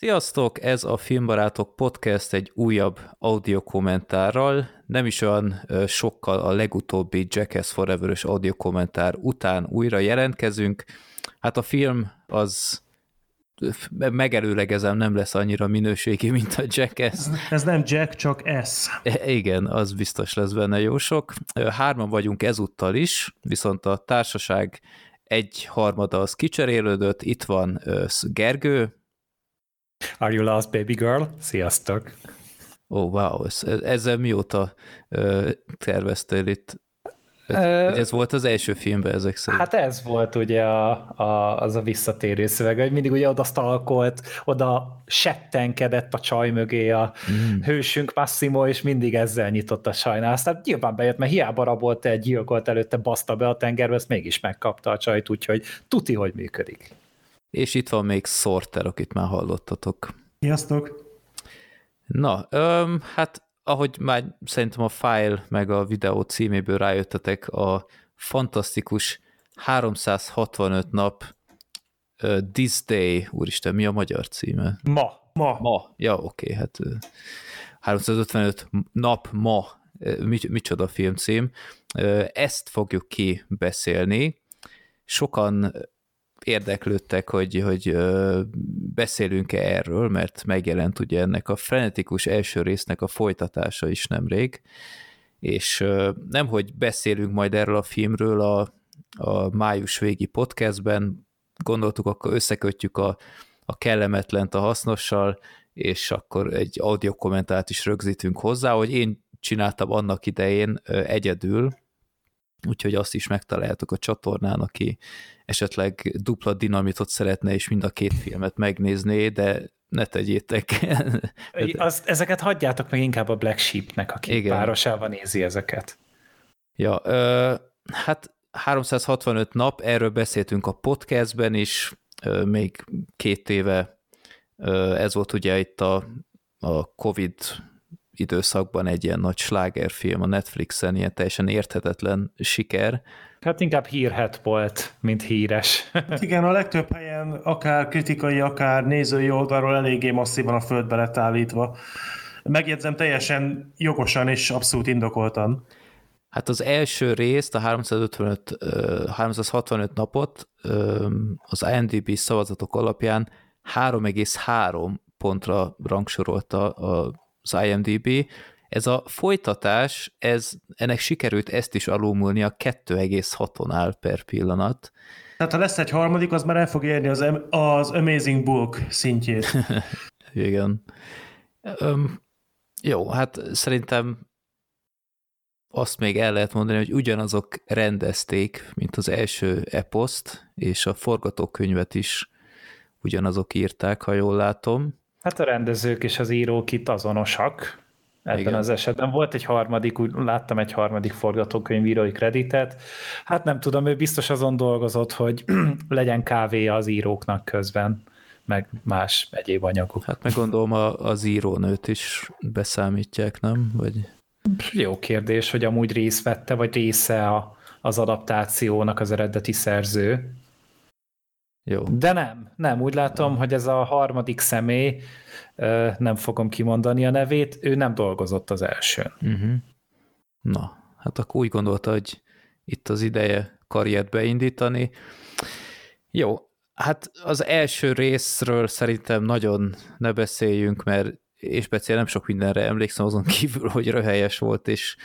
Sziasztok! Ez a Filmbarátok Podcast egy újabb audio kommentárral, nem is olyan sokkal a legutóbbi Jackass Forever-ös audio kommentár után újra jelentkezünk. Hát a film az megelőlegezem, nem lesz annyira minőségi, mint a Jackass. Ez, ez nem Jack, csak S. E, igen, az biztos lesz benne jó sok. Hárman vagyunk ezúttal is, viszont a társaság egy harmada az kicserélődött, itt van Gergő, Are you lost, baby girl? Sziasztok! Ó, oh, wow, ez, ezzel mióta uh, terveztél itt? Ez, ez volt az első filmben ezek szerint. Hát ez volt ugye a, a, az a visszatérő szöveg, hogy mindig ugye oda stalkolt, oda settenkedett a csaj mögé a mm. hősünk Massimo, és mindig ezzel nyitott a sajnál. Aztán nyilván bejött, mert hiába rabolt egy gyilkolt előtte, baszta be a tengerbe, ezt mégis megkapta a csajt, úgyhogy tuti, hogy működik. És itt van még Sorter, akit már hallottatok. Sziasztok! Na, öm, hát ahogy már szerintem a file meg a videó címéből rájöttetek, a fantasztikus 365 nap uh, This Day, úristen, mi a magyar címe? Ma. Ma. Ma, ja, oké, okay, hát uh, 355 nap ma, micsoda filmcím. Ezt fogjuk kibeszélni. Sokan érdeklődtek, hogy, hogy beszélünk-e erről, mert megjelent ugye ennek a frenetikus első résznek a folytatása is nemrég, és nem, hogy beszélünk majd erről a filmről a, a május végi podcastben, gondoltuk, akkor összekötjük a, a kellemetlent a hasznossal, és akkor egy audio kommentát is rögzítünk hozzá, hogy én csináltam annak idején egyedül, úgyhogy azt is megtaláljátok a csatornán, aki esetleg dupla dinamitot szeretne, és mind a két filmet megnézné, de ne tegyétek. Azt, ezeket hagyjátok meg inkább a Black Sheepnek, aki Igen. párosával nézi ezeket. Ja, ö, hát 365 nap, erről beszéltünk a podcastben is, ö, még két éve ö, ez volt ugye itt a, a Covid időszakban egy ilyen nagy slágerfilm a Netflixen, ilyen teljesen érthetetlen siker. Hát inkább hírhet volt, mint híres. Hát igen, a legtöbb helyen akár kritikai, akár nézői oldalról eléggé masszívan a földbe lett állítva. Megjegyzem teljesen jogosan és abszolút indokoltan. Hát az első részt, a 355, 365 napot az IMDb szavazatok alapján 3,3 pontra rangsorolta a az IMDB. Ez a folytatás, ez, ennek sikerült ezt is alulmúlni a 2,6-on áll per pillanat. Tehát ha lesz egy harmadik, az már el fog érni az, az Amazing Bulk szintjét. Igen. Um, jó, hát szerintem azt még el lehet mondani, hogy ugyanazok rendezték, mint az első eposzt, és a forgatókönyvet is ugyanazok írták, ha jól látom. Hát a rendezők és az írók itt azonosak. Ebben Igen. az esetben volt egy harmadik, úgy láttam egy harmadik forgatókönyvírói kreditet. Hát nem tudom, ő biztos azon dolgozott, hogy legyen kávé az íróknak közben, meg más egyéb anyagok. Hát meg gondolom a, az írónőt is beszámítják, nem? Vagy... Jó kérdés, hogy amúgy részt vette, vagy része a, az adaptációnak az eredeti szerző. Jó. De nem, nem, úgy látom, hogy ez a harmadik személy, nem fogom kimondani a nevét, ő nem dolgozott az elsőn. Uh-huh. Na, hát akkor úgy gondolta, hogy itt az ideje karriert beindítani. Jó, hát az első részről szerintem nagyon ne beszéljünk, mert és speciál nem sok mindenre emlékszem azon kívül, hogy röhelyes volt, és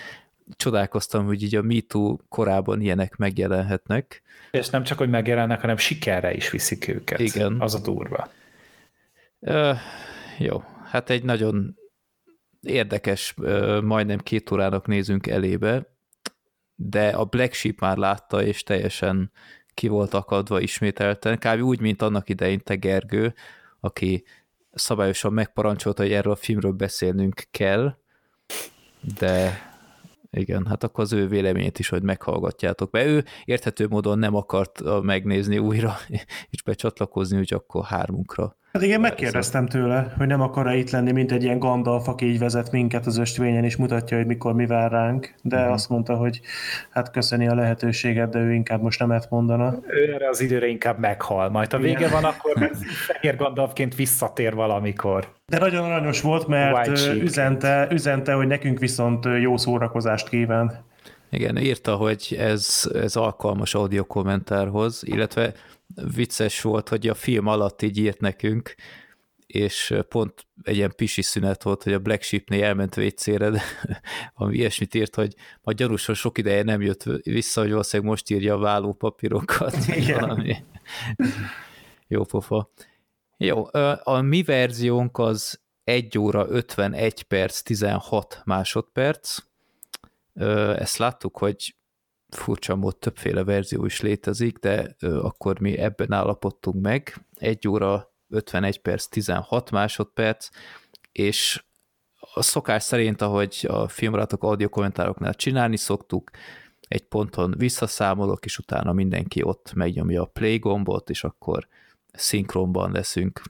csodálkoztam, hogy így a MeToo korában ilyenek megjelenhetnek. És nem csak, hogy megjelennek, hanem sikerre is viszik őket. Igen. Az a durva. Uh, jó, hát egy nagyon érdekes, majdnem két órának nézünk elébe, de a Black Sheep már látta, és teljesen ki volt akadva ismételten, kb. úgy, mint annak idején te Gergő, aki szabályosan megparancsolta, hogy erről a filmről beszélnünk kell, de igen, hát akkor az ő véleményét is, hogy meghallgatjátok. Mert ő érthető módon nem akart megnézni újra, és becsatlakozni, hogy akkor hármunkra Hát igen, megkérdeztem tőle, hogy nem akar-e itt lenni, mint egy ilyen Gandalf, aki így vezet minket az östvényen, és mutatja, hogy mikor mi vár ránk, de uh-huh. azt mondta, hogy hát köszöni a lehetőséget, de ő inkább most nem ezt mondana. Ő erre az időre inkább meghal, majd ha vége van, akkor fehér Gandalfként visszatér valamikor. De nagyon aranyos volt, mert üzente, üzente, hogy nekünk viszont jó szórakozást kíván. Igen, írta, hogy ez, ez alkalmas audio kommentárhoz, illetve vicces volt, hogy a film alatt így írt nekünk, és pont egy ilyen pisi szünet volt, hogy a Black Sheep-nél elment vécére, de ami ilyesmit írt, hogy a gyanúsan sok ideje nem jött vissza, hogy valószínűleg most írja a vállópapírokat. Igen. Valami. Jó pofa. Jó, a mi verziónk az 1 óra 51 perc, 16 másodperc. Ezt láttuk, hogy furcsa mód többféle verzió is létezik, de akkor mi ebben állapodtunk meg. 1 óra 51 perc, 16 másodperc, és a szokás szerint, ahogy a filmratok audio kommentároknál csinálni szoktuk, egy ponton visszaszámolok, és utána mindenki ott megnyomja a play gombot, és akkor szinkronban leszünk.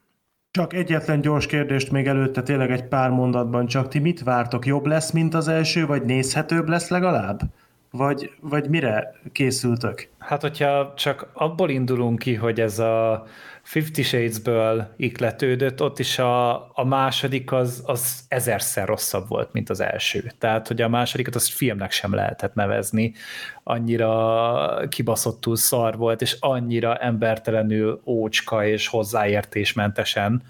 Csak egyetlen gyors kérdést még előtte, tényleg egy pár mondatban, csak ti mit vártok? Jobb lesz, mint az első, vagy nézhetőbb lesz legalább? Vagy, vagy mire készültök? Hát, hogyha csak abból indulunk ki, hogy ez a Fifty Shades-ből ikletődött, ott is a, a második az, az ezerszer rosszabb volt, mint az első. Tehát, hogy a másodikat azt filmnek sem lehetett nevezni. Annyira kibaszottul szar volt, és annyira embertelenül ócska és hozzáértésmentesen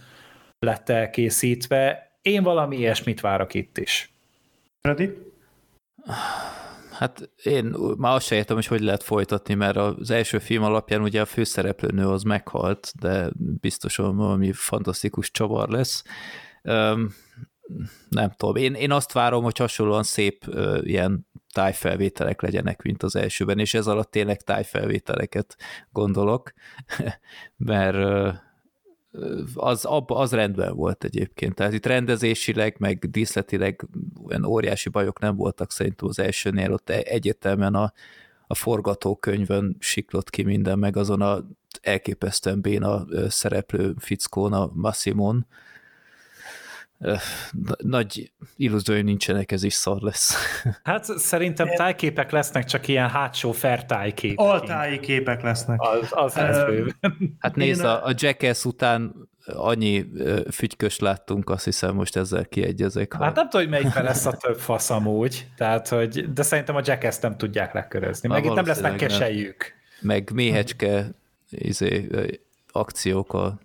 lett elkészítve. Én valami ilyesmit várok itt is. Freddy? Hát én már azt sem értem, hogy hogy lehet folytatni, mert az első film alapján ugye a főszereplőnő az meghalt, de biztosan valami fantasztikus csavar lesz. Um, nem tudom, én, én azt várom, hogy hasonlóan szép uh, ilyen tájfelvételek legyenek, mint az elsőben, és ez alatt tényleg tájfelvételeket gondolok, mert uh, az, az rendben volt egyébként. Tehát itt rendezésileg, meg díszletileg olyan óriási bajok nem voltak szerintem az elsőnél, ott e- egyértelműen a, a forgatókönyvön siklott ki minden, meg azon a elképesztően béna szereplő fickón, a Massimon, nagy illúziói nincsenek, ez is szar lesz. Hát szerintem tájképek lesznek, csak ilyen hátsó fertájképek. Altáji képek lesznek. Az, az lesz Hát nézd, a, a Jackass után annyi fügykös láttunk, azt hiszem most ezzel kiegyezek. Ha... Hát nem tudom, hogy melyikben lesz a több fasz amúgy, tehát, hogy, de szerintem a Jackass nem tudják lekörözni, meg itt nem lesznek kesejük. Meg méhecske izé, akciók a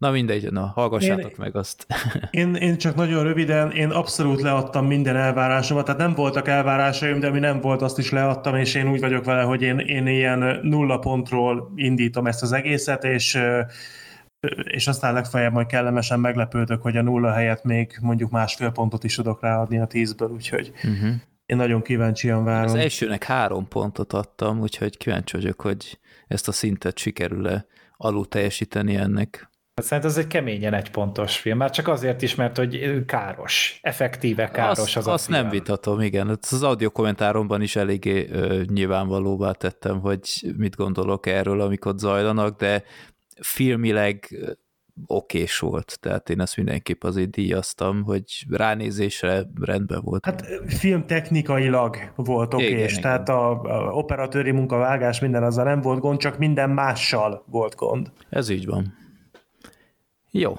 Na mindegy, na, hallgassátok én, meg azt. Én, én csak nagyon röviden, én abszolút leadtam minden elvárásomat, tehát nem voltak elvárásaim, de ami nem volt, azt is leadtam, és én úgy vagyok vele, hogy én, én ilyen nulla pontról indítom ezt az egészet, és és aztán legfeljebb majd kellemesen meglepődök, hogy a nulla helyett még mondjuk másfél pontot is tudok ráadni a tízből, úgyhogy uh-huh. én nagyon kíváncsian várom. Az elsőnek három pontot adtam, úgyhogy kíváncsi vagyok, hogy ezt a szintet sikerül-e alul teljesíteni ennek. Szerintem ez egy keményen egy pontos film, már csak azért is, mert hogy káros, effektíve káros azt, az a Azt film. nem vitatom, igen. Az audio kommentáromban is eléggé ö, nyilvánvalóvá tettem, hogy mit gondolok erről, amikor zajlanak, de filmileg okés volt, tehát én ezt mindenképp azért díjaztam, hogy ránézésre rendben volt. Hát filmtechnikailag volt okés, igen, tehát igen. A, a operatőri munkavágás minden azzal nem volt gond, csak minden mással volt gond. Ez így van. Jó.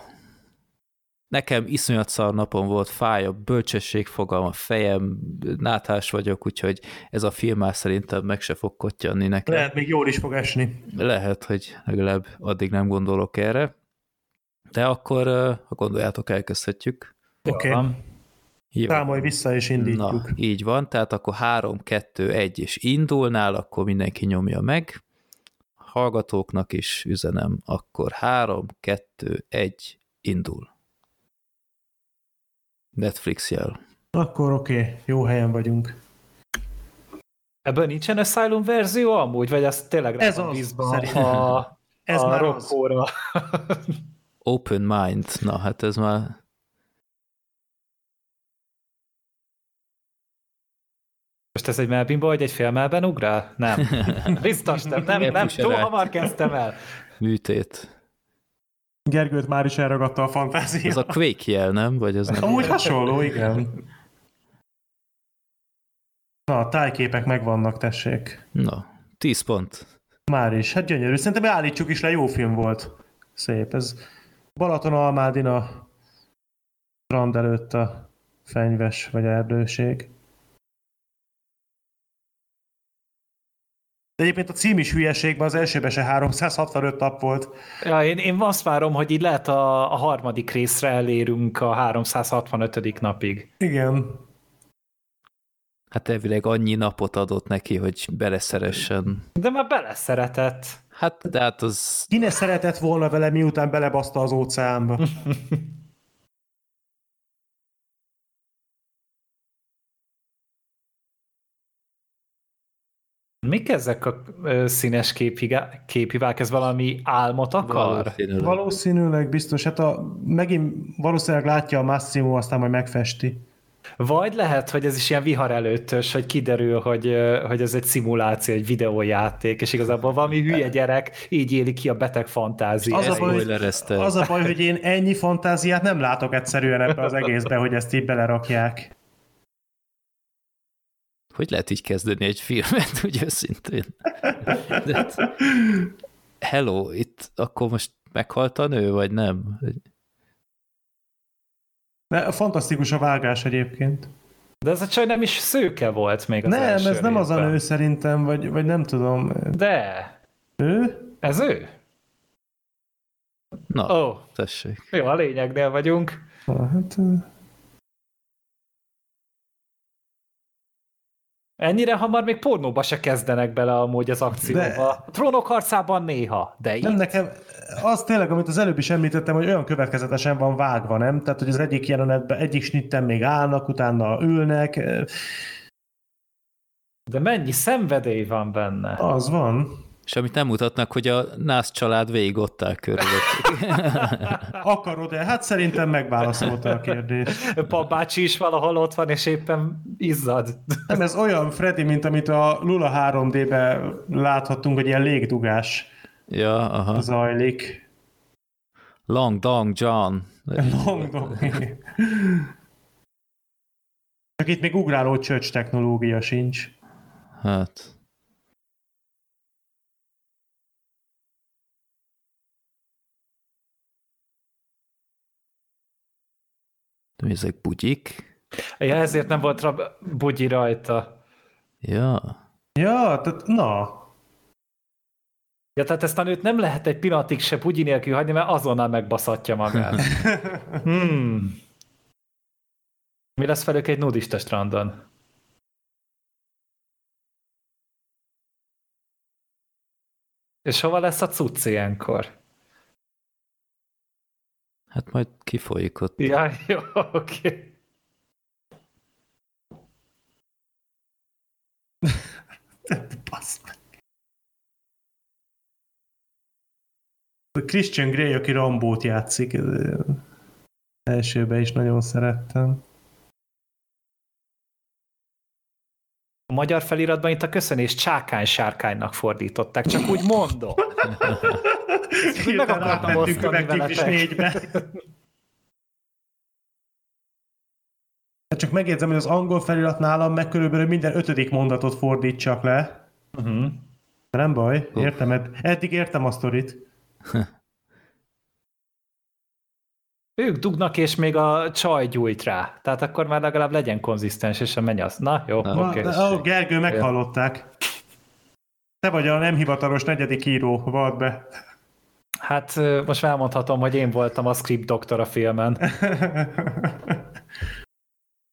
Nekem iszonyat szar napom volt, fáj a bölcsesség fogalma, fejem, náthás vagyok, úgyhogy ez a film már szerintem meg se fog kottyanni nekem. Lehet, még jól is fog esni. Lehet, hogy legalább addig nem gondolok erre. De akkor, ha gondoljátok, elkezdhetjük. Oké. Okay. Számolj vissza, és indítjuk. Na, így van, tehát akkor 3, 2, 1, és indulnál, akkor mindenki nyomja meg hallgatóknak is üzenem, akkor 3, 2, 1, indul. Netflix jel. Akkor oké, okay. jó helyen vagyunk. Ebben nincsen Asylum verzió amúgy, vagy ez tényleg ez az, vízba a, ez a már rockóra. Open Mind, na hát ez már Most ez egy melbimba, vagy egy fél melben ugrál? Nem. Biztos nem, nem, nem, túl hamar kezdtem el. Műtét. Gergőt már is elragadta a fantázia. Ez a Quake jel, nem? Vagy ez nem? Amúgy hasonló, igen. Na, a tájképek megvannak, tessék. Na, 10 pont. Már is. Hát gyönyörű. Szerintem állítsuk is le, jó film volt. Szép. Ez Balaton Almádin a strand előtt a fenyves vagy erdőség. De egyébként a cím is hülyeségben az elsőben se 365 nap volt. Ja, én, én azt várom, hogy így lehet a, a harmadik részre elérünk a 365. napig. Igen. Hát elvileg annyi napot adott neki, hogy beleszeressen. De már beleszeretett. Hát, de hát az... Ki ne szeretett volna vele, miután belebaszta az óceánba? Mik ezek a színes képigá- képivák? Ez valami álmot akar? Valószínűleg. Valószínűleg biztos. Hát a, megint valószínűleg látja a Massimo, aztán majd megfesti. Vagy lehet, hogy ez is ilyen vihar előttös, hogy kiderül, hogy, hogy ez egy szimuláció, egy videójáték, és igazából valami hülye gyerek így éli ki a beteg fantáziát. Az a, baj, hogy, az a baj, hogy én ennyi fantáziát nem látok egyszerűen ebbe az egészbe, hogy ezt így belerakják. Hogy lehet így kezdeni egy filmet, úgy őszintén? De hát, hello, itt akkor most meghalt a nő, vagy nem? De fantasztikus a vágás egyébként. De ez a csaj nem is szőke volt még az nem, első ez nem az a nő szerintem, vagy, vagy nem tudom. De, Ő? ez ő? Na, oh. tessék. jó, a lényegnél vagyunk. Hát, Ennyire hamar még pornóba se kezdenek bele amúgy az akcióba. De- A trónok harcában néha, de így nem nekem, az tényleg, amit az előbb is említettem, hogy olyan következetesen van vágva, nem? Tehát, hogy az egyik jelenetben, egyik snitten még állnak, utána ülnek, De mennyi szenvedély van benne? az van. És amit nem mutatnak, hogy a NASZ család végig ott áll körülöttük. Akarod-e? Hát szerintem megválaszolta a kérdést. Papácsi is valahol ott van, és éppen izzad. Nem, ez olyan Freddy, mint amit a Lula 3D-be láthattunk, hogy ilyen légdugás ja, aha. zajlik. Long Dong John. Long dong. Csak itt még ugráló csöcs technológia sincs. Hát. Ezek bugyik? Ja, ezért nem volt rab- bugyi rajta. Ja. Ja, tehát na, Ja, tehát ezt a nőt nem lehet egy pillanatig se bugyi nélkül hagyni, mert azonnal megbaszatja magát. hmm. Mi lesz velük egy nudista strandon? És hova lesz a cucc ilyenkor? Hát majd kifolyik ott. Ja, jó, oké. Okay. Christian Grey, aki Rambót játszik, ez- elsőben is nagyon szerettem. A magyar feliratban itt a köszönés csákány sárkánynak fordították, csak úgy mondom. Meg akartam osztani veletek. négybe. Hát csak megjegyzem, hogy az angol felirat nálam meg körülbelül minden ötödik mondatot fordít csak le. Uh-huh. De nem baj, értem, ed- eddig értem a sztorit. Ők dugnak, és még a csaj gyújt rá. Tehát akkor már legalább legyen konzisztens, és a az. Na, jó, Na, oké. Okay. Okay. Ó, Gergő, meghallották. Te vagy a nem hivatalos negyedik író, vald be. Hát most elmondhatom, hogy én voltam a script doktor a filmen.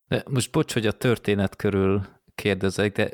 De most bocs, hogy a történet körül kérdezek, de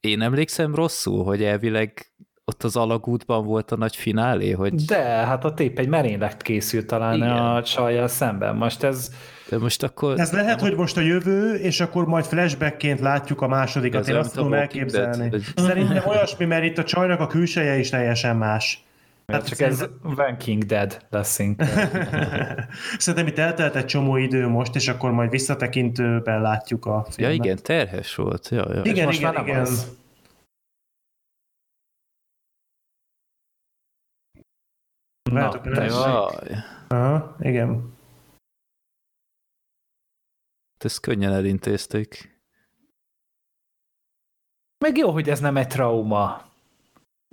én emlékszem rosszul, hogy elvileg ott az alagútban volt a nagy finálé, hogy De, hát ott épp egy merénylet készült talán Igen. a csajjal szemben. Most ez, de most akkor Ez lehet, hogy most a jövő, és akkor majd flashbackként látjuk a másodikat. Ez Én azt a tudom elképzelni. Dead, Szerintem olyasmi, mert itt a csajnak a külseje is teljesen más. Hát csak ez Wanking Dead lesz inkább. Szerintem itt eltelt egy csomó idő most, és akkor majd visszatekintőben látjuk a Ja filmet. igen, terhes volt. Ja, ja. Igen, most igen, igen. az. Várjátok, Na. Jaj, Aha, igen. ezt könnyen elintézték. Meg jó, hogy ez nem egy trauma.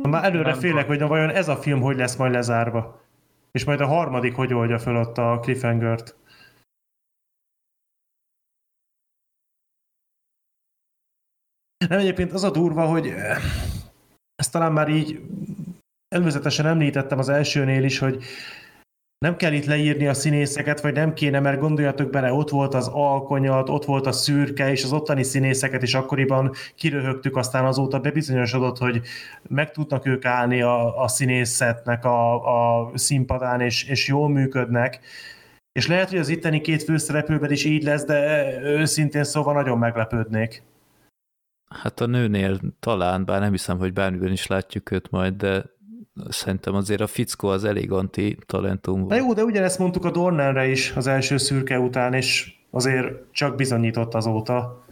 Már előre Nem félek, hogy na vajon ez a film hogy lesz majd lezárva. És majd a harmadik hogy oldja fel ott a cliffhanger-t. Nem, egyébként az a durva, hogy eh, ezt talán már így előzetesen említettem az elsőnél is, hogy nem kell itt leírni a színészeket, vagy nem kéne, mert gondoljatok bele, ott volt az alkonyat, ott volt a szürke, és az ottani színészeket is akkoriban kiröhögtük, aztán azóta bebizonyosodott, hogy meg tudnak ők állni a, a színészetnek a, a színpadán, és, és jól működnek. És lehet, hogy az itteni két főszereplőben is így lesz, de őszintén szóval nagyon meglepődnék. Hát a nőnél talán, bár nem hiszem, hogy bármiben is látjuk őt majd, de szerintem azért a fickó az elég anti-talentum Na volt. jó, de ugyanezt mondtuk a Dornanre is az első szürke után, és azért csak bizonyított azóta.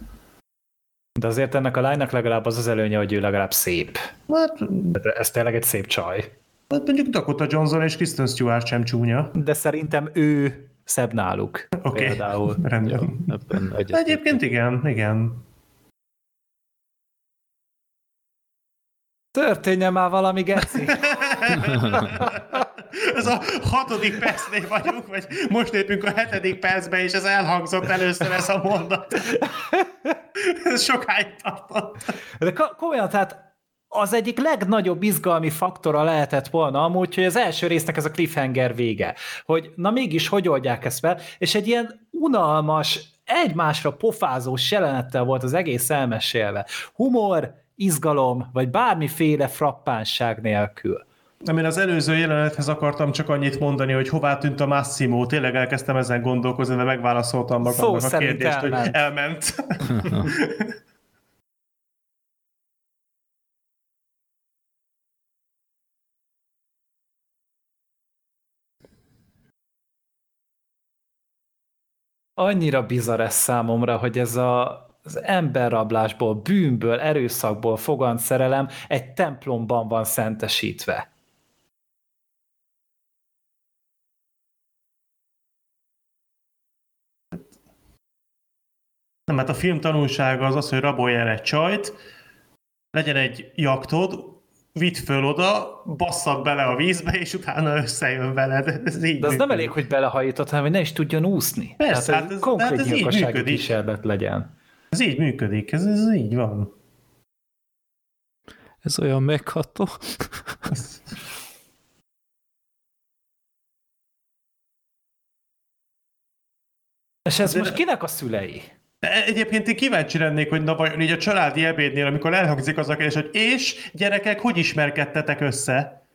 De azért ennek a lánynak legalább az az előnye, hogy ő legalább szép. Hát, Ez tényleg egy szép csaj. hát mondjuk Dakota Johnson és Kristen Stewart sem csúnya. De szerintem ő szebb náluk. Oké, Például. rendben. Ebben egyet. egyébként igen, igen. Történjen már valami, Geci. Ez a hatodik percnél vagyunk, vagy most lépünk a hetedik percbe, és ez elhangzott először ez a mondat. Ez sokáig tartott. De ko- komolyan, tehát az egyik legnagyobb izgalmi faktora lehetett volna amúgy, hogy az első résznek ez a cliffhanger vége. Hogy na mégis hogy oldják ezt fel, és egy ilyen unalmas, egymásra pofázós jelenettel volt az egész elmesélve. Humor, izgalom, vagy bármiféle frappánság nélkül. Nem, én az előző jelenethez akartam csak annyit mondani, hogy hová tűnt a Massimo. Tényleg elkezdtem ezen gondolkozni, de megválaszoltam magamnak Szó a kérdést, elment. hogy elment. Annyira bizarr ez számomra, hogy ez a, az emberrablásból, bűnből, erőszakból fogant szerelem egy templomban van szentesítve. Nem, hát a film tanulsága az az, hogy rabolj el egy csajt, legyen egy jaktod, vidd föl oda, basszak bele a vízbe, és utána összejön veled. Ez így De az nem működik. elég, hogy belehajított, hanem hogy ne is tudjon úszni. Persze, Tehát hát ez- konkrét hát ez így működik. kísérlet legyen. Ez így működik, ez, ez így van. Ez olyan megható. És ez De- most kinek a szülei? De Egyébként én kíváncsi lennék, hogy na vajon így a családi ebédnél, amikor elhangzik az a kérdés, hogy és gyerekek, hogy ismerkedtetek össze?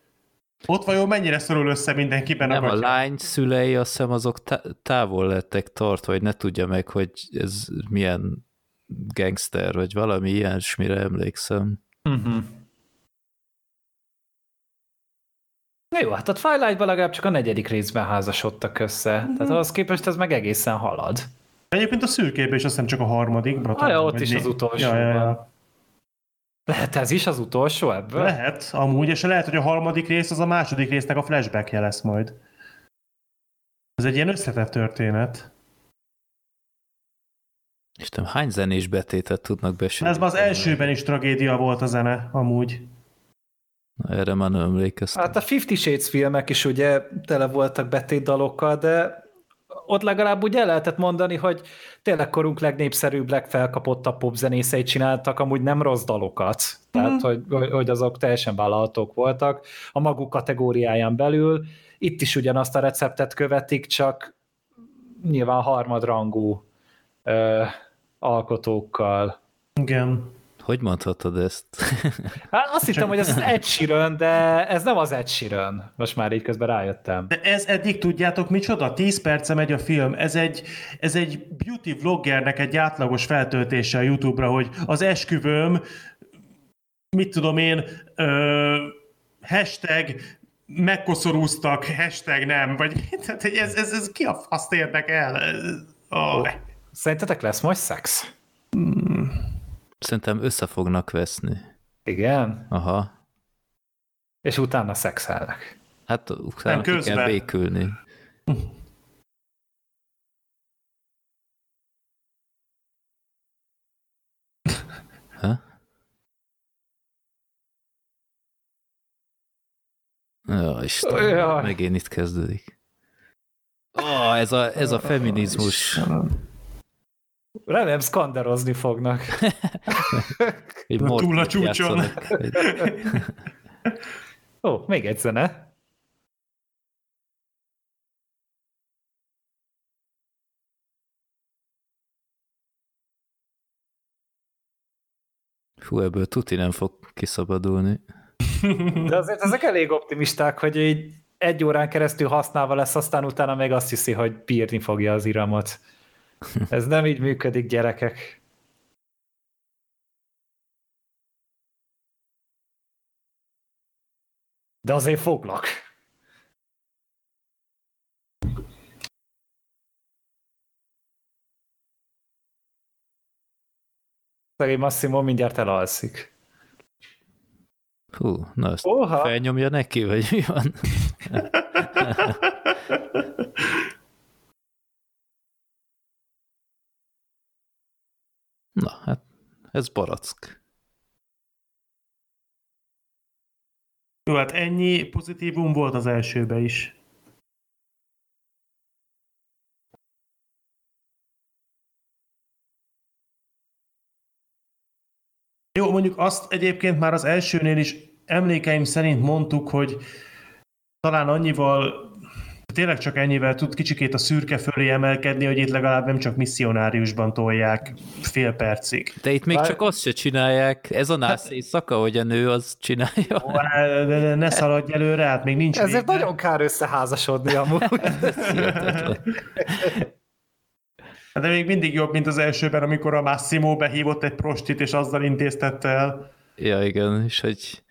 Ott vajon mennyire szorul össze mindenkiben Nem, a gatya? lány szülei, azt hiszem azok tá- távol lettek tartva, hogy ne tudja meg, hogy ez milyen gangster, vagy valami ilyesmire emlékszem. Uh-huh. Na jó, hát a Twilight-ban legalább csak a negyedik részben házasodtak össze. Mhm. Tehát ahhoz képest ez meg egészen halad. Egyébként a szürkében is azt hiszem csak a harmadik. Ah, ja, ott is né- az utolsóban. Ja, ja, ja. Lehet ez is az utolsó ebből? Lehet, amúgy, és lehet, hogy a harmadik rész az a második résznek a flashbackje lesz majd. Ez egy ilyen összetett történet. Istenem, hány zenés betétet tudnak besülni? Ez már az elsőben is tragédia volt a zene, amúgy. Erre már nem emlékeztem. Hát a Fifty Shades filmek is ugye tele voltak betétdalokkal, de ott legalább úgy el lehetett mondani, hogy tényleg korunk legnépszerűbb, legfelkapottabb popzenészeit csináltak, amúgy nem rossz dalokat. Tehát, Mhm. hogy, hogy azok teljesen vállalhatók voltak a maguk kategóriáján belül. Itt is ugyanazt a receptet követik, csak nyilván harmadrangú ö, alkotókkal. Igen. Hogy mondhatod ezt? Hát azt hittem, hogy ez az Ed Sheeran, de ez nem az Ed Sheeran. Most már így közben rájöttem. De ez eddig tudjátok micsoda? 10 perce megy a film. Ez egy, ez egy beauty vloggernek egy átlagos feltöltése a YouTube-ra, hogy az esküvőm, mit tudom én, ö, hashtag megkoszorúztak, hashtag nem, vagy tehát ez, ez, ez ki a faszt érdekel? Oh. Szerintetek lesz majd szex? Szerintem össze fognak veszni. Igen. Aha. És utána szexelnek. Hát utána Nem, ki kell békülni. Ha? Ja, Isten, Jaj. megint itt kezdődik. Oh, ez a, ez a feminizmus. Remélem szkanderozni fognak. Egy túl a csúcson. Ó, még egy zene. Fú, ebből tuti nem fog kiszabadulni. De azért ezek elég optimisták, hogy így egy órán keresztül használva lesz, aztán utána még azt hiszi, hogy bírni fogja az iramot. Ez nem így működik, gyerekek. De azért foglak. Szegény Massimo mindjárt elalszik. Hú, na ezt Oha! felnyomja neki, vagy mi van? Na, hát ez barack. Jó, hát ennyi pozitívum volt az elsőbe is. Jó, mondjuk azt egyébként már az elsőnél is emlékeim szerint mondtuk, hogy talán annyival, tényleg csak ennyivel tud kicsikét a szürke fölé emelkedni, hogy itt legalább nem csak misszionáriusban tolják fél percig. De itt még Vár- csak azt se csinálják. Ez a nász éjszaka, hogy a nő az csinálja. Ó, hát, de- de Ne szaladj előre, hát még nincs Ezért vége. nagyon kár összeházasodni amúgy. Hihetetlen. De még mindig jobb, mint az elsőben, amikor a Massimo behívott egy prostit, és azzal intéztette el. Ja, igen, és hogy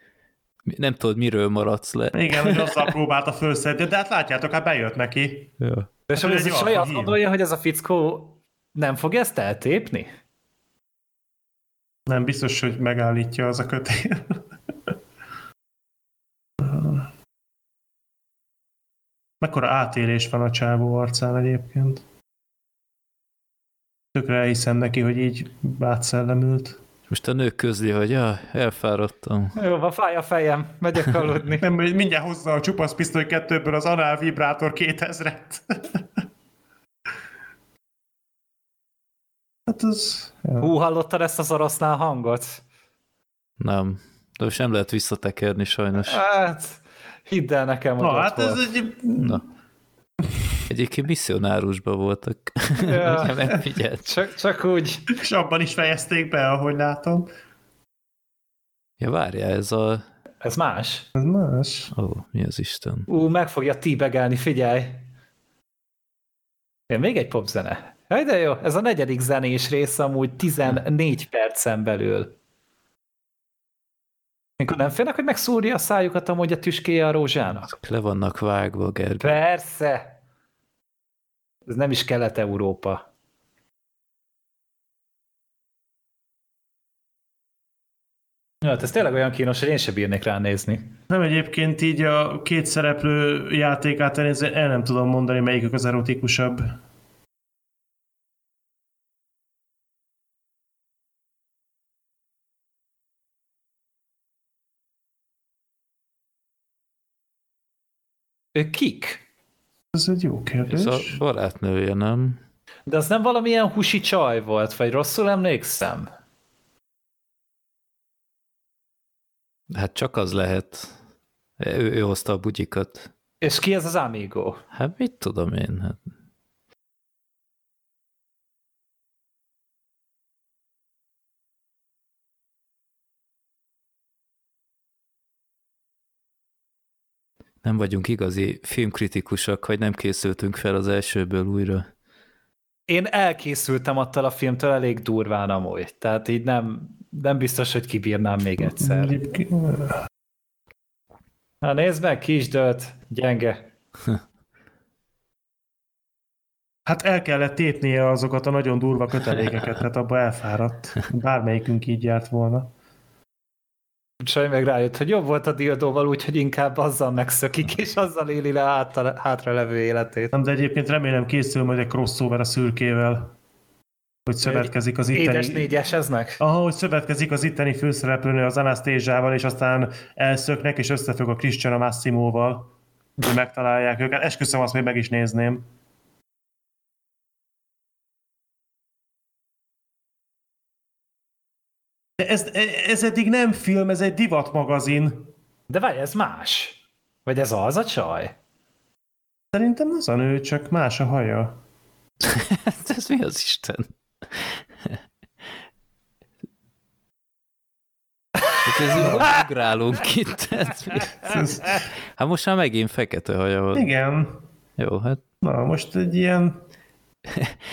nem tudod, miről maradsz le. Igen, hogy azzal próbálta fölszedni, de hát látjátok, hát bejött neki. Ja. És Hát ez egy a Saj azt gondolja, hogy ez a fickó nem fogja ezt eltépni? Nem biztos, hogy megállítja az a kötél. Mekkora átérés van a csávó arcán egyébként. Tökre elhiszem neki, hogy így átszellemült. Most a nő közli, hogy ja, elfáradtam. Jó, van, fáj a fejem, megyek aludni. Nem, hogy mindjárt hozza a csupasz pisztoly kettőből az anál vibrátor 2000-et. hát az... Ja. Hú, hallottad ezt az orosznál hangot? Nem. De most nem lehet visszatekerni sajnos. Hát, hidd el nekem, Na, hát ez volt. egy... Na. Egyébként misszionárusban voltak. Ja. Ja. Megfigyelt. Csak, csak úgy. És abban is fejezték be, ahogy látom. Ja, várjál, ez a... Ez más. Ez más. Ó, mi az Isten? Ú, meg fogja tíbegelni, figyelj. Én még egy popzene. Jaj, de jó, ez a negyedik zenés rész amúgy 14 percen belül. Mikor nem félnek, hogy megszúrja a szájukat amúgy a tüskéje a rózsának? Le vannak vágva, Gergő. Persze. Ez nem is Kelet-Európa. Ja, hát ez tényleg olyan kínos, hogy én se bírnék ránézni. Nem egyébként így a két szereplő játékát elnézve, el nem tudom mondani, melyikük az erotikusabb. Kik? Ez egy jó kérdés. Ez a barátnője, nem? De az nem valamilyen husi csaj volt, vagy rosszul emlékszem? Hát csak az lehet. Ő, ő hozta a bugyikat. És ki ez az Amigo? Hát mit tudom én? Hát nem vagyunk igazi filmkritikusok, hogy nem készültünk fel az elsőből újra. Én elkészültem attól a filmtől elég durván amúgy, tehát így nem, nem biztos, hogy kibírnám még egyszer. Na nézd meg, kisdölt, gyenge. Hát el kellett tépnie azokat a nagyon durva kötelékeket, tehát abba elfáradt. Bármelyikünk így járt volna. Csaj meg rájött, hogy jobb volt a dildóval, úgyhogy inkább azzal megszökik, és azzal éli le hátra, hátra levő életét. Nem, de egyébként remélem készül majd egy crossover a szürkével. Hogy szövetkezik az itteni... Édes négyeseznek? Aha, hogy szövetkezik az itteni főszereplőnő az Anasztézsával, és aztán elszöknek, és összefügg a Christian a Massimoval, hogy megtalálják őket. Esküszöm, azt még meg is nézném. Ez, ez eddig nem film, ez egy divatmagazin. De várj, ez más. Vagy ez az a csaj? Szerintem az a nő, csak más a haja. ez mi az Isten? Hát ez jó, ugrálunk itt. Hát most már megint fekete haja van. Igen. Jó, hát. Na, most egy ilyen...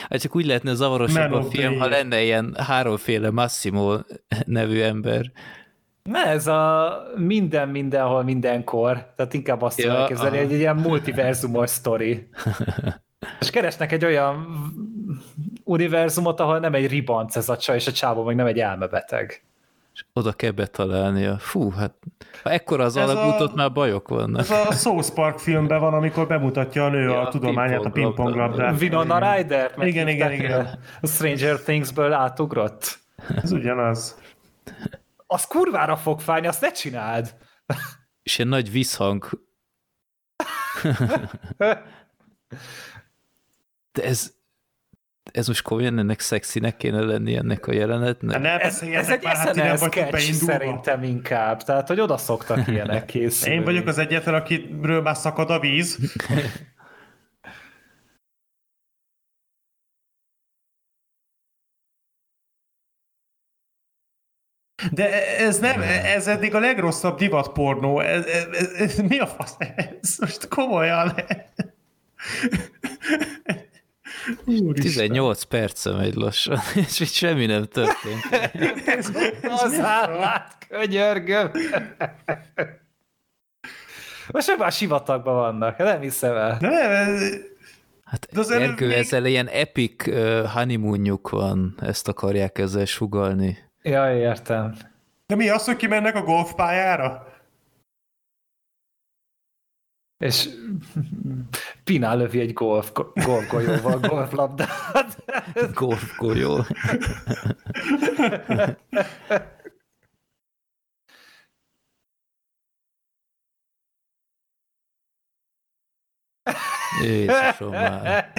Hát csak úgy lehetne zavarosabb a film, ha lenne ilyen háromféle Massimo nevű ember. Ne, ez a minden, mindenhol, mindenkor. Tehát inkább azt ja, elképzelni, hogy egy ilyen multiverzumos sztori. És keresnek egy olyan univerzumot, ahol nem egy ribanc ez a csaj, és a csávó meg nem egy elmebeteg. Oda kell betalálnia. Fú, hát ha ekkora az alagútot, már bajok vannak. Ez a South Park filmben van, amikor bemutatja a nő ja, a tudományát, a pingponglabdát. Winona Ryder? Igen, igen, igen. A Stranger Things-ből átugrott. Ez ugyanaz. Az kurvára fog fájni, azt ne csináld! És egy nagy visszhang. De ez, ez most komolyan ennek szexinek kéne lenni ennek a jelenetnek? Ne ez, ez egy hát SNL sketch szerintem inkább, tehát hogy oda szoktak ilyenek készülni. Én vagyok az egyetlen, akiről már szakad a víz. De ez nem, ez eddig a legrosszabb divatpornó. Ez, ez, ez, ez, mi a fasz? Ez most komolyan. Úristen. 18 perce megy lassan, és itt semmi nem történt. az állát, könyörgöm. Most már sivatagban vannak, nem hiszem el. Nem, Hát De az Erkő, még... ezzel ilyen epic honeymoonjuk van, ezt akarják ezzel sugalni. Ja, értem. De mi az, hogy kimennek a golfpályára? És Pinál lövi egy golf, golfgolyóval golflabdát. Golfgolyó. Jézusom már.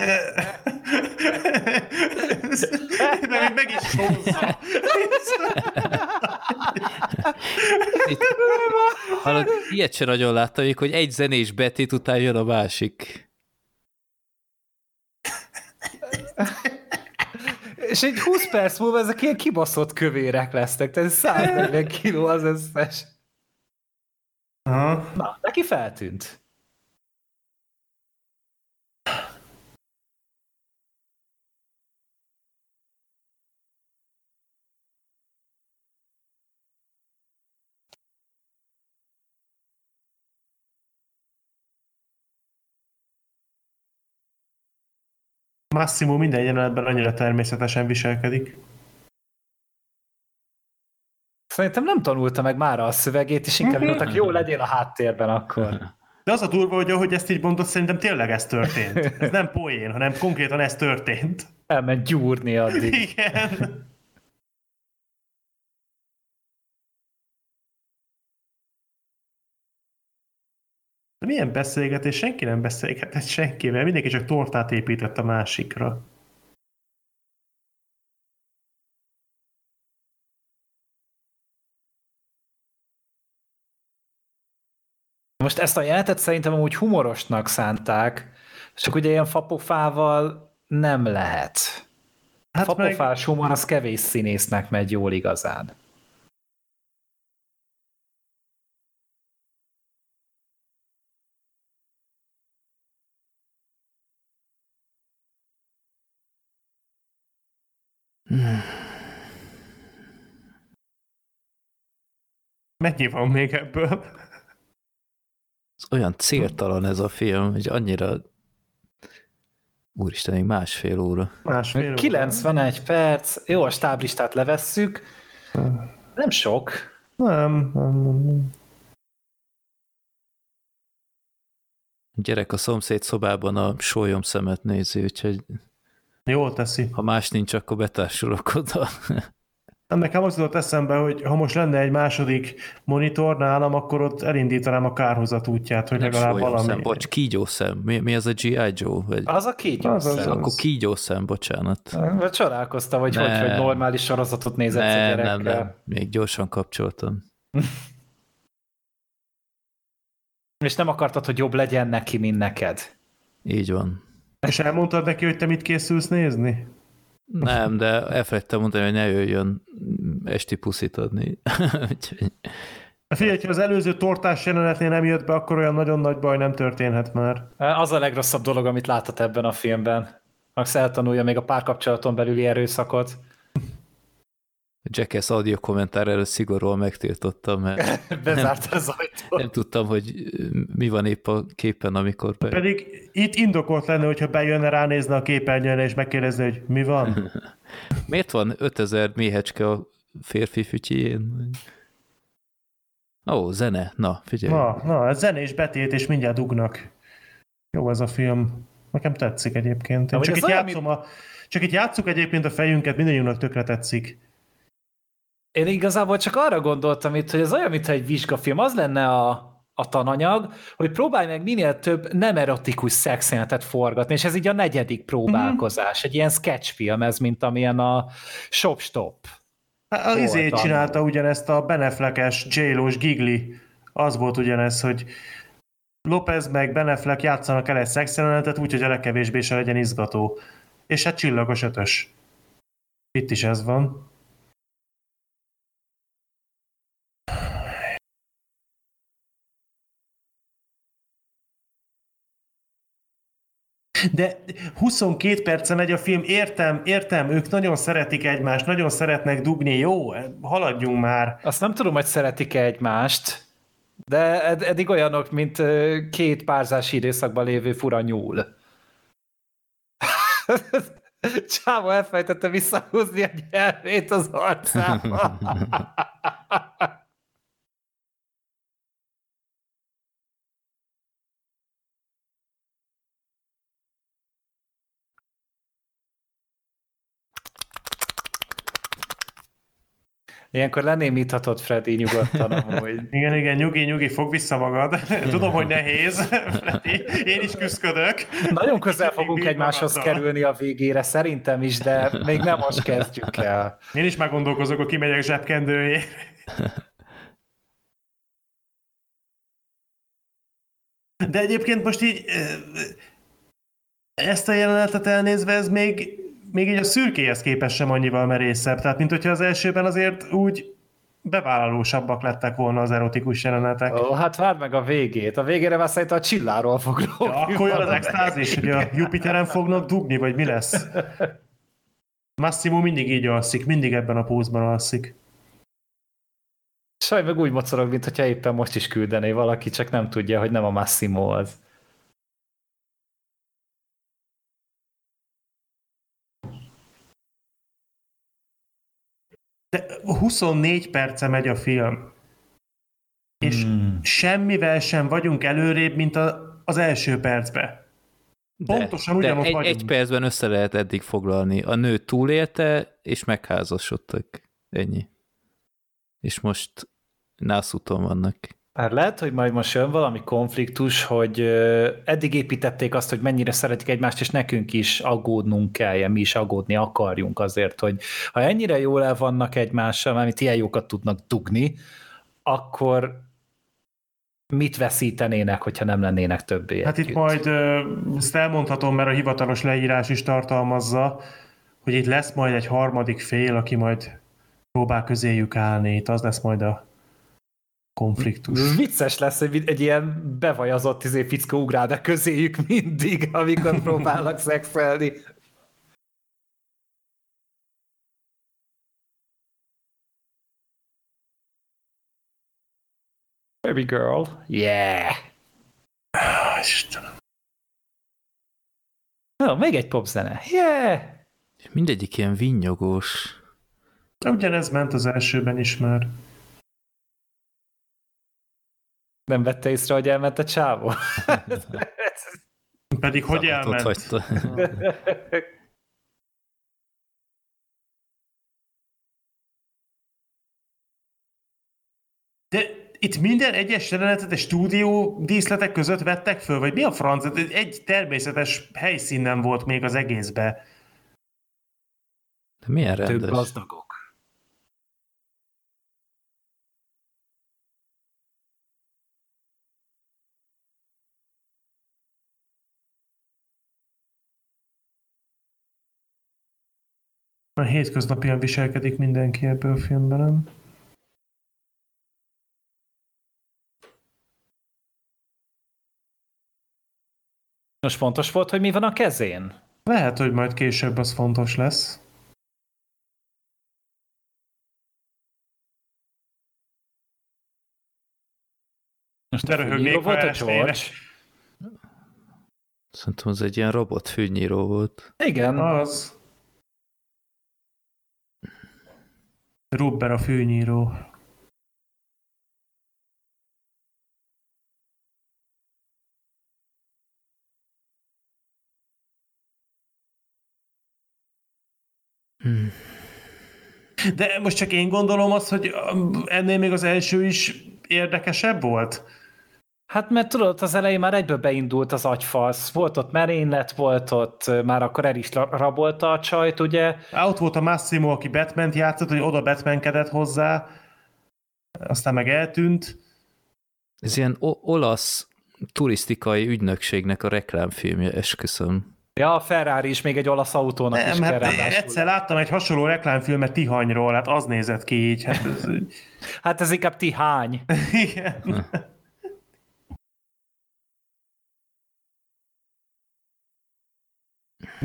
De még meg is hozza. hallod, ilyet sem nagyon láttam, hogy egy zenés betit után jön a másik. És egy 20 perc múlva ezek ilyen kibaszott kövérek lesznek, tehát 140 kiló az összes. Aha. Na, neki feltűnt. Massimo minden jelenetben annyira természetesen viselkedik. Szerintem nem tanulta meg már a szövegét, és inkább mondtak, jó, legyél a háttérben akkor. De az a durva, hogy ahogy ezt így mondod, szerintem tényleg ez történt. Ez nem poén, hanem konkrétan ez történt. Elment gyúrni addig. Igen. De milyen beszélgetés? Senki nem beszélgetett senkivel, mindenki csak tortát épített a másikra. Most ezt a jelentet szerintem amúgy humorosnak szánták, csak ugye ilyen fapofával nem lehet. Hát Fapofás meg... humor az kevés színésznek megy jól igazán. Mennyi van még ebből? Ez olyan céltalan ez a film, hogy annyira Úristen, még másfél óra. Másfél óra. 91 perc, jó, a stáblistát levesszük. Nem sok. Nem, nem, nem. nem. Gyerek a szomszéd szobában a sólyom szemet nézi, úgyhogy Jól teszi. ha más nincs, akkor betársulok oda. Nem, nekem az jutott eszembe, hogy ha most lenne egy második monitor nálam, akkor ott elindítanám a kárhozat útját, hogy Nem legalább valami... szem, bocs, kígyószem. Mi, mi az a G.I. Joe? Vagy... Az a kígyó. Az, az, az. Akkor kígyószem, bocsánat. Vagy Csodálkoztam, hogy, hogy, Ne. hogy normális sorozatot nézett a Nem, gyerekkel. nem, nem. Még gyorsan kapcsoltam. És nem akartad, hogy jobb legyen neki, mint neked. Így van. És elmondtad neki, hogy te mit készülsz nézni? Nem, de elfelejtettem mondani, hogy ne jöjjön esti puszit adni. Úgyhogy Figyelj, ha az előző tortás jelenetnél nem jött be, akkor olyan nagyon nagy baj nem történhet már. Az a legrosszabb dolog, amit láthat ebben a filmben. Max eltanulja még a párkapcsolaton belüli erőszakot. Jackass audio kommentár előtt szigorúan megtiltottam, mert Bezárta az ajtót. nem tudtam, hogy mi van épp a képen, amikor be... Pedig itt indokolt lenne, hogyha bejönne, ránézne a képernyőre, és megkérdezne, hogy mi van. Miért van 5000 méhecske a férfi fütyjén? Ó, zene. Na, figyelj. Na, na, ez zenés betét, és mindjárt dugnak. Jó ez a film. Nekem tetszik egyébként. Én csak, itt játszom a, csak itt játszuk egyébként a fejünket, mindannyiunknak tökre tetszik. Én igazából csak arra gondoltam itt, hogy ez olyan, mintha egy vizsgafilm. Az lenne a, a tananyag, hogy próbálj meg minél több nem erotikus szexjelentet forgatni, és ez így a negyedik próbálkozás. Egy ilyen sketchfilm ez, mint amilyen a Shop Stop. Hát, van? csinálta ugyanezt a Beneflekes, j Gigli. Az volt ugyanez, hogy Lopez meg Beneflek játszanak el egy szexjelenetet, úgyhogy a legkevésbé se legyen izgató. És hát csillagos ötös. Itt is ez van. De 22 perce megy a film, értem, értem, ők nagyon szeretik egymást, nagyon szeretnek dugni, jó, haladjunk már. Azt nem tudom, hogy szeretik-e egymást, de ed- eddig olyanok, mint két párzási időszakban lévő fura nyúl. Csávó elfejtette visszahúzni a nyelvét az arcába. Ilyenkor lenémíthatod Freddy nyugodtan amúgy. Igen, igen, nyugi, nyugi, fog vissza magad. Tudom, hogy nehéz, Freddy. Én is küzdök. Nagyon közel fogunk egymáshoz magaddal. kerülni a végére, szerintem is, de még nem most kezdjük el. Én is már gondolkozok, hogy kimegyek zsebkendőjé. De egyébként most így ezt a jelenetet elnézve, ez még, még így a szürkéhez képest sem annyival merészebb. Tehát, mint hogyha az elsőben azért úgy bevállalósabbak lettek volna az erotikus jelenetek. Ó, hát várd meg a végét. A végére már szerintem a csilláról fog Ja, lógni akkor jön az extázis, hogy a Jupiteren fognak dugni, vagy mi lesz? Massimo mindig így alszik, mindig ebben a pózban alszik. Saj, meg úgy mocorog, mint hogyha éppen most is küldené valaki, csak nem tudja, hogy nem a Massimo az. De 24 perce megy a film, és Hmm. semmivel sem vagyunk előrébb, mint a, az első percbe. De- Pontosan de ugyanott egy, vagyunk. egy percben össze lehet eddig foglalni. A nő túlélte, és megházasodtak. Ennyi. És most nászúton vannak. Hát lehet, hogy majd most jön valami konfliktus, hogy eddig építették azt, hogy mennyire szeretik egymást, és nekünk is aggódnunk kell, mi is aggódni akarjunk azért, hogy ha ennyire jól el vannak egymással, mert ilyen jókat tudnak dugni, akkor mit veszítenének, hogyha nem lennének többé Hát itt majd, ezt elmondhatom, mert a hivatalos leírás is tartalmazza, hogy itt lesz majd egy harmadik fél, aki majd próbál közéjük állni, itt az lesz majd a konfliktus. Vicces lesz, hogy egy ilyen bevajazott izé fickó ugrál be közéjük mindig, amikor próbálnak szexelni. Baby girl. Yeah. Ah, Istenem. No, még egy popzene. Yeah. Mindegyik ilyen vinnyogós. Ugyanez ment az elsőben is már. Nem vette észre, hogy elment a csávó? Pedig hogy elment? hagyta. De itt minden egyes jelenetet egy stúdió díszletek között vettek föl, vagy mi a franc? Egy természetes helyszín nem volt még az egészbe. De milyen rendes. gazdagok. A hétköznapian viselkedik mindenki ebből a filmben, nem? Most fontos volt, hogy mi van a kezén? Lehet, hogy majd később az fontos lesz. Most De a röhögnék, volt a. George? Szerintem az egy ilyen robot fűnyíró volt. Igen. Az. Rubber a fűnyíró. Hmm. De most csak én gondolom azt, hogy um, ennél még az első is érdekesebb volt. Hát mert tudod, az elején már egyből beindult az agyfasz. Volt ott merénylet, volt ott, már akkor el is rabolta a csajt, ugye? Ott volt a Massimo, aki batman játszott, hogy oda Batmankedett hozzá, aztán meg eltűnt. Ez ilyen o- olasz turisztikai ügynökségnek a reklámfilmje, esküszöm. Ja, a Ferrari is még egy olasz autónak is Nem, kell hát ráadásul. egyszer láttam egy hasonló reklámfilmet Tihanyról, hát az nézett ki így. Hát ez, Hát ez inkább tihány. igen.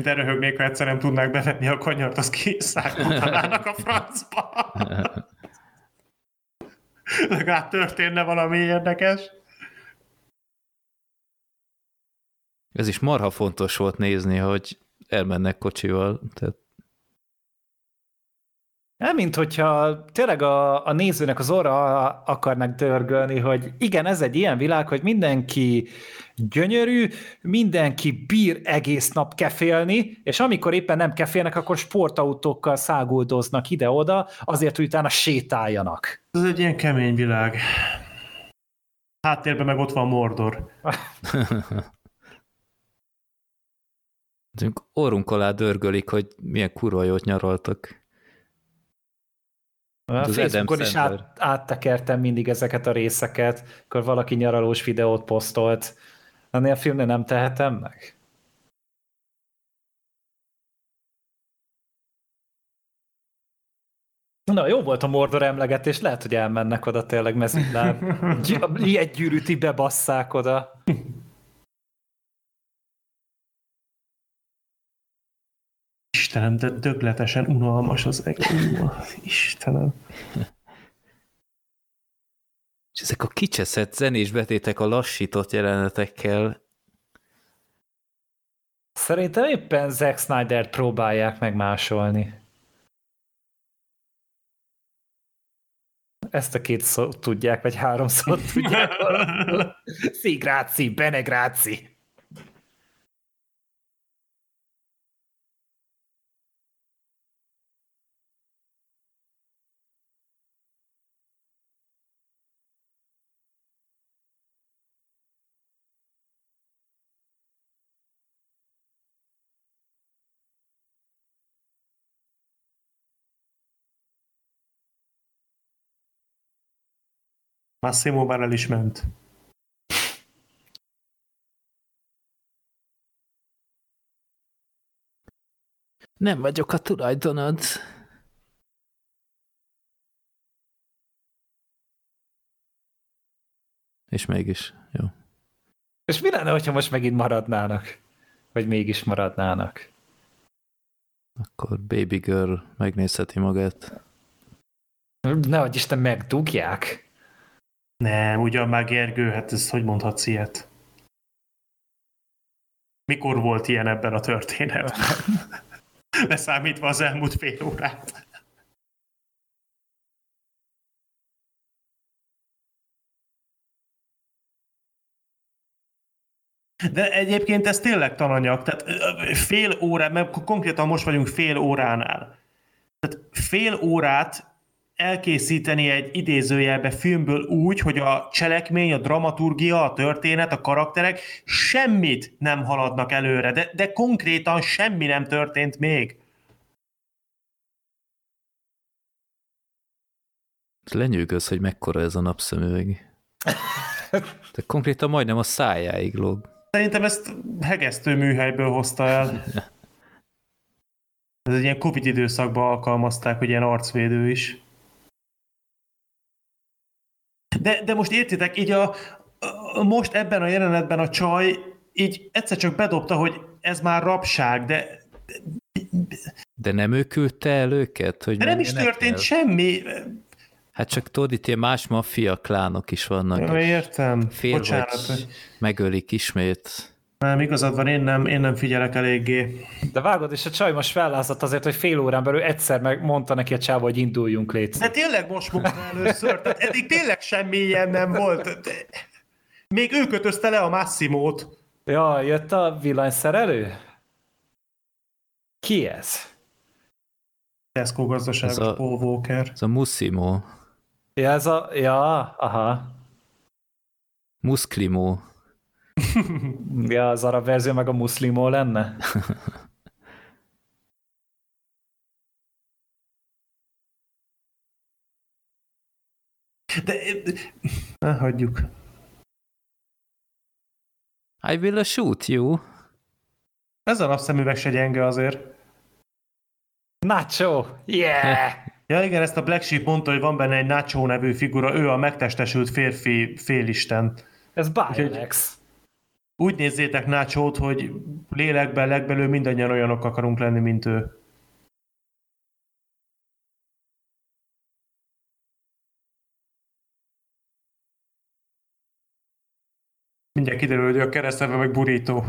De röhögnék, ha egyszer nem tudnák bevetni a kanyart, az kiszállítanának a francba. Legalább történne valami érdekes. Ez is marha fontos volt nézni, hogy elmennek kocsival. Tehát Nem, mint hogyha tényleg a, a nézőnek az orra akarnak dörgölni, hogy igen, ez egy ilyen világ, hogy mindenki gyönyörű, mindenki bír egész nap kefélni, és amikor éppen nem kefélnek, akkor sportautókkal száguldoznak ide-oda, azért, hogy utána sétáljanak. Ez egy ilyen kemény világ. Háttérben meg ott van Mordor. orrunk alá dörgölik, hogy milyen kurva jót nyaraltak. A Az Facebookon is át, áttekertem mindig ezeket a részeket, akkor valaki nyaralós videót posztolt. Ennél a filmnél nem tehetem meg? Na, jó volt a Mordor emlegetés, lehet, hogy elmennek oda tényleg mezitláb. Gy- Egy gyűrűt így bebasszák oda. Istenem, de dögletesen unalmas az egész. Istenem. És ezek a kicseszett zenés betétek a lassított jelenetekkel, Szerintem éppen Zack Snyder próbálják megmásolni. Ezt a két szót tudják, vagy három szót tudják. Sì, grazie, Massimo már el is ment. nem vagyok a tulajdonod. És mégis, jó. És mi lenne, hogyha most megint maradnának? Vagy mégis maradnának? Akkor Baby Girl megnézheti magát. Nehogy Isten megdugják. Nem, ugyan már Gergő, hát ezt hogy mondhatsz ilyet? Mikor volt ilyen ebben a történetben? Leszámítva az elmúlt fél órát. De egyébként ez tényleg tananyag, tehát fél órát, mert konkrétan most vagyunk fél óránál. Tehát fél órát elkészíteni egy idézőjelbe filmből úgy, hogy a cselekmény, a dramaturgia, a történet, a karakterek semmit nem haladnak előre, de, de konkrétan semmi nem történt még. Lenyűgöz, hogy mekkora ez a napszemüveg. De konkrétan majdnem a szájáig lóg. Szerintem ezt hegesztő műhelyből hozta el. Ez egy ilyen Covid időszakban alkalmazták, hogy ilyen arcvédő is. De, de most értitek, így a, a, most ebben a jelenetben a csaj így egyszer csak bedobta, hogy ez már rabság, de... De nem ő küldte el őket? Hogy de nem is történt el? semmi. Hát csak tudod, itt ilyen más maffia klánok is vannak. Ja, értem. Fél Bocsánat. Vagy megölik ismét. Nem, igazad van, én nem, én nem figyelek eléggé. De vágod, és a csaj most fellázadt azért, hogy fél órán belül egyszer meg mondta neki a csáva, hogy induljunk létre. De tényleg most mondta először, tehát eddig tényleg semmi ilyen nem volt. De... Még ő kötözte le a Massimót. Ja, jött a villanyszerelő? Ki ez? Tesco gazdaságos ez a, Paul Walker. Ez a Mussimo. Ja, ez a... Ja, aha. Musklimó. Ja, az arab verzió meg a muszlimó lenne? De, ne hagyjuk. I will shoot you. Ez a napszemüveg se gyenge azért. Nacho! Yeah! Ja igen, ezt a Black Sheep mondta, hogy van benne egy Nacho nevű figura, ő a megtestesült férfi félisten. Ez Biolex. Úgy nézzétek Nácsót, hogy lélekben, legbelül mindannyian olyanok akarunk lenni, mint ő. Mindjárt kiderül, hogy a keresztelve meg burító.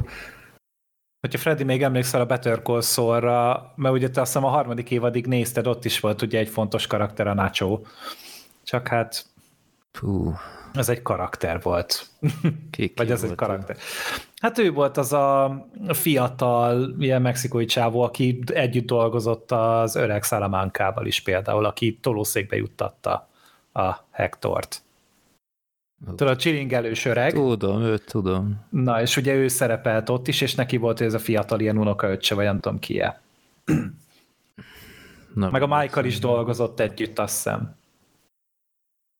Hogyha Freddy még emlékszel a Better Call Saul-ra, mert ugye te azt hiszem a harmadik évadig nézted, ott is volt ugye egy fontos karakter a Nacho. Csak hát Puh. Ez egy karakter volt. Ki, ki Vagy ez egy karakter. Hát ő volt az a fiatal, ilyen mexikói csávó, aki együtt dolgozott az öreg Salamánkával is például, aki tolószékbe juttatta a Hektort. Tudod, a csilingelős öreg. Tudom, őt tudom. Na, és ugye ő szerepelt ott is, és neki volt ez a fiatal ilyen unokaöccse, vagy nem tudom ki -e. Na, Meg a Michael is dolgozott együtt, azt hiszem.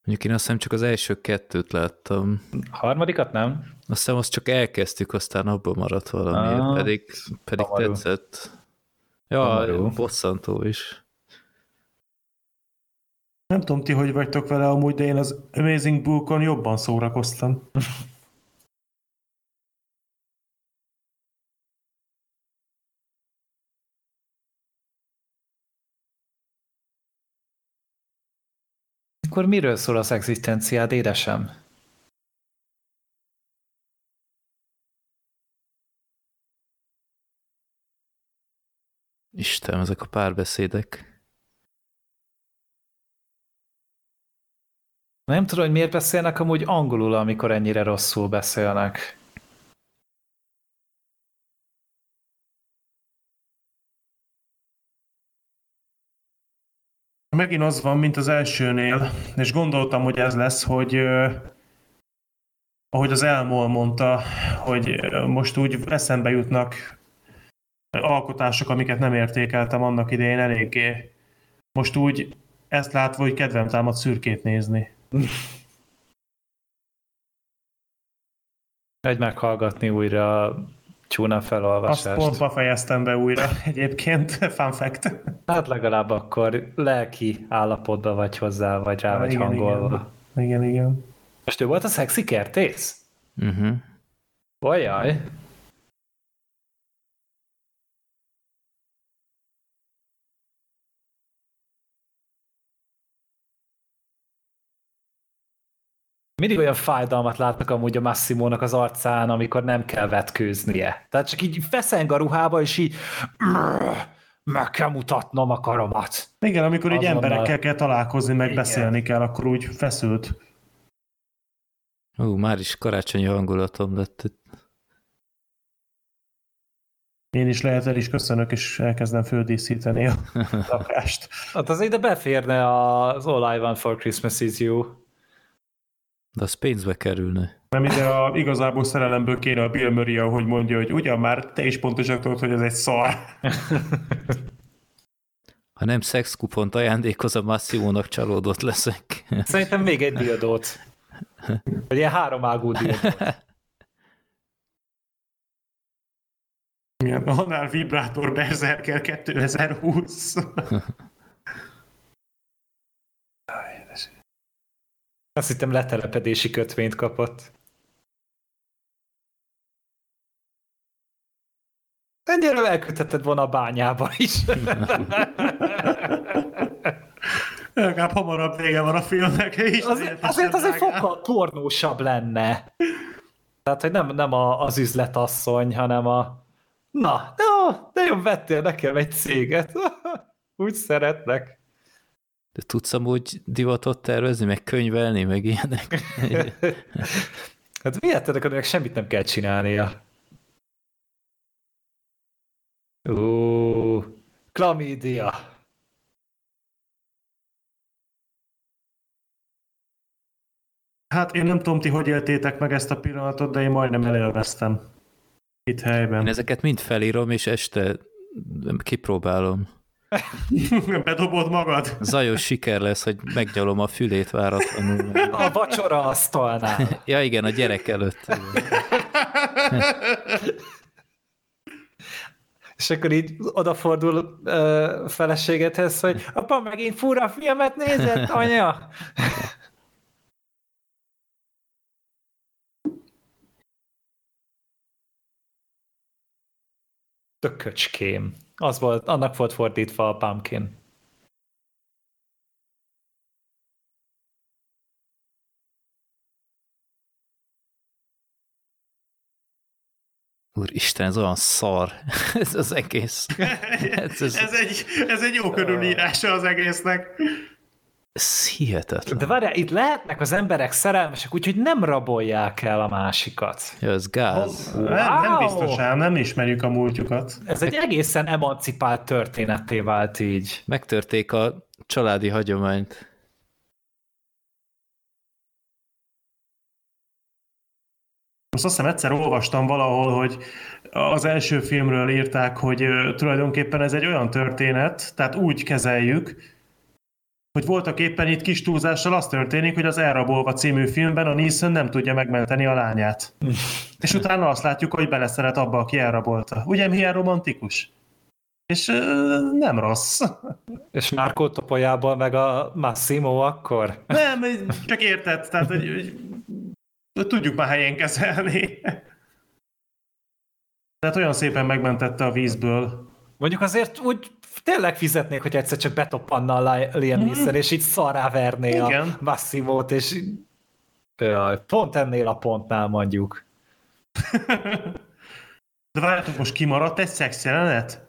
Mondjuk én azt hiszem csak az első kettőt láttam. A harmadikat nem? Azt hiszem azt csak elkezdtük, aztán abban maradt valami, ah, pedig, pedig tetszett. Ja, Amarú. bosszantó is. Nem tudom ti, hogy vagytok vele amúgy, de én az Amazing Bookon jobban szórakoztam. Akkor miről szól az egzisztenciád, édesem? Isten, ezek a párbeszédek. Nem tudom, hogy miért beszélnek amúgy angolul, amikor ennyire rosszul beszélnek. Megint az van, mint az elsőnél, és gondoltam, hogy ez lesz, hogy ahogy az Elmol mondta, hogy most úgy eszembe jutnak alkotások, amiket nem értékeltem annak idején eléggé. Most úgy ezt látva, hogy kedvem támad szürkét nézni. Egy meghallgatni újra csúna felolvasást. Azt pont ma fejeztem be újra egyébként, fun fact. Hát legalább akkor lelki állapotban vagy hozzá, vagy rá vagy igen, hangolva. Igen. igen, igen. Most ő volt a szexi kertész? Uh-huh. Vajjaj. Mindig olyan fájdalmat látnak amúgy a Massimónak az arcán, amikor nem kell vetkőznie. Tehát csak így feszeng a ruhába, és így meg kell mutatnom a karomat. Igen, amikor így emberekkel kell találkozni, meg Igen. beszélni kell, akkor úgy feszült. Ú, már is karácsonyi hangulatom lett. Én is lehet el is köszönök, és elkezdem földíszíteni a lakást. Hát az ide beférne az All I Want for Christmas is You. De az pénzbe kerülne. Nem ide a igazából szerelemből kéne a Bill Murray, hogy mondja, hogy ugyan már te is pontosan tudod, hogy ez egy szar. Ha nem szexkupont ajándékoz a Massimónak, csalódott leszek. Szerintem még egy dildót. Vagy ilyen háromágú dildót. Milyen Anál Vibrátor Berserker 2020. Azt hittem letelepedési kötvényt kapott. Ennyire elkötetted volna a bányába is. Legalább hamarabb vége van a filmnek. Az, azért az egy fokkal pornósabb lenne. Tehát, hogy nem, nem a, az üzletasszony, hanem a na, na, de jobb vettél nekem egy céget. Úgy szeretlek. De tudsz amúgy divatot tervezni, meg könyvelni, meg ilyenek? hát miért ennek semmit nem kell csinálnia? Ó, klamídia. Hát én nem tudom, ti hogy éltétek meg ezt a pillanatot, de én majdnem elélveztem. Itt helyben. Én ezeket mind felírom, és este kipróbálom. Bedobod magad? Zajos siker lesz, hogy megnyalom a fülét váratlanul. A vacsora asztalnál. Ja igen, a gyerek előtt. És akkor így odafordul uh, feleségedhez, hogy apa, megint fura filmet nézett, anya? Tököcském. Az volt, annak volt fordítva a pumpkin. Úristen, ez olyan szar. ez az egész. Ez, ez... ez, egy, ez egy jó körülírása az egésznek. Ez hihetetlen. De várjál, itt lehetnek az emberek szerelmesek, úgyhogy nem rabolják el a másikat. Ja, ez gáz. Wow. Nem, nem biztos ám, nem ismerjük a múltjukat. Ez egy egészen emancipált történetté vált így. Megtörték a családi hagyományt. Azt hiszem egyszer olvastam valahol, hogy az első filmről írták, hogy tulajdonképpen ez egy olyan történet, tehát úgy kezeljük, hogy voltak éppen itt kis túlzással az történik, hogy az Elrabolva című filmben a Neeson nem tudja megmenteni a lányát. És utána azt látjuk, hogy beleszeret abba, aki elrabolta. Ugye milyen romantikus? És uh, nem rossz. És Márkó Topolyából meg a Massimo akkor? Nem, csak érted, tehát hogy, hogy tudjuk már helyén kezelni. Tehát olyan szépen megmentette a vízből. Mondjuk azért úgy tényleg fizetnék, hogy egyszer csak betoppanna a Liam Neeson, mm-hmm. és így szarrá verné Igen. a Massimót, és Jaj, pont ennél a pontnál mondjuk. De várjátok, most kimaradt egy szexjelenet?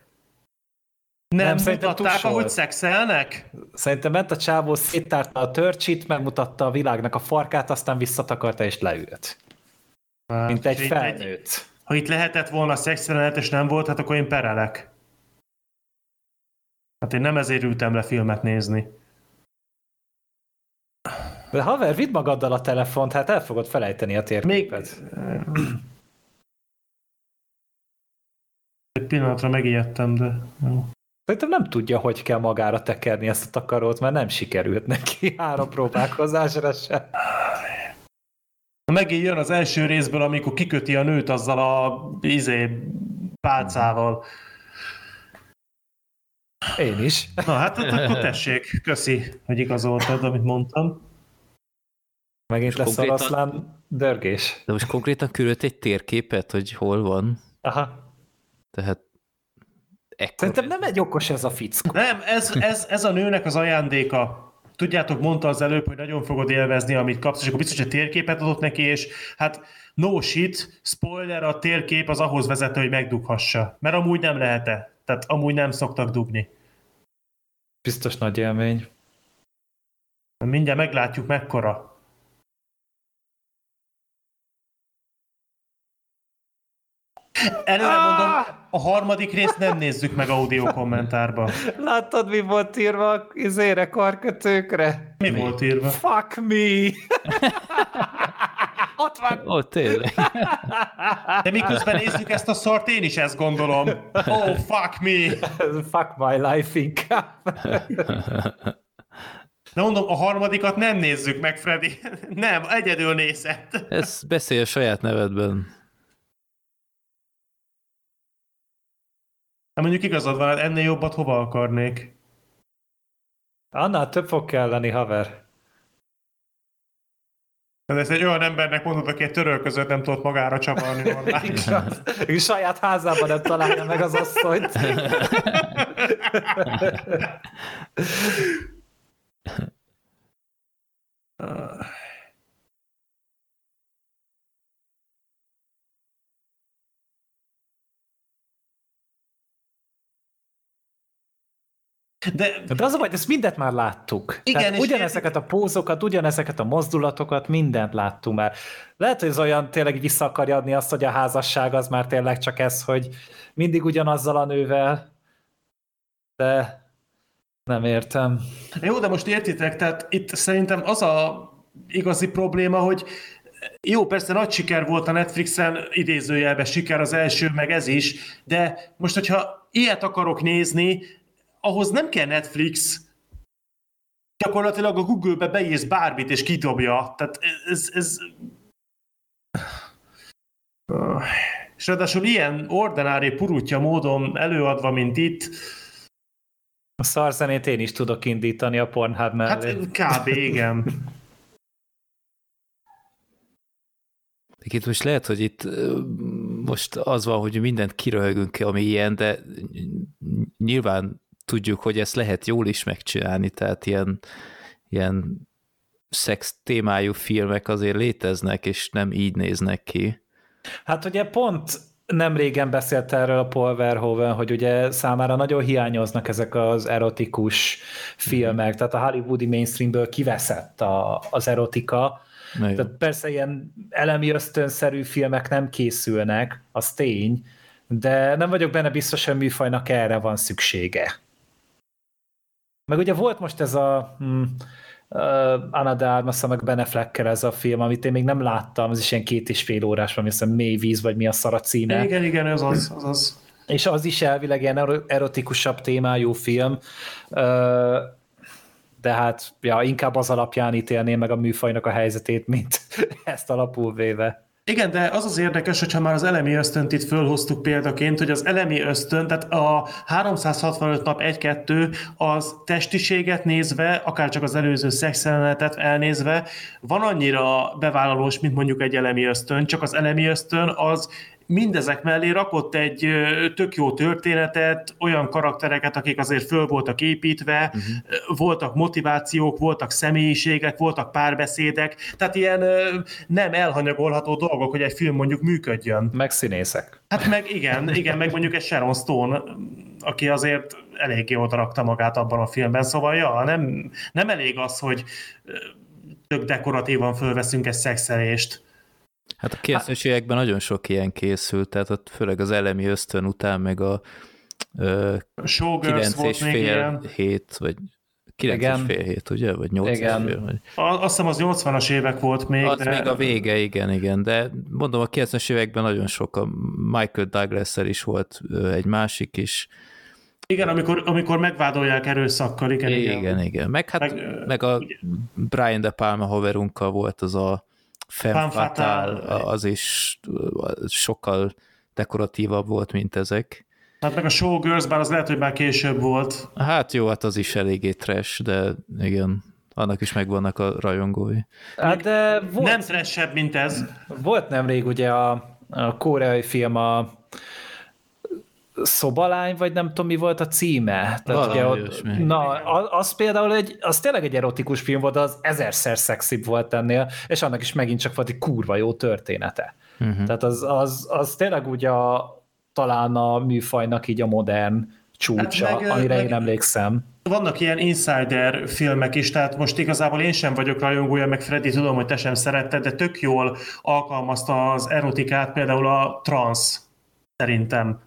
Nem, nem mutatták, ahogy szexelnek? Szerintem ment a csávó, széttárta a törcsit, megmutatta a világnak a farkát, aztán visszatakarta és leült. Hát, Mint egy felnőtt. Egy, ha itt lehetett volna szexjelenet, és nem volt, hát akkor én perelek. Hát én nem ezért ültem le filmet nézni. De haver, vidd magaddal a telefont, hát el fogod felejteni a térképet. Még... Egy pillanatra megijedtem, de... Szerintem nem tudja, hogy kell magára tekerni ezt a takarót, mert nem sikerült neki három próbálkozásra se. Megint jön az első részből, amikor kiköti a nőt azzal a izé, pálcával. Én is. Na hát akkor tessék, köszi, hogy igazoltad, amit mondtam. Megint lesz konkrétan... oroszlán dörgés. De most konkrétan küldött egy térképet, hogy hol van. Aha. Tehát ekkor... Szerintem nem egy okos ez a fickó. Nem, ez, ez, ez a nőnek az ajándéka. Tudjátok, mondta az előbb, hogy nagyon fogod élvezni, amit kapsz, és akkor biztos, hogy térképet adott neki, és hát no shit, spoiler, a térkép az ahhoz vezető, hogy megdughassa. Mert amúgy nem lehet -e. Tehát amúgy nem szoktak dugni. Biztos nagy élmény. Mindjárt meglátjuk mekkora. Előre mondom, a harmadik részt nem nézzük meg audio kommentárba. Láttad, mi volt írva a izére karkötőkre? Mi, mi volt írva? Fuck me! Ott van. Ó, tényleg. De miközben nézzük ezt a szart, én is ezt gondolom. Oh, fuck me! fuck my life inkább. De mondom, a harmadikat nem nézzük meg, Freddy. Nem, egyedül nézett. Ez beszél a saját nevedben. Hát mondjuk igazad van, hát ennél jobbat hova akarnék? Annál több fog kelleni, haver. Ez egy olyan embernek mondod, aki egy töröl között nem tudott magára csavarni És saját házában nem találja meg az asszonyt. De, De az a baj, ezt mindent már láttuk. Igen, Tehát ugyanezeket a pózokat, ugyanezeket a mozdulatokat, mindent láttunk már. Lehet, hogy ez olyan tényleg vissza akarja adni azt, hogy a házasság az már tényleg csak ez, hogy mindig ugyanazzal a nővel, de nem értem. Jó, de most értitek, tehát itt szerintem az a igazi probléma, hogy jó, persze nagy siker volt a Netflixen, idézőjelben siker az első, meg ez is, de most, hogyha ilyet akarok nézni, ahhoz nem kell Netflix, gyakorlatilag a Google-be beírsz bármit, és kidobja. Tehát ez, ez... És ráadásul ilyen ordinári purutja módon előadva, mint itt, a szarzenét én is tudok indítani a Pornhub mellé. Hát kb. igen. Itt most lehet, hogy itt most az van, hogy mindent kiröhögünk, ami ilyen, de nyilván tudjuk, hogy ezt lehet jól is megcsinálni, tehát ilyen, ilyen szex témájú filmek azért léteznek, és nem így néznek ki. Hát ugye pont nem régen beszélt erről a Paul Verhoeven, hogy ugye számára nagyon hiányoznak ezek az erotikus filmek, tehát a hollywoodi mainstreamből kiveszett a, az erotika, tehát persze ilyen elemi ösztönszerű filmek nem készülnek, az tény, de nem vagyok benne biztos, hogy műfajnak erre van szüksége. Meg ugye volt most ez a hm, uh, Anna de Armas, meg Ben ez a film, amit én még nem láttam, ez is ilyen két és fél órás, valami hiszem mély víz, vagy mi a szar a címe. Igen, igen, az az, az, az. És az is elvileg ilyen erotikusabb témájú film, uh, de hát ja, inkább az alapján ítélném meg a műfajnak a helyzetét, mint ezt alapul véve. Igen, de az az érdekes, hogyha már az elemi ösztönt itt fölhoztuk példaként, hogy az elemi ösztön, tehát a 365 nap 1-2 az testiséget nézve, akár csak az előző szexelenetet elnézve, van annyira bevállalós, mint mondjuk egy elemi ösztön, csak az elemi ösztön az mindezek mellé rakott egy tök jó történetet, olyan karaktereket, akik azért föl voltak építve, uh-huh. voltak motivációk, voltak személyiségek, voltak párbeszédek, tehát ilyen nem elhanyagolható dolgok, hogy egy film mondjuk működjön. Meg színészek. Hát meg igen, igen, meg mondjuk egy Sharon Stone, aki azért eléggé oda rakta magát abban a filmben, szóval ja, nem, nem elég az, hogy tök dekoratívan fölveszünk egy szexelést. Hát a 90-es években nagyon sok ilyen készült, tehát ott főleg az elemi ösztön után, meg a ö, 9 és fél hét, vagy 9 igen. és fél hét, ugye? Vagy 8 igen. fél, vagy... Azt hiszem az 80-as évek volt még. Az de... még a vége, igen, igen, de mondom, a 90-es években nagyon sok, a Michael douglas is volt egy másik is, igen, amikor, amikor megvádolják erőszakkal, igen. Igen, igen. igen. Meg, hát, meg, meg a ugye. Brian De Palma haverunkkal volt az a Femme Fatale, az is sokkal dekoratívabb volt, mint ezek. Hát meg a Showgirls, bár az lehet, hogy már később volt. Hát jó, hát az is eléggé trash, de igen, annak is megvannak a rajongói. Hát de volt, nem trashebb, mint ez. Volt nemrég ugye a, a koreai film a szobalány, vagy nem tudom, mi volt a címe. Tehát ugye ott, na, az például egy, az tényleg egy erotikus film volt, az ezerszer szexibb volt ennél, és annak is megint csak volt egy kurva jó története. Uh-huh. Tehát az, az, az tényleg úgy a, talán a műfajnak így a modern csúcsa, hát meg, amire meg, én emlékszem. Vannak ilyen insider filmek is, tehát most igazából én sem vagyok rajongója, meg Freddy, tudom, hogy te sem szeretted, de tök jól alkalmazta az erotikát, például a trans Szerintem.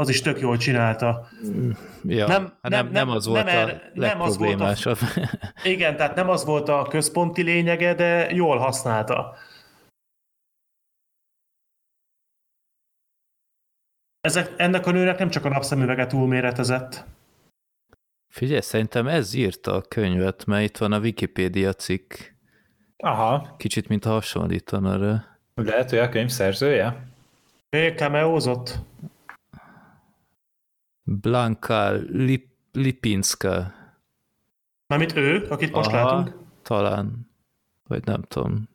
Az is tök jól csinálta. Ja, nem, nem, nem, nem az volt nem, er, a legproblémásabb. Igen, tehát nem az volt a központi lényege, de jól használta. Ezek, ennek a nőnek nem csak a napszemüvege túlméretezett. Figyelj, szerintem ez írta a könyvet, mert itt van a Wikipédia cikk. Aha. Kicsit, mint hasonlítan erre. Lehet, hogy a könyv szerzője? Ő cameózott. Blanka Lip Lipinska. Mármint ő, akit most Aha, látunk? talán. Vagy nem tudom.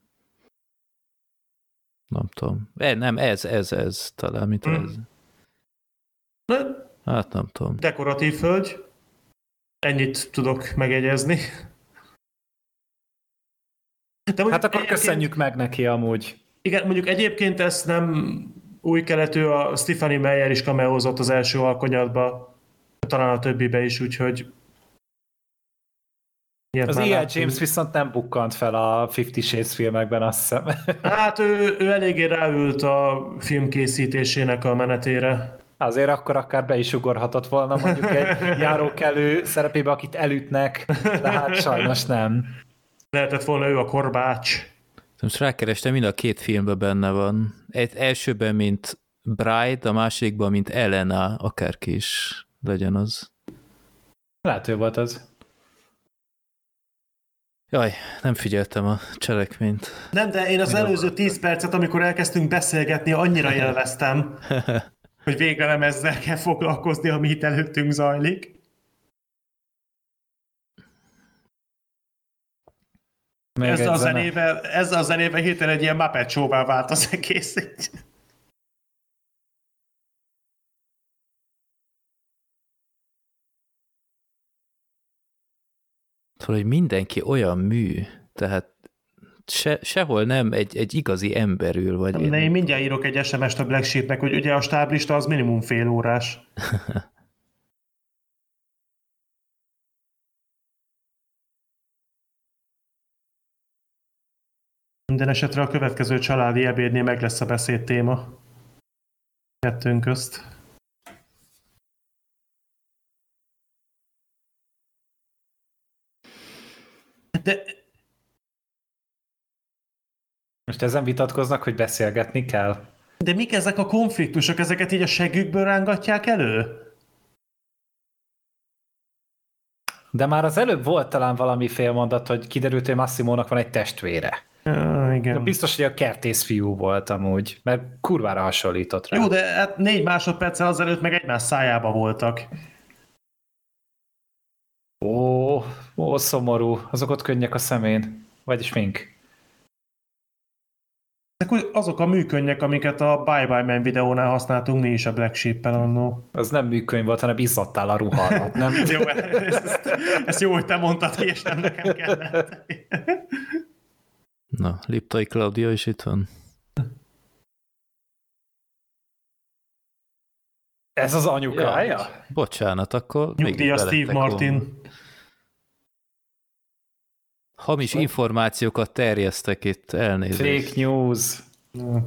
Nem tudom. E, nem, ez, ez, ez talán, mint hmm. ez. Ne? Hát nem tudom. Dekoratív föld. Ennyit tudok megegyezni. De hát akkor köszönjük meg neki amúgy. Igen, mondjuk egyébként ezt nem új keletű, a Stephanie Meyer is kameózott az első alkonyatba, talán a többibe is, úgyhogy Ilyet az E.L. James viszont nem bukkant fel a Fifty Shades filmekben, azt hiszem. Hát ő, ő eléggé ráült a film készítésének a menetére. Azért akkor akár be is ugorhatott volna mondjuk egy járókelő szerepébe, akit elütnek, de hát sajnos nem. Lehetett volna ő a korbács. Most rákerestem, mind a két filmben benne van. Egy elsőben, mint Bride, a másikban, mint Elena, akárki is legyen az. Lehet, hogy volt az. Jaj, nem figyeltem a cselekményt. Nem, de én az előző 10 percet, amikor elkezdtünk beszélgetni, annyira élveztem, hogy végre nem ezzel kell foglalkozni, ami itt előttünk zajlik. Még ezzel, a zenével, ezzel a zenével hirtelen egy ilyen Muppet show vált az egész. Szóval, hogy mindenki olyan mű, tehát se, sehol nem egy, egy igazi ember ül. Vagy én... én mindjárt írok egy SMS-t a Black Sheepnek, hogy ugye a stáblista az minimum fél órás. Minden esetre a következő családi ebédnél meg lesz a beszéd téma. Kettőnk közt. De... Most ezen vitatkoznak, hogy beszélgetni kell. De mik ezek a konfliktusok? Ezeket így a segükből rángatják elő? De már az előbb volt talán valami félmondat, hogy kiderült, hogy Massimónak van egy testvére. Ja, igen. Biztos, hogy a kertész fiú volt amúgy, mert kurvára hasonlított rá. Jó, de hát négy másodperccel azelőtt meg egymás szájába voltak. Ó, ó, szomorú. Azok ott könnyek a szemén. Vagyis mink. Azok a műkönyvek, amiket a Bye Bye Man videónál használtunk mi is a Black Sheep-el annó. Az nem műkönyv volt, hanem izzadtál a ruha nem? jó, ezt, ezt, jó, hogy te mondtad és nem nekem kellett. Na, Liptai Claudia is itt van. Ez az anyukája? Ja, bocsánat, akkor Nyugdíja Steve Martin. Volna. Hamis információkat terjesztek itt, elnézést. Fake news.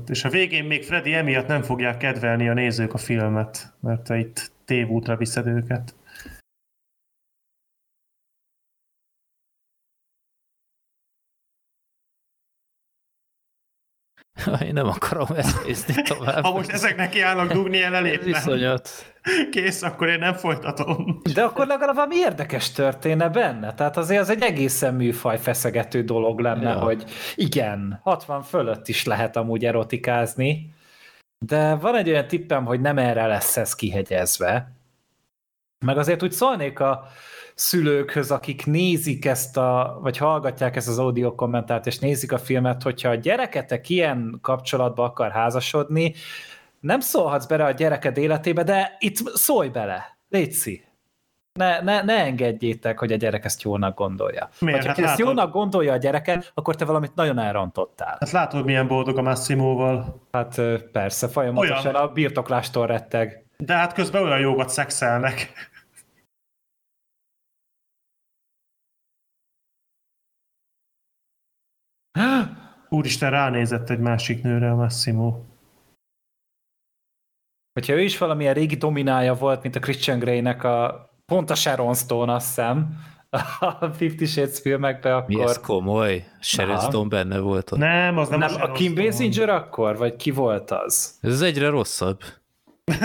És a végén még Freddy emiatt nem fogják kedvelni a nézők a filmet, mert te itt tévútra viszed őket. Én nem akarom ezt nézni tovább. Ha most ezek neki állnak dugni, el elépnem. Viszonyat. Kész, akkor én nem folytatom. De akkor legalább valami érdekes történne benne. Tehát azért az egy egészen műfaj feszegető dolog lenne, ja. hogy igen, 60 fölött is lehet amúgy erotikázni, de van egy olyan tippem, hogy nem erre lesz ez kihegyezve. Meg azért úgy szólnék a szülőkhöz, akik nézik ezt a, vagy hallgatják ezt az audio kommentárt, és nézik a filmet, hogyha a gyereketek ilyen kapcsolatba akar házasodni, nem szólhatsz bele a gyereked életébe, de itt szólj bele, létszi. Ne, ne, ne engedjétek, hogy a gyerek ezt jónak gondolja. Miért? Ha hát ezt látod... jónak gondolja a gyereke, akkor te valamit nagyon elrontottál. Hát látod, milyen boldog a Massimóval. Hát persze, folyamatosan olyan. a birtoklástól retteg. De hát közben olyan jókat szexelnek. Úristen, ránézett egy másik nőre a Massimo. hogyha ő is valamilyen régi dominája volt, mint a Christian Grey-nek a pont a Sharon Stone, azt hiszem, a Fifty Shades filmekben, akkor... Mi ez komoly? Sharon Stone benne volt ott. Nem, az nem, nem a, a Kim Basinger akkor? Vagy ki volt az? Ez egyre rosszabb.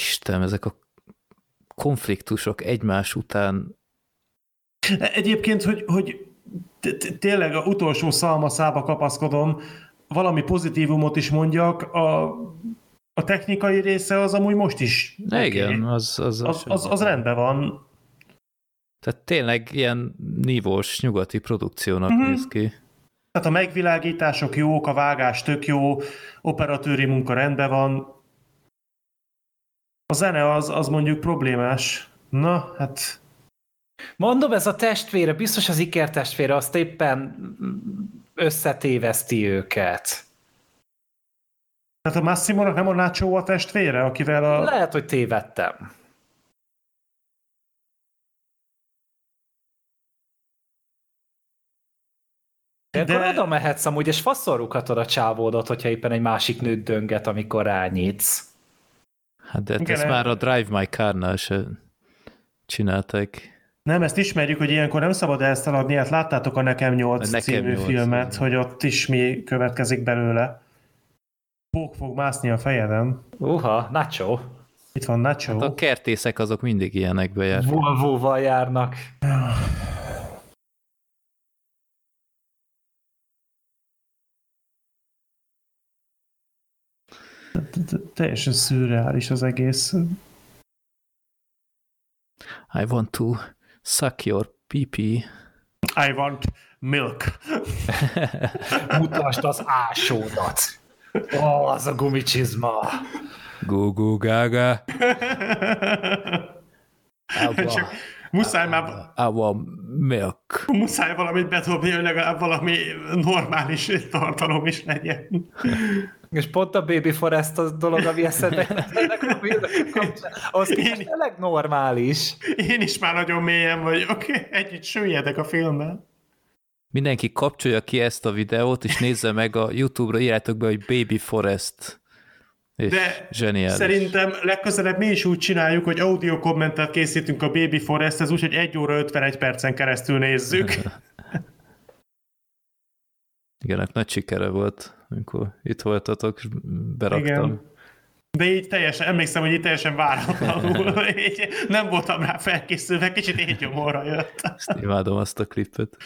Isten, ezek a konfliktusok egymás után. Egyébként, hogy, hogy tényleg a utolsó szalmaszába kapaszkodom, valami pozitívumot is mondjak, a, a technikai része az amúgy most is. Okay. Igen, az az, az, az, az rendben van. Tehát tényleg ilyen nívós nyugati produkciónak uh-huh. néz ki. Tehát a megvilágítások jók, a vágás tök jó, operatőri munka rendben van. A zene az, az mondjuk problémás. Na, hát... Mondom, ez a testvére, biztos az Iker testvére, azt éppen összetéveszti őket. Tehát a Massimo nem a Nacho a testvére, akivel a... Lehet, hogy tévedtem. De... Akkor oda mehetsz amúgy, és faszorukhatod a csávódot, hogyha éppen egy másik nőt dönget, amikor rányítsz. Hát de ezt már a Drive My Car-nál se csinálták. Nem, ezt ismerjük, hogy ilyenkor nem szabad elszaladni, hát láttátok a Nekem 8 nekem című 8 filmet, hogy ott is mi következik belőle. Pók fog mászni a fejeden. Uha, Nacho. Itt van Nacho. Hát a kertészek azok mindig ilyenekbe járnak. Volvo-val járnak. Teljesen szürreális az egész. I want to suck your pee I want milk. Mutasd az ásódat. Ó, oh, az a gumicsizma. Go, gaga. Csak muszáj már... I want milk. Muszáj valamit bedobni, hogy legalább valami normális tartalom is legyen. És pont a Baby Forest az dolog, ami eszembe az tényleg normális. Én is már nagyon mélyen vagyok. Együtt süllyedek a filmmel. Mindenki kapcsolja ki ezt a videót, és nézze meg a YouTube-ra, írjátok be, hogy Baby Forest. És De zseniális. szerintem legközelebb mi is úgy csináljuk, hogy audio kommentet készítünk a Baby Forest, ez úgy, hogy 1 óra 51 percen keresztül nézzük. Igen, nagy sikere volt, amikor itt voltatok, és beraktam. Igen. De így teljesen, emlékszem, hogy így teljesen váratlanul, így nem voltam rá felkészülve, kicsit így gyomorra jött. Ezt imádom azt a klipet.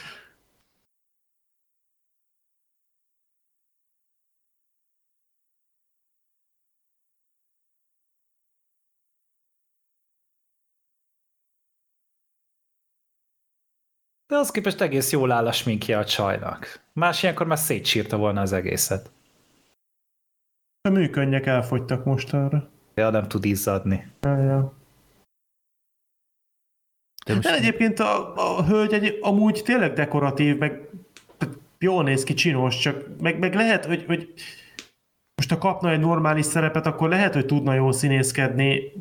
De az képest egész jól áll a sminkje a csajnak. Más ilyenkor már szétsírta volna az egészet. A műkönnyek elfogytak most arra. Ja, nem tud izzadni. Ja, ja. De most... De egyébként a, a hölgy egy, amúgy tényleg dekoratív, meg jól néz ki, csinos, csak meg, meg lehet, hogy, hogy most ha kapna egy normális szerepet, akkor lehet, hogy tudna jól színészkedni,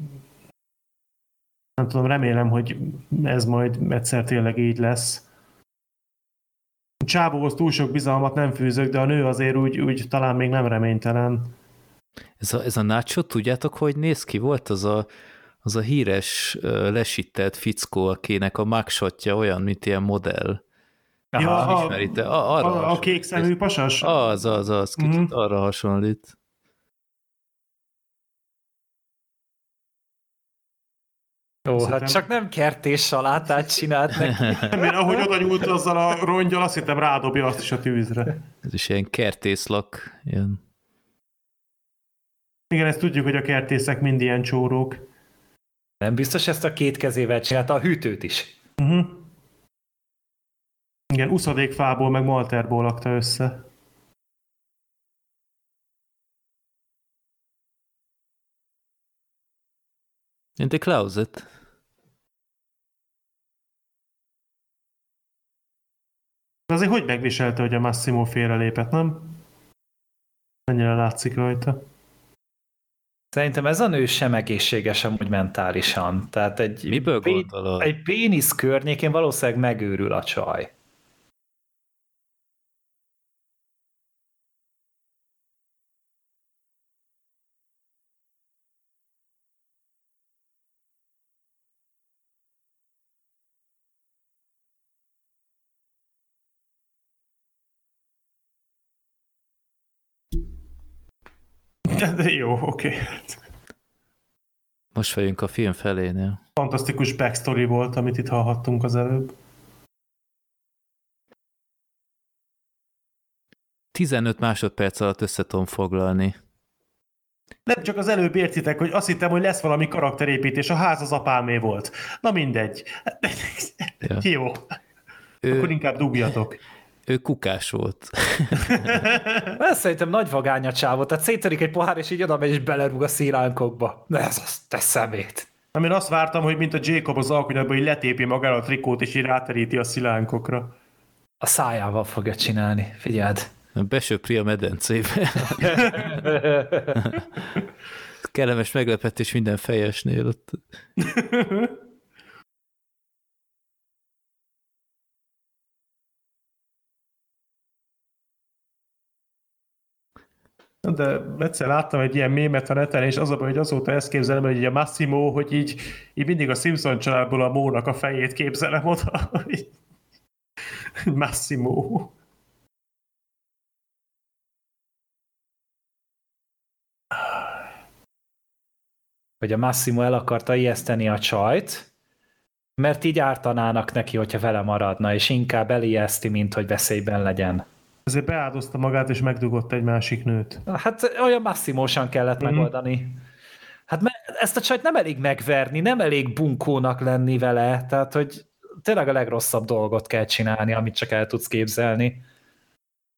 nem tudom, remélem, hogy ez majd egyszer tényleg így lesz. Csávóhoz túl sok bizalmat nem fűzök, de a nő azért úgy, úgy talán még nem reménytelen. Ez a, ez a Nacho, tudjátok, hogy néz ki? Volt az a, az a híres lesített fickó, akinek a mugshotja olyan, mint ilyen modell. Ja, a, ismeritek? A, arra a, a kék szemű pasas? Az, az, az, kicsit mm-hmm. arra hasonlít. Ó, hát csak nem kertés salátát csinált neki. Én ahogy oda nyúlt azzal a rongyal, azt hittem rádobja azt is a tűzre. Ez is ilyen kertészlak. Ilyen. Igen, ezt tudjuk, hogy a kertészek mind ilyen csórók. Nem biztos ezt a két kezével csinálta a hűtőt is. Uh-huh. Igen, uszadékfából meg malterból lakta össze. In the closet. De azért hogy megviselte, hogy a Massimo félrelépett, nem? Mennyire látszik rajta. Szerintem ez a nő sem egészséges amúgy mentálisan. Tehát egy, Miből gondolod? egy pénisz környékén valószínűleg megőrül a csaj. De jó, oké. Most vagyunk a film felénél. Fantasztikus backstory volt, amit itt hallhattunk az előbb. 15 másodperc alatt össze tudom foglalni. Nem csak az előbb értitek, hogy azt hittem, hogy lesz valami karakterépítés, a ház az apámé volt. Na mindegy. Ja. Jó. Ő, Akkor inkább dugjatok. Ő kukás volt. Ez szerintem nagy vagány a csávó, tehát széttörik egy pohár, és így oda megy, és belerúg a szíránkokba. De ez az te szemét. Nem, én azt vártam, hogy mint a Jacob az alkonyatban, hogy letépi magára a trikót, és így ráteríti a szilánkokra. A szájával fogja csinálni, figyeld. Besöpri a medencébe. Kellemes meglepetés minden fejesnél. Ott. De egyszer láttam egy ilyen mémet a neten, és az a baj, hogy azóta ezt képzelem, hogy így a Massimo, hogy így, így mindig a Simpson családból a Mónak a fejét képzelem oda. Massimo. Hogy a Massimo el akarta ijeszteni a csajt, mert így ártanának neki, hogyha vele maradna, és inkább elijeszti, mint hogy veszélyben legyen. Ezért beáldozta magát, és megdugott egy másik nőt. Hát olyan masszimósan kellett mm. megoldani. Hát ezt a csajt nem elég megverni, nem elég bunkónak lenni vele, tehát hogy tényleg a legrosszabb dolgot kell csinálni, amit csak el tudsz képzelni.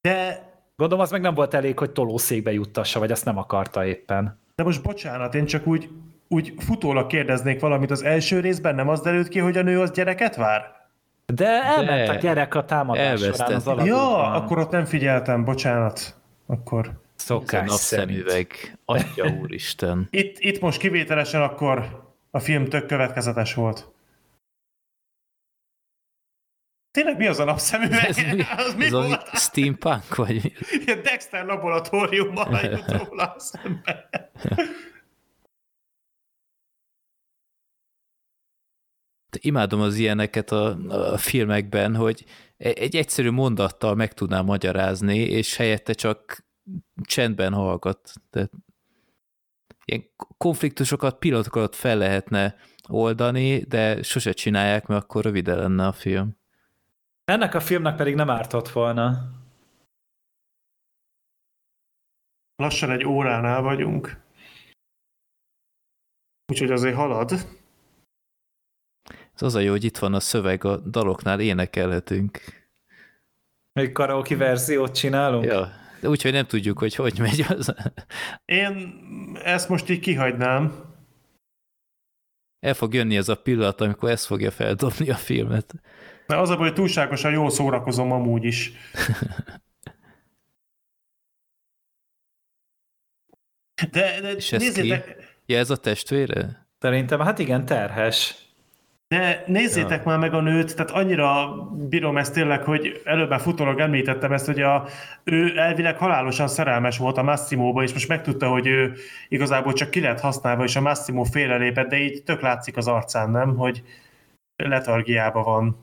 De, Gondolom, az meg nem volt elég, hogy tolószékbe juttassa, vagy azt nem akarta éppen. de most bocsánat, én csak úgy, úgy futólag kérdeznék valamit az első részben, nem az derült ki, hogy a nő az gyereket vár? De elment De, a gyerek a támadás során az elvesztett. Ja, akkor ott nem figyeltem, bocsánat. Akkor. Szokás napszemüveg. Atya úristen. Itt, itt most kivételesen akkor a film tök következetes volt. Tényleg mi az a napszemüveg? Ez mi, az mi ez a volt? steampunk, vagy mi? Ilyen Dexter laboratóriumban jut róla a szembe. Imádom az ilyeneket a, a filmekben, hogy e- egy egyszerű mondattal meg tudná magyarázni, és helyette csak csendben hallgat. Tehát ilyen konfliktusokat pillanatok alatt fel lehetne oldani, de sose csinálják, mert akkor rövide lenne a film. Ennek a filmnek pedig nem ártott volna. Lassan egy óránál vagyunk. Úgyhogy azért halad. Ez az a jó, hogy itt van a szöveg, a daloknál énekelhetünk. Még karaoke verziót csinálunk? Ja, de úgyhogy nem tudjuk, hogy hogy megy az. Én ezt most így kihagynám. El fog jönni ez a pillanat, amikor ez fogja feldobni a filmet. Mert az a baj, hogy túlságosan jól szórakozom amúgy is. De, de És ez nézzétek, Ja, ez a testvére? Szerintem, hát igen, terhes. De nézzétek ja. már meg a nőt, tehát annyira bírom ezt tényleg, hogy előbb már futólag említettem ezt, hogy a, ő elvileg halálosan szerelmes volt a Massimóba, és most megtudta, hogy ő igazából csak ki lett használva, és a Massimo félrelépett, de így tök látszik az arcán, nem? Hogy letargiában van.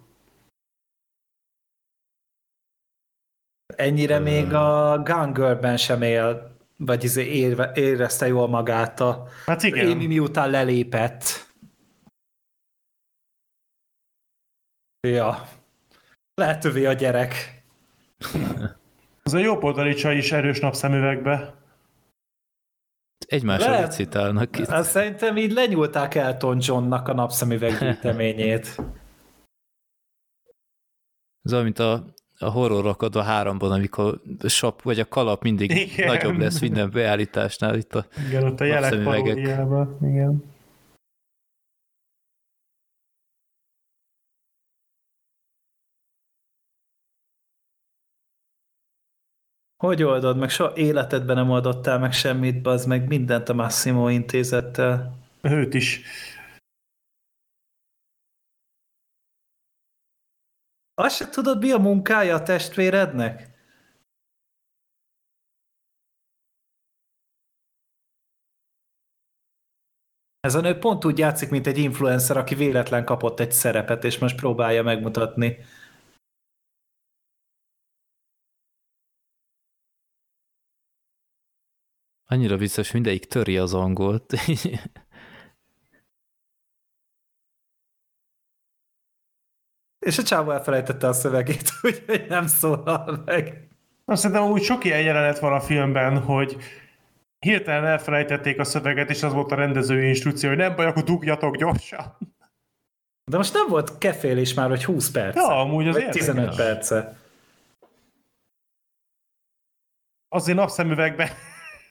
Ennyire még a Gun Girl-ben sem él, vagy izé érve, érezte jól magát a Hát igen. Amy miután lelépett. Ja. Lehetővé a gyerek. Az a jobb oldali csaj is erős napszemüvegbe. Egymásra Lehet. licitálnak itt. Azt szerintem így lenyúlták Elton Johnnak a napszemüveg gyűjteményét. Ez olyan, mint a, a horror akadva háromban, amikor a sap vagy a kalap mindig Igen. Nagyobb lesz minden beállításnál. Itt a, Igen, ott a jelek. Igen. Hogy oldod meg? Soha életedben nem oldottál meg semmit, az meg mindent a Massimo intézettel. Őt is. Azt se tudod, mi a munkája a testvérednek? Ez a nő pont úgy játszik, mint egy influencer, aki véletlen kapott egy szerepet, és most próbálja megmutatni. Annyira biztos, mindegyik töri az angolt. És a csávó elfelejtette a szövegét, úgyhogy nem szólal meg. Azt szerintem úgy sok ilyen jelenet van a filmben, hogy hirtelen elfelejtették a szöveget, és az volt a rendezői instrukció, hogy nem baj, akkor dugjatok gyorsan. De most nem volt kefélés már, hogy 20 perc. Ja, amúgy az Vagy érdekes. 15 perce. Azért napszemüvegben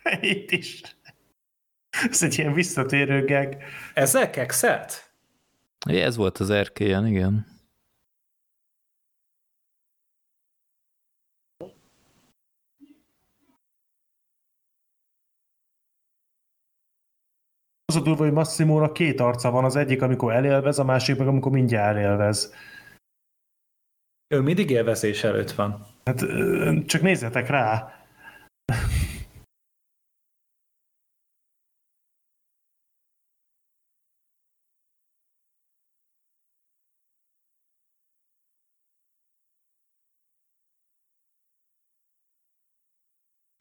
itt is. Ez egy ilyen visszatérő gag. Ezzel kekszelt? Ja, Ez volt az erkélyen, igen. Az a durva, hogy Massimónak két arca van, az egyik, amikor elélvez, a másik meg, amikor mindjárt elélvez. Ő mindig élvezés előtt van. Hát csak nézzetek rá.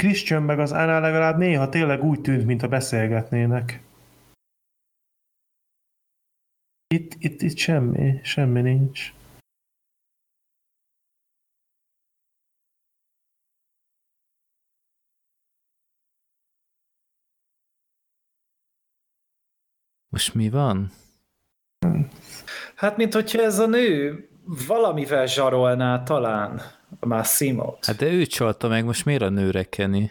Christian meg az Anna legalább néha tényleg úgy tűnt, mint a beszélgetnének. Itt, itt, itt semmi, semmi nincs. Most mi van? Hát, mint hogyha ez a nő valamivel zsarolná talán a Massimót. Hát de ő csalta meg, most miért a nőre keni?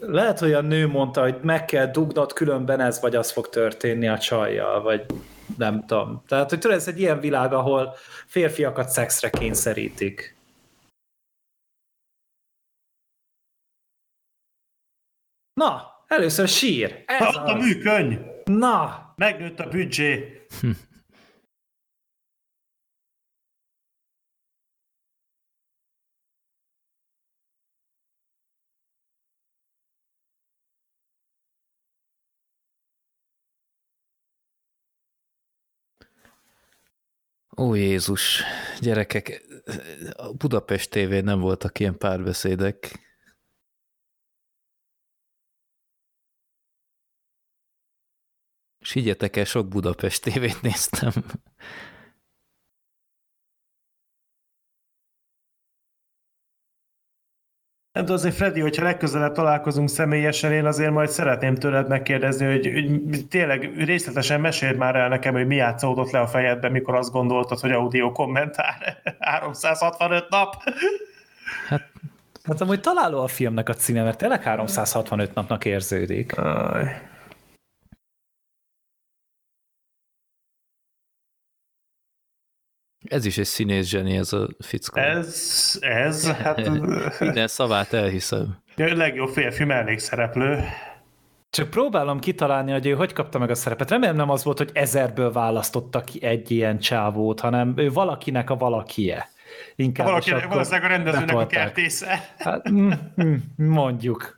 Lehet, hogy a nő mondta, hogy meg kell dugnod, különben ez vagy az fog történni a csajjal, vagy nem tudom. Tehát, hogy tudod, ez egy ilyen világ, ahol férfiakat szexre kényszerítik. Na, először sír. Ez a műkönyv! Na, Megnőtt a büdzsé! Ó Jézus, gyerekek, a Budapest TV nem voltak ilyen párbeszédek. És higgyetek el, sok Budapest tévét néztem. Nem tudom, azért Freddy, hogyha legközelebb találkozunk személyesen, én azért majd szeretném tőled megkérdezni, hogy, hogy tényleg részletesen meséld már el nekem, hogy mi játszódott le a fejedben, mikor azt gondoltad, hogy audio kommentár 365 nap. hát amúgy találó a filmnek a címe, mert tényleg 365 napnak érződik. Aj. Ez is egy színész zseni, ez a fickó. Ez, ez, hát Minden szavát elhiszem. a legjobb férfi mellékszereplő. Csak próbálom kitalálni, hogy ő hogy kapta meg a szerepet. Remélem nem az volt, hogy ezerből választottak ki egy ilyen csávót, hanem ő valakinek a valakie. Inkább Valaki, valószínűleg a rendezőnek a betolták. kertésze. Hát, mm, mm, mondjuk.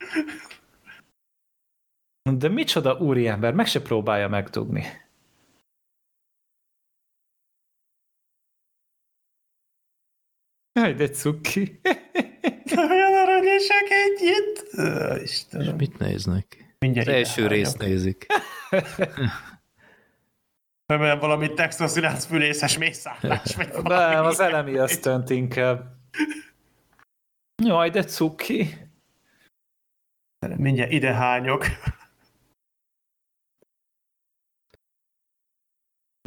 De micsoda úriember, meg se próbálja megdugni. Jaj, de cuki. Olyan aranyosak együtt. Ö, És Istenem. mit néznek? Az Mindjárt első ide részt nézik. Remélem valami textoszilász fülészes mészállás, vagy valami. Nem, az elemi ösztönt inkább. Jaj, de cuki. Mindjárt ide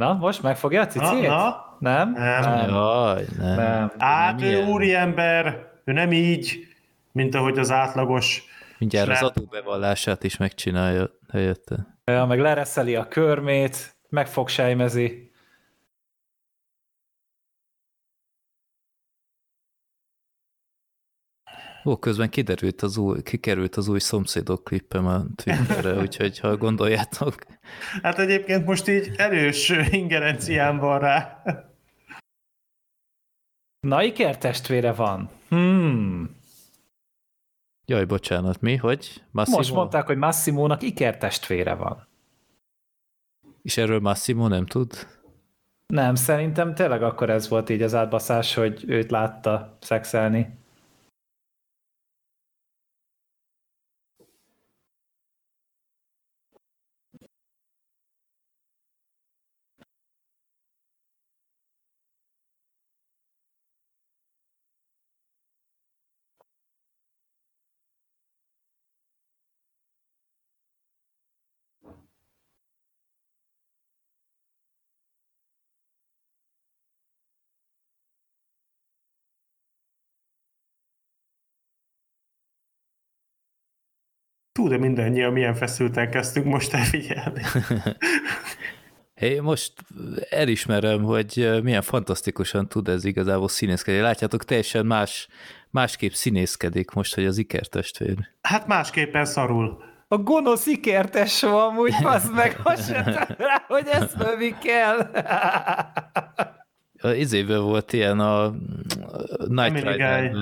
Na, most megfogja a Na, cicét? na. Nem? Nem. Nem. Jaj, nem. Nem. Hát Nem ő úriember, ő nem így, mint ahogy az átlagos. Mindjárt az Srác. adóbevallását is megcsinálja helyette. Ja, meg lereszeli a körmét, megfogsejmezi. Ó, közben kiderült az új, kikerült az új szomszédok klippem a Twitterre, úgyhogy ha gondoljátok. Hát egyébként most így erős ingerenciám van rá. Na, Iker testvére van. Hmm. Jaj, bocsánat, mi? Hogy? Massimo? Most mondták, hogy Massimónak Iker testvére van. És erről Massimo nem tud? Nem, szerintem tényleg akkor ez volt így az átbaszás, hogy őt látta szexelni. Tud, de mindannyian milyen feszülten kezdtünk most elfigyelni. Hé, most elismerem, hogy milyen fantasztikusan tud ez igazából színészkedni. Látjátok, teljesen más, másképp színészkedik most, hogy az Iker testvér. Hát másképpen szarul. A gonosz ikertes amúgy, az meg, azt sem rá, hogy ezt mi kell. A izében volt ilyen a Night Rider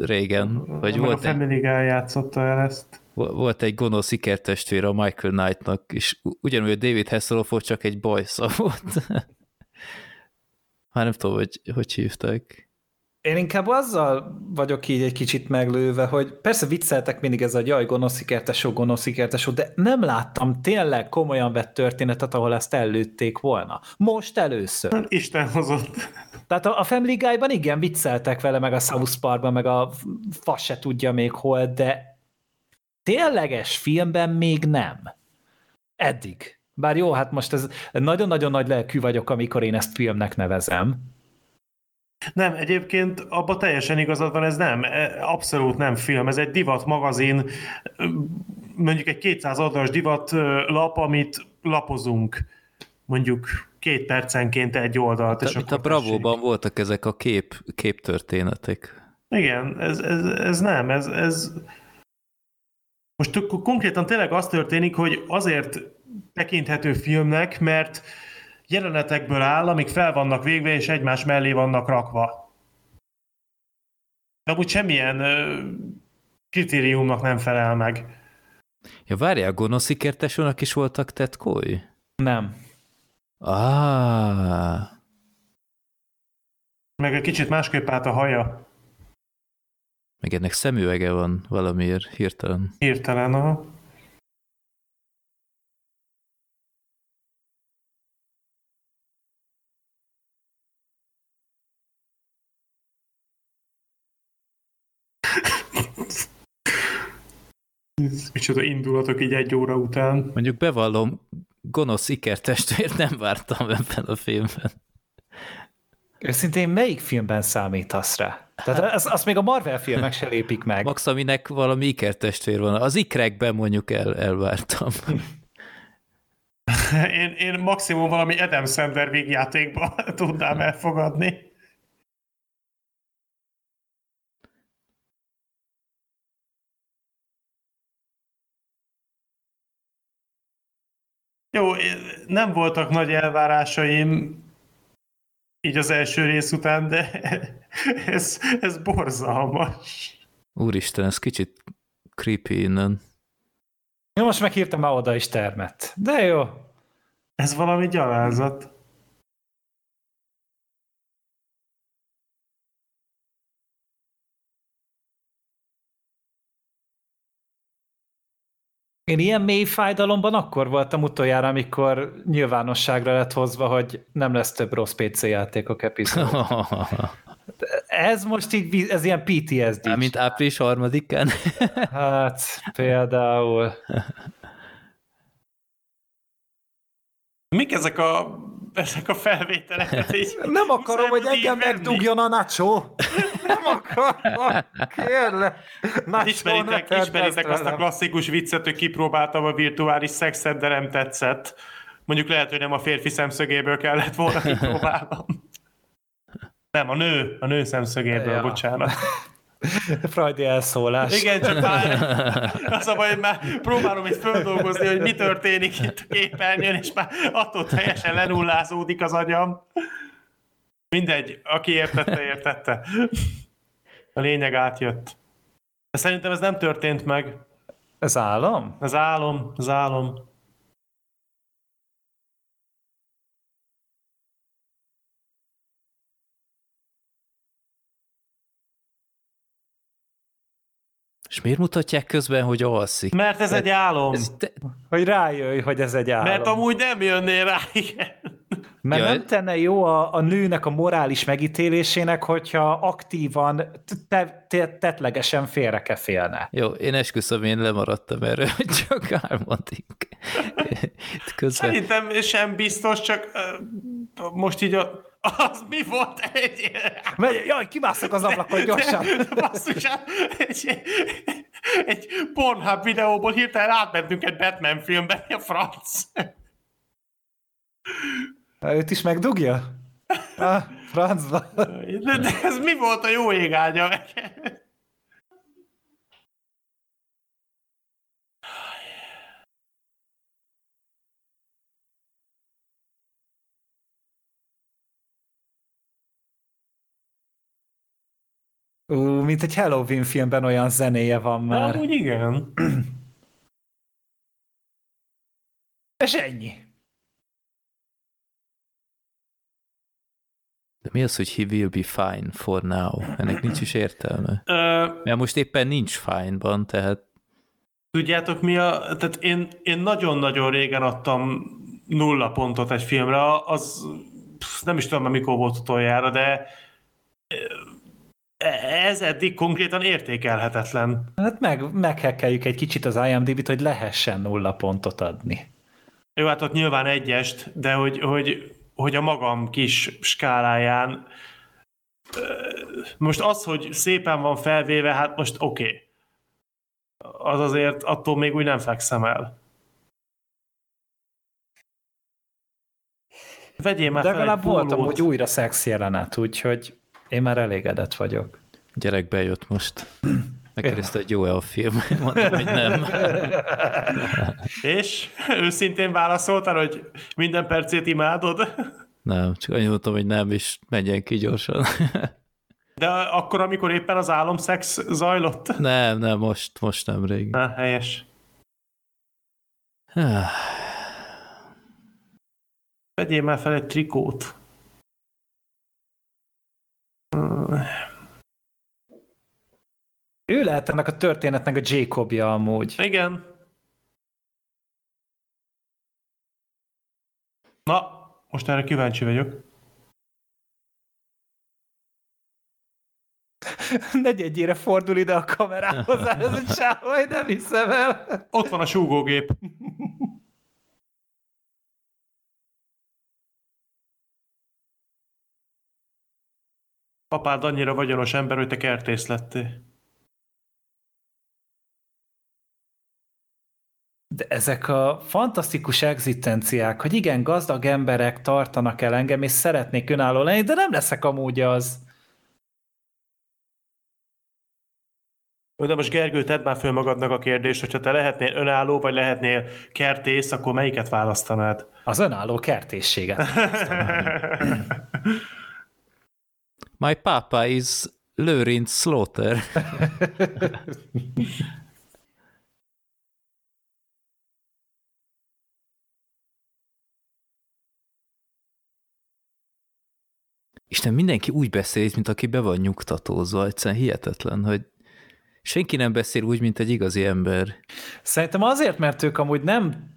régen, vagy Meg volt a egy, Family Guy játszotta el ezt. Volt egy gonosz ikertestvér a Michael Knight-nak, és ugyanúgy a David Hasselhoff volt, csak egy bajsza volt. Már nem tudom, hogy hogy hívták. Én inkább azzal vagyok így egy kicsit meglőve, hogy persze vicceltek mindig ez a jaj, gonosz ikertesó, gonosz ikertesó, de nem láttam tényleg komolyan vett történetet, ahol ezt ellőtték volna. Most először. Isten hozott. Tehát a a Family Guy-ban igen, vicceltek vele, meg a South Parkban, meg a fas se tudja még hol, de tényleges filmben még nem. Eddig. Bár jó, hát most ez nagyon-nagyon nagy lelkű vagyok, amikor én ezt filmnek nevezem. Nem, egyébként abban teljesen igazad van, ez nem, e, abszolút nem film, ez egy divat magazin, mondjuk egy 200 oldalas divat lap, amit lapozunk, mondjuk két percenként egy oldalt. és Mint a. Bravóban voltak ezek a kép, képtörténetek. Igen, ez, ez, ez nem, ez, ez... Most konkrétan tényleg az történik, hogy azért tekinthető filmnek, mert jelenetekből áll, amik fel vannak végve, és egymás mellé vannak rakva. De amúgy semmilyen ö, kritériumnak nem felel meg. Ja, várjál, gonosz ikertesónak is voltak tetkói? Nem. Ah, Meg egy kicsit másképp állt a haja. Meg ennek szemüvege van valamiért hirtelen. Hirtelen, aha. Micsoda indulatok így egy óra után. Mondjuk bevallom, gonosz ikertestvért nem vártam ebben a filmben. Őszintén melyik filmben számítasz rá? Tehát az, azt még a Marvel filmek se lépik meg. Max, aminek valami ikertestvér van. Az ikrekben mondjuk el, elvártam. Én, én maximum valami Adam Sandler végjátékban tudnám elfogadni. Jó, nem voltak nagy elvárásaim így az első rész után, de ez, ez borzalmas. Úristen, ez kicsit creepy innen. Jó, most meg hirtelen már oda is termett. De jó. Ez valami gyalázat. Én ilyen mély fájdalomban akkor voltam utoljára, amikor nyilvánosságra lett hozva, hogy nem lesz több rossz PC játékok epizód. Ez most így, ez ilyen PTSD. Mint április harmadikán. Hát, például. Mik ezek a, ezek a felvételek? Hát így Nem akarom, hogy engem venni. megdugjon a Nacho. Nem akarom. Kérlek. Nacho, Ismeritek, ne ismeritek azt a klasszikus viccet, hogy kipróbáltam a virtuális szexet, de nem tetszett. Mondjuk lehet, hogy nem a férfi szemszögéből kellett volna kipróbálnom. Nem, a nő, a nő szemszögéből, Ja. bocsánat. Freudi elszólás. Igen, csak már az a baj, hogy már próbálom itt földolgozni, hogy mi történik itt a képernyőn, és már attól teljesen lenullázódik az agyam. Mindegy, aki értette, értette. A lényeg átjött. De szerintem ez nem történt meg. Ez állam? Ez álom, ez álom. És miért mutatják közben, hogy alszik? Mert ez egy álom. Ez te... Hogy rájöjj, hogy ez egy állam. Mert amúgy nem jönnél rá, igen. Mert Ja, nem tenne jó a, a nőnek a morális megítélésének, hogyha aktívan, te, te, tetlegesen félre kell félne. Jó, én esküszöm, én lemaradtam erről, hogy csak. Itt közben... Szerintem sem biztos, csak most így a... Az mi volt egy... Megy, jaj, kimászok az ablakon gyorsan. De, basszus, hát egy, egy Pornhub videóból hirtelen átmentünk egy Batman filmbe, a franc? Őt is megdugja? Ah, francba. De, de ez mi volt a jó ég Ú, mint egy Halloween filmben olyan zenéje van Már. Amúgy igen. És ennyi. De mi az, hogy he will be fine for now? Ennek nincs is értelme. Mert most éppen nincs fine-ban, tehát Tudjátok mi a... Tehát én, én nagyon-nagyon régen adtam nulla pontot egy filmre, az pff, nem is tudom mikor volt utoljára, de ez eddig konkrétan értékelhetetlen. Hát meg, meghekkeljük egy kicsit az IMDb-t, hogy lehessen nulla pontot adni. Jó, hát ott nyilván egyest, de hogy, hogy, hogy a magam kis skáláján most az, hogy szépen van felvéve, hát most oké. Okay. Az azért attól még úgy nem fekszem el. Vegyél már De legalább voltam, hogy újra szex jelenet, úgyhogy én már elégedett vagyok. gyerek bejött most. Megkérdezte, hogy jó-e a film. Mondtam, hogy nem. És őszintén válaszoltál, hogy minden percét imádod? Nem, csak annyit mondtam, hogy nem, és menjen ki gyorsan. De akkor, amikor éppen az álomszex zajlott? Nem, nem, most, most nem rég. Na, helyes. Vegyél már fel egy trikót. Ő lehet ennek a történetnek a Jacobja amúgy. Igen. Na, most erre kíváncsi vagyok. Negyedjére fordul ide a kamerához, ez a hogy nem hiszem el. Ott van a súgógép. Apád annyira vagyonos ember, hogy te kertész lettél. De ezek a fantasztikus egzisztenciák, hogy igen, gazdag emberek tartanak el engem, és szeretnék önálló lenni, de nem leszek amúgy az. De most Gergő, tedd már föl magadnak a kérdést, hogyha te lehetnél önálló, vagy lehetnél kertész, akkor melyiket választanád? Az önálló kertészséget. My papa is Lőrinc Slaughter. Isten, mindenki úgy beszél, mint aki be van nyugtatózva. Egyszerűen hihetetlen, hogy senki nem beszél úgy, mint egy igazi ember. Szerintem azért, mert ők amúgy nem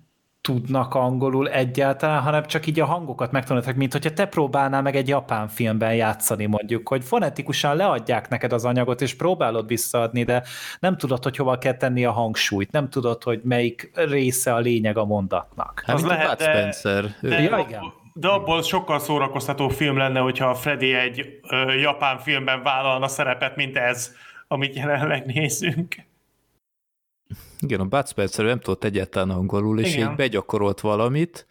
tudnak angolul egyáltalán, hanem csak így a hangokat megtanultak, mint hogyha te próbálnál meg egy japán filmben játszani mondjuk, hogy fonetikusan leadják neked az anyagot, és próbálod visszaadni, de nem tudod, hogy hova kell tenni a hangsúlyt, nem tudod, hogy melyik része a lényeg a mondatnak. Hát, Az lehet, Bud de- Spencer. Ő, De, Ja, abból- igen. de abból sokkal szórakoztató film lenne, hogyha a Freddy egy ö, japán filmben vállalna szerepet, mint ez, amit jelenleg nézünk. Igen, a Bud Spencer nem tudott egyáltalán angolul, és Igen. így begyakorolt valamit,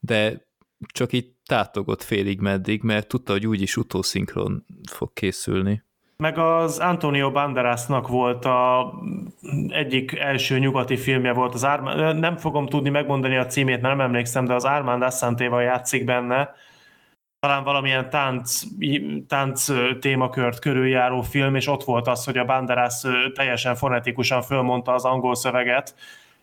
de csak így tátogott félig meddig, mert tudta, hogy úgyis utószinkron fog készülni. meg az Antonio Banderasnak volt a egyik első nyugati filmje volt, az Arma, nem fogom tudni megmondani a címét, mert nem emlékszem, de az Armand Assantéval játszik benne, talán valamilyen tánc, tánc témakört körüljáró film, és ott volt az, hogy a Banderas teljesen fonetikusan fölmondta az angol szöveget,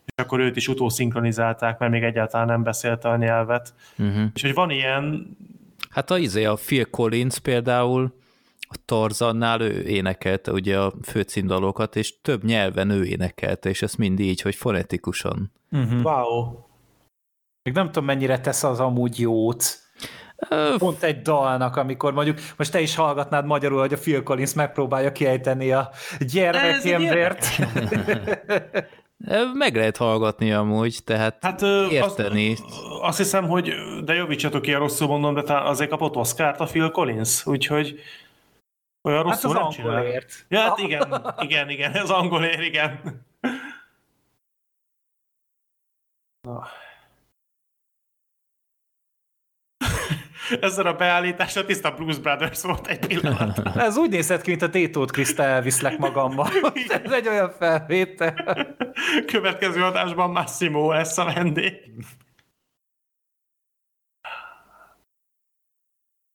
és akkor őt is utószinkronizálták, mert még egyáltalán nem beszélte a nyelvet. Uh-huh. És hogy van ilyen... Hát a, izé, a Phil Collins például a Tarzannál ő énekelte ugye a főcímdalokat, és több nyelven ő énekelte, és ez mind így, hogy fonetikusan. Uh-huh. Wow. Még nem tudom, mennyire tesz az amúgy jót, Pont egy dalnak, amikor mondjuk, most te is hallgatnád magyarul, hogy a Phil Collins megpróbálja kiejteni a gyermekembert. Meg lehet hallgatni amúgy, tehát hát, érteni. Azt, azt hiszem, hogy, de javítsatok ki, rosszul mondom, de azért kapott Oscar-t a Phil Collins, úgyhogy olyan hát rosszul hát az nem angolért. Ja, hát igen, igen, igen, az angolért, igen. Na. Ezzel a beállítással tiszta Blues Brothers volt egy pillanat. Ez úgy nézett ki, mint a Tétót Kriszta elviszlek magammal. Ez egy olyan felvétel. Következő adásban Massimo lesz a vendég.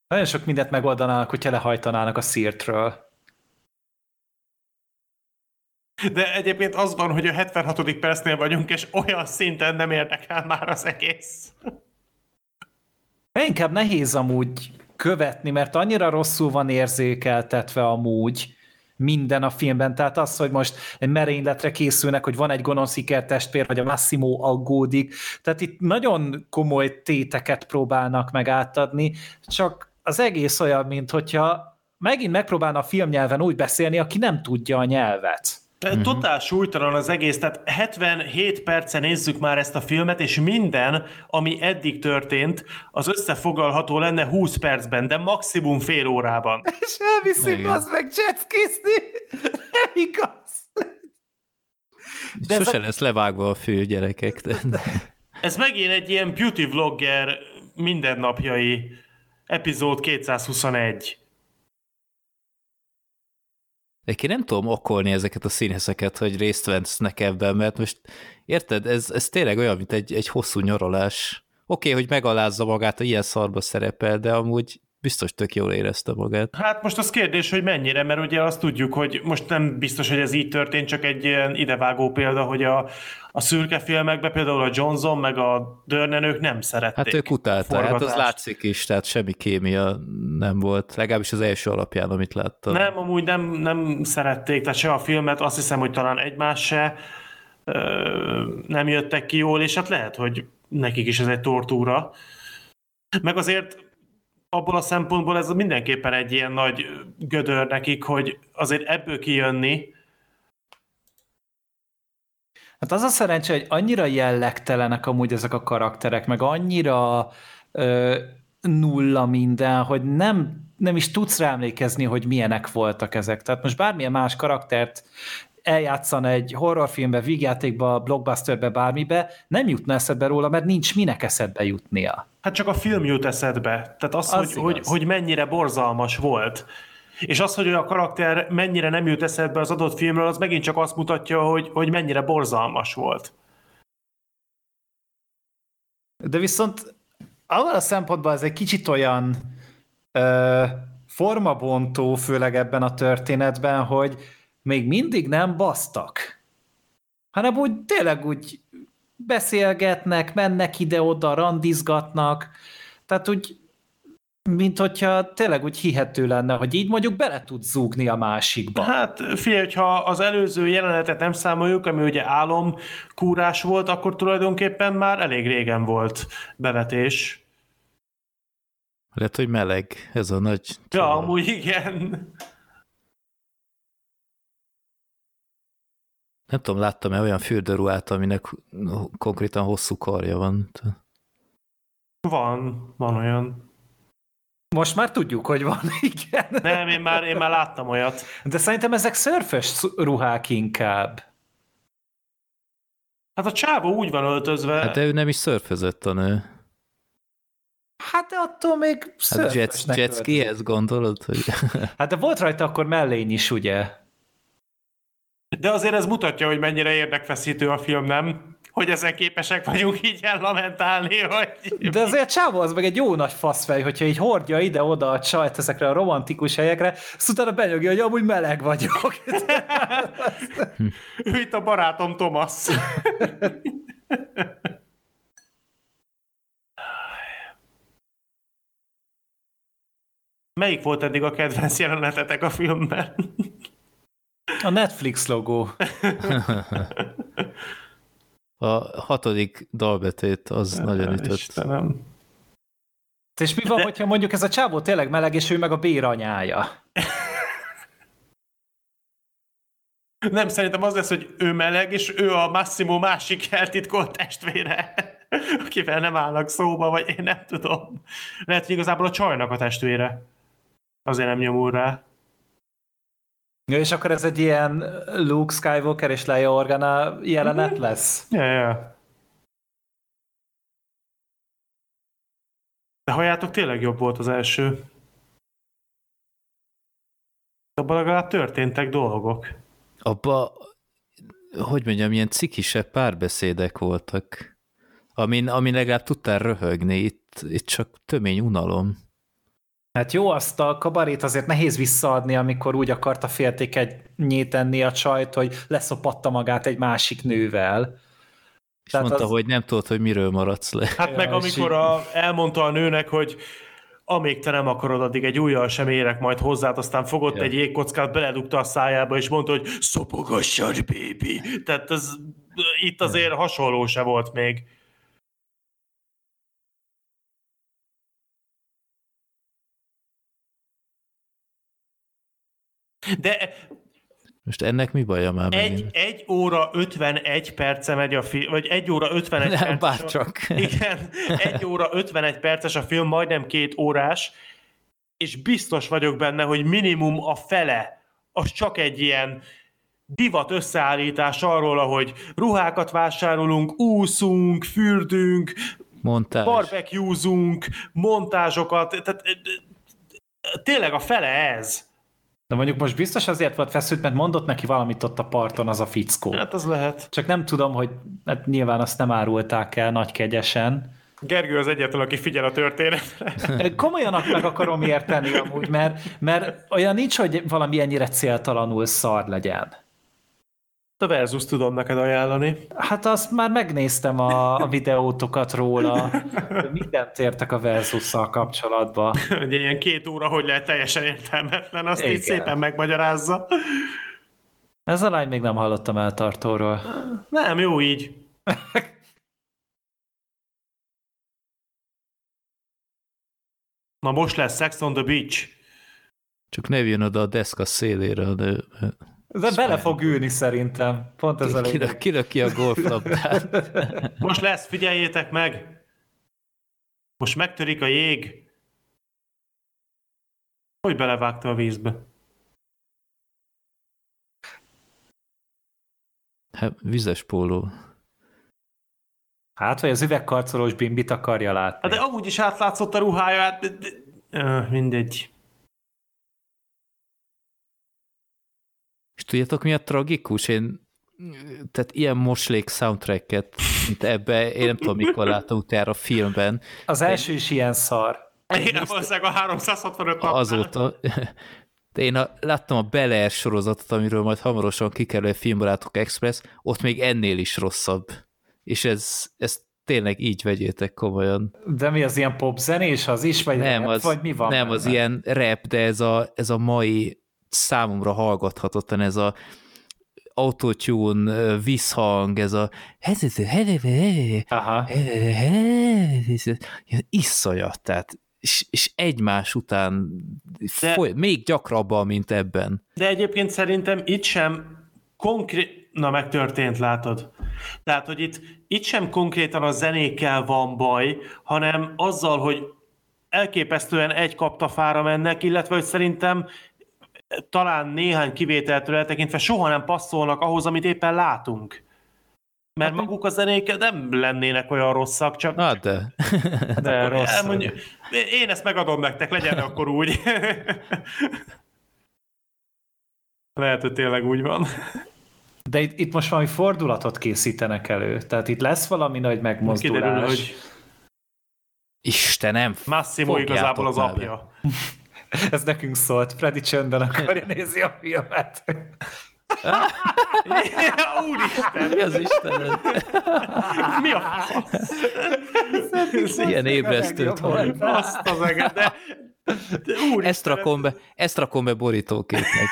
Nagyon sok mindent megoldanának, hogyha lehajtanának a szírtről. De egyébként az van, hogy a 76. percnél vagyunk, és olyan szinten nem érdekel már az egész. Inkább nehéz amúgy követni, mert annyira rosszul van érzékeltetve amúgy minden a filmben. Tehát az, hogy most egy merényletre készülnek, hogy van egy gonosz ikertestvér, vagy a Massimo aggódik. Tehát itt nagyon komoly téteket próbálnak meg átadni, csak az egész olyan, mint hogyha megint megpróbálna a filmnyelven úgy beszélni, aki nem tudja a nyelvet. Uh-huh. Totál súlytalan az egész, tehát 77 percen nézzük már ezt a filmet, és minden, ami eddig történt, az összefoglalható lenne 20 percben, de maximum fél órában. És elviszik az meg jetskiszni. Nem igaz. De Sose a... lesz levágva a fő gyerekek. De... Ez megint egy ilyen beauty vlogger mindennapjai epizód 221. Én nem tudom okolni ezeket a színészeket, hogy részt vesznek ebben, mert most érted, ez, ez tényleg olyan, mint egy, egy hosszú nyaralás. Oké, okay, hogy megalázza magát, hogy ilyen szarba szerepel, de amúgy biztos tök jól érezte magát. Hát most az kérdés, hogy mennyire, mert ugye azt tudjuk, hogy most nem biztos, hogy ez így történt, csak egy ilyen idevágó példa, hogy a, a szürke filmekben például a Johnson meg a Dörnenők nem szerették. Hát ők utálták, hát az látszik is, tehát semmi kémia nem volt, legalábbis az első alapján, amit láttam. Nem, amúgy nem, nem szerették, tehát se a filmet, azt hiszem, hogy talán egymás se nem jöttek ki jól, és hát lehet, hogy nekik is ez egy tortúra. Meg azért abból a szempontból ez mindenképpen egy ilyen nagy gödör nekik, hogy azért ebből kijönni. Hát az a szerencse, hogy annyira jellegtelenek amúgy ezek a karakterek, meg annyira ö, nulla minden, hogy nem, nem is tudsz rá emlékezni, hogy milyenek voltak ezek. Tehát most bármilyen más karaktert eljátszan egy horrorfilmbe, vígjátékba, blockbusterbe, bármibe, nem jutna eszedbe róla, mert nincs minek eszedbe jutnia. Hát csak a film jut eszedbe. Tehát az, az hogy, hogy, hogy mennyire borzalmas volt. És az, hogy a karakter mennyire nem jut eszedbe az adott filmről, az megint csak azt mutatja, hogy, hogy mennyire borzalmas volt. De viszont abban a szempontból ez egy kicsit olyan ö, formabontó, főleg ebben a történetben, hogy még mindig nem basztak, hanem úgy tényleg úgy beszélgetnek, mennek ide-oda, randizgatnak, tehát úgy mint hogyha tényleg úgy hihető lenne, hogy így mondjuk bele tud zúgni a másikba. Hát figyelj, hogyha az előző jelenetet nem számoljuk, ami ugye álomkúrás volt, akkor tulajdonképpen már elég régen volt bevetés. Lehet, hogy meleg ez a nagy... Ja, amúgy igen. Nem tudom, láttam-e olyan fürdőruhát, aminek konkrétan hosszú karja van. Van, van olyan. Most már tudjuk, hogy van, igen. Nem, én már, én már láttam olyat. De szerintem ezek szörfös ruhák inkább. Hát a csávó úgy van öltözve. Hát de ő nem is szörfözött a nő. Hát de attól még Hát jet, jetskihez gondolod? Hogy... Hát de volt rajta akkor mellény is, ugye? De azért ez mutatja, hogy mennyire érdekfeszítő a film, nem? Hogy ezen képesek vagyunk így ellamentálni, hogy... De azért Csávó az meg egy jó nagy faszfej, hogyha így hordja ide-oda a csajt ezekre a romantikus helyekre, azt utána benyögja, hogy amúgy meleg vagyok. ő itt a barátom Thomas. Melyik volt eddig a kedvenc jelenetetek a filmben? A Netflix logó. A hatodik dalbetét az ja, nagyon ütött. Istenem. És mi van, De... hogyha mondjuk ez a csávó tényleg meleg, és ő meg a béranyája? Nem, szerintem az lesz, hogy ő meleg, és ő a Massimo másik eltitkolt testvére, akivel nem állnak szóba, vagy én nem tudom. Lehet, hogy igazából a csajnak a testvére. Azért nem nyomul rá. Ja, és akkor ez egy ilyen Luke Skywalker és Leia Organa jelenet mm-hmm. lesz? Ja, ja. De halljátok, tényleg jobb volt az első. Abban legalább történtek dolgok. Abba, hogy mondjam, ilyen cikisebb párbeszédek voltak, amin, amin legalább tudtál röhögni, itt, itt csak tömény unalom. Hát jó, azt a kabarét azért nehéz visszaadni, amikor úgy akarta féltékenyé tenni a csajt, hogy leszopatta magát egy másik nővel. És Tehát mondta, az... hogy nem tudod, hogy miről maradsz le. Hát ja, meg amikor a, elmondta a nőnek, hogy amíg te nem akarod, addig egy újjal sem érek majd hozzád, aztán fogott ja. egy jégkockát, beledugta a szájába, és mondta, hogy szopogassad, baby. Tehát ez, itt azért ja. hasonló se volt még. De most ennek mi baja már egy, megint? egy óra 51 perce megy a film, vagy egy óra 51 Nem, csak. A, igen, egy óra 51 perces a film, majdnem két órás, és biztos vagyok benne, hogy minimum a fele, az csak egy ilyen divat összeállítás arról, ahogy ruhákat vásárolunk, úszunk, fürdünk, Montázs. barbecuezunk, montázsokat, tehát tényleg a fele ez. De mondjuk most biztos azért volt feszült, mert mondott neki valamit ott a parton az a fickó. Hát az lehet. Csak nem tudom, hogy hát nyilván azt nem árulták el nagy kegyesen. Gergő az egyetlen, aki figyel a történetre. Komolyan meg akarom érteni amúgy, mert, mert olyan nincs, hogy valami ennyire céltalanul szar legyen. A Versus tudom neked ajánlani. Hát azt már megnéztem a, a videótokat róla. Mindent értek a Versusszal kapcsolatban. Ugye ilyen két óra, hogy lehet teljesen értelmetlen, azt Igen. így szépen megmagyarázza. Ez a lány még nem hallottam eltartóról. Nem, jó így. Na most lesz Sex on the Beach. Csak ne jön oda a deszka szélére, de de bele fog ülni szerintem. Pont ez a lényeg. Kilök ki a golflabdát. Most lesz, figyeljétek meg! Most megtörik a jég. Hogy belevágta a vízbe? Hát, vizes póló. Hát, vagy az üvegkarcolós bimbit akarja látni. Hát de amúgy is átlátszott a ruhája, hát... mindegy. Tudjátok, mi a tragikus? Én tehát ilyen moslék soundtracket, mint ebbe, én nem tudom, mikor láttam utána a filmben. Az első is ilyen szar. Igen, valószínűleg a 365 napnál. Azóta. De én a, láttam a Bel sorozatot, amiről majd hamarosan kikerül a Filmbarátok Express, ott még ennél is rosszabb. És ez, ez tényleg így vegyétek komolyan. De mi az ilyen popzenés az is, vagy nem, rap, az, vagy mi van? Nem, benne? az ilyen rap, de ez a, ez a mai számomra hallgathatatlan ez a autotune, visszhang, ez a Aha. iszonyat, tehát és, és egymás után de, foly, még gyakrabban, mint ebben. De egyébként szerintem itt sem konkrét, na megtörtént, látod. Tehát, hogy itt, itt sem konkrétan a zenékkel van baj, hanem azzal, hogy elképesztően egy kaptafára mennek, illetve, hogy szerintem talán néhány kivételtől eltekintve soha nem passzolnak ahhoz, amit éppen látunk. Mert maguk a zenék nem lennének olyan rosszak, csak... Na, de. De rossz. Elmondjuk, én ezt megadom nektek, legyen akkor úgy. Lehet, hogy tényleg úgy van. De itt, itt most valami fordulatot készítenek elő. Tehát itt lesz valami nagy megmozdulás. Kiderül, hogy Istenem, Massimo igazából az apja. Ez nekünk szólt. Freddy csöndben akarja nézni a filmet. Úristen, Mi az Istenem? mi a fasz? Ilyen ébresztőt hall. Azt az eget, de... Ezt rakom be, ezt rakom be borítóképnek.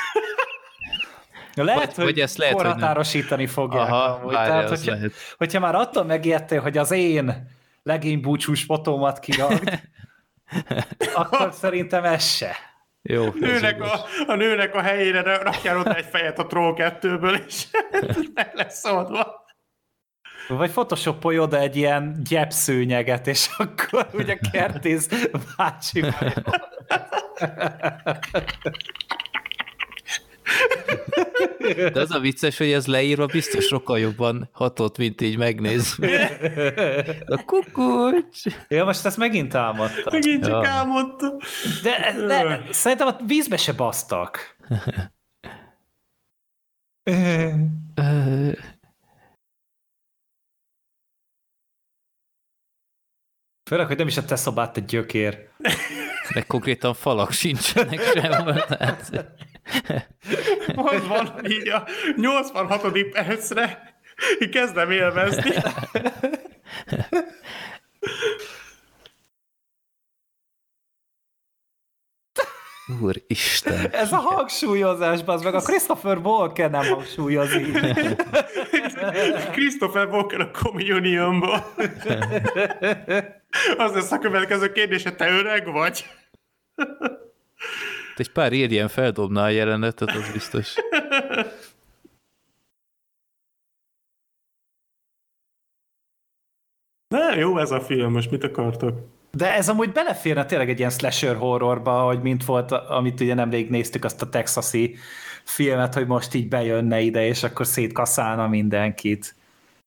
Lehet, Vagy- hogy, vagy ezt lehet, hogy nem. korhatárosítani fogják. Aha, amúgy. várja, Tehát, hogyha, lehet. hogyha már attól megijedtél, hogy az én legény búcsús fotómat kiragd, akkor szerintem ez se. Jó, nőnek a, a nőnek a helyére rakjál oda egy fejet a Troll 2-ből, és meg lesz oldva. Vagy photoshopolj oda egy ilyen gyepszőnyeget, és akkor ugye kertész bácsi vagy. De az a vicces, hogy ez leírva biztos sokkal jobban hatott, mint így megnézve. A kukucs! Ja, most ezt megint támadtam. Megint csak Ja. elmondta. De, de szerintem a vízbe se basztak. Főleg, hogy nem is a te szobát egy gyökér. Meg konkrétan falak sincsenek sehol. Az van, így a 86. percre így kezdem élvezni. Úristen. Ez a hangsúlyozás, az meg a Christopher Walken nem hangsúlyoz így. Christopher Walken a Communionból. Az lesz a következő kérdés, hogy te öreg vagy? Egy pár ilyen feldobná a jelenetet, az biztos. Na, jó ez a film, most mit akartok? De ez amúgy beleférne tényleg egy ilyen slasher horrorba, hogy mint volt, amit ugye nemrég néztük, azt a texasi filmet, hogy most így bejönne ide, és akkor szétkaszálna mindenkit.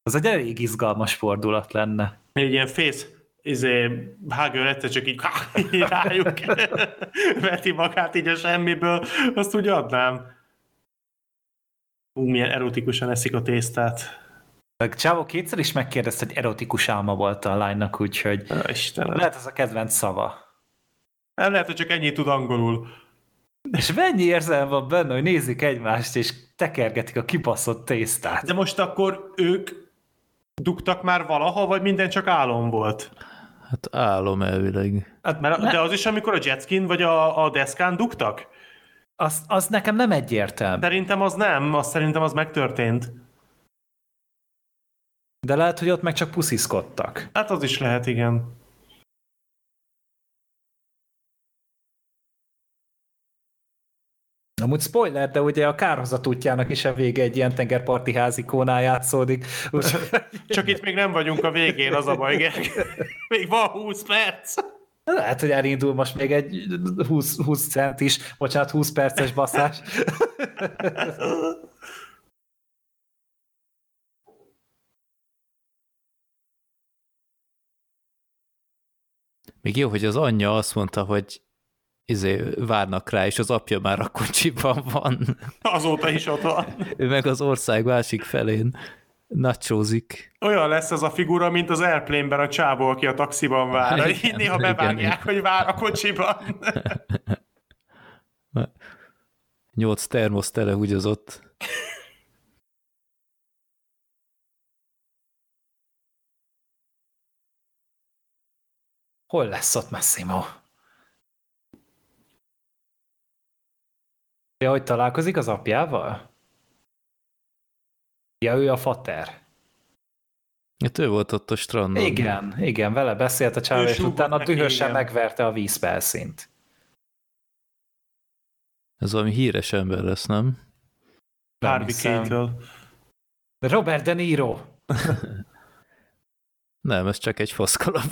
Az egy elég izgalmas fordulat lenne. Egy ilyen fész, izé, Hagel egyszer csak így, így rájuk veti magát így a semmiből, azt úgy adnám. Ú, milyen erotikusan eszik a tésztát. Meg Csávó kétszer is megkérdezte, hogy erotikus álma volt a lánynak, úgyhogy Á, Istenem. lehet ez a kedvenc szava. Nem lehet, hogy csak ennyit tud angolul. És mennyi érzelem van benne, hogy nézik egymást, és tekergetik a kibaszott tésztát. De most akkor ők dugtak már valaha, vagy minden csak álom volt? Hát álom elvileg. Hát, Mert, de az is, amikor a jetskin vagy a, a deszkán dugtak? az, az nekem nem egyértelmű. Szerintem az nem, azt szerintem az megtörtént. De lehet, hogy ott meg csak pusziszkodtak. Hát az is lehet, igen. Amúgy spoiler, de ugye a kárhozat útjának is a vége egy ilyen tengerparti házikónál játszódik. Csak itt még nem vagyunk a végén, az a baj. Még van 20 perc. lehet, hogy elindul most még egy 20, 20 centis, bocsánat, 20 perces baszás. Még jó, hogy az anyja azt mondta, hogy izé, várnak rá, és az apja már a kocsiban van. Azóta is ott van. Ő meg az ország másik felén nacsózik. Olyan lesz ez a figura, mint az Airplane-ben a csávó, aki a taxiban vár. Igen, Így néha bevágják, igen. hogy vár a kocsiban. Nyolc termosz telehúgyozott. Hol lesz ott Massimo? Ja, hogy találkozik az apjával? Ja, ő a fater. Hát ő volt ott a strandon. Igen, igen, vele beszélt a csávó, és utána dühösen igen. megverte a vízfelszínt. Ez valami híres ember lesz, nem? Harvey hiszem. Keitel. Robert De Niro. Nem, ez csak egy foszkalap.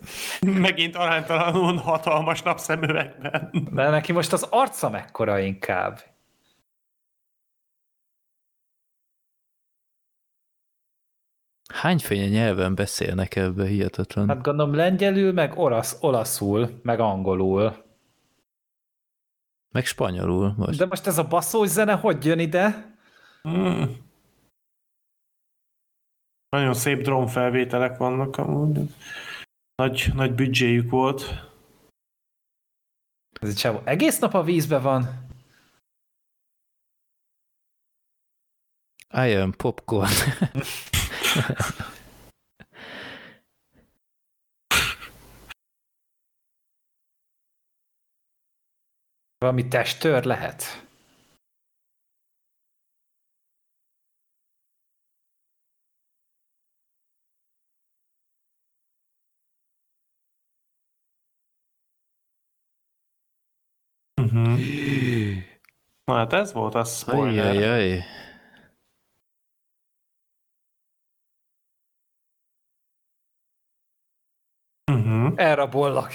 Megint aránytalanul hatalmas napszemüvegben. De neki most az arca mekkora inkább. Hányféle nyelven beszélnek ebbe hihetetlen? Hát gondolom lengyelül, meg olasz, olaszul, meg angolul. Meg spanyolul most. De most ez a basszós zene hogy jön ide? Mm. Nagyon szép drónfelvételek vannak amúgy. Nagy, nagy büdzséjük volt. Ez egy csávó egész nap a vízbe van. I am popcorn. Valami testőr lehet? Uh-huh. Na hát ez volt a spoiler. Ajajaj. Uh-huh. Elrabollak.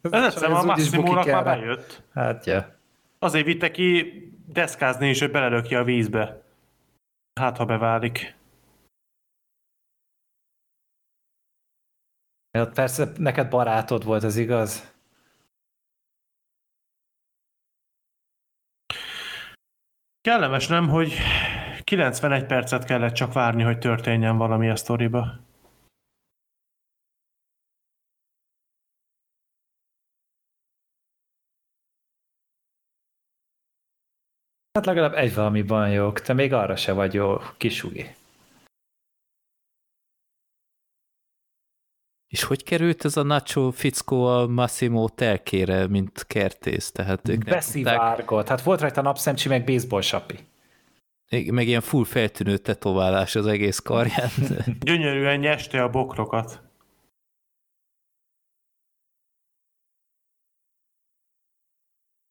Ez egyszerűen a Massimónak már bejött. Hát, ja. Azért vitte ki deszkázni is, hogy belelökje a vízbe. Hát, ha beválik. ja. Persze, neked barátod volt, ez igaz? Kellemes nem, hogy 91 percet kellett csak várni, hogy történjen valami a sztoriba. Hát legalább egy valamiban jók, te még arra se vagy jó, kisugi. És hogy került ez a Nacho fickó a Massimo telkére, mint kertész? Tehát ők nem tudták, Beszivárgott, hát volt rajta napszemcsi, meg baseball sapi. meg ilyen full feltűnő tetoválás az egész karján. Gyönyörűen nyeste a bokrokat.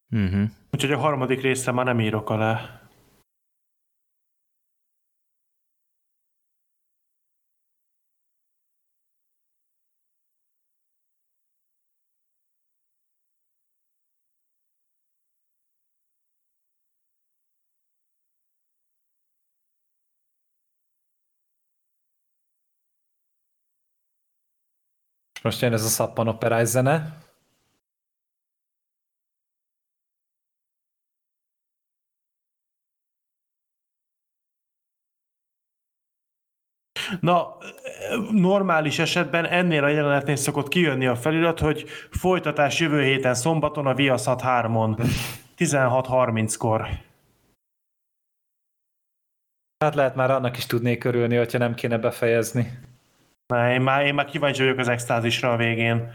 uh-huh. Úgyhogy a harmadik részre már nem írok alá. Most jön ez a szappanoperás zene. Na, normális esetben ennél a jelenetnél szokott kijönni a felirat, hogy folytatás jövő héten szombaton a Viaszat 3-on. 16.30-kor. Hát lehet már annak is tudnék örülni, hogyha nem kéne befejezni. Na, én már, én már kíváncsi vagyok az extázisra a végén.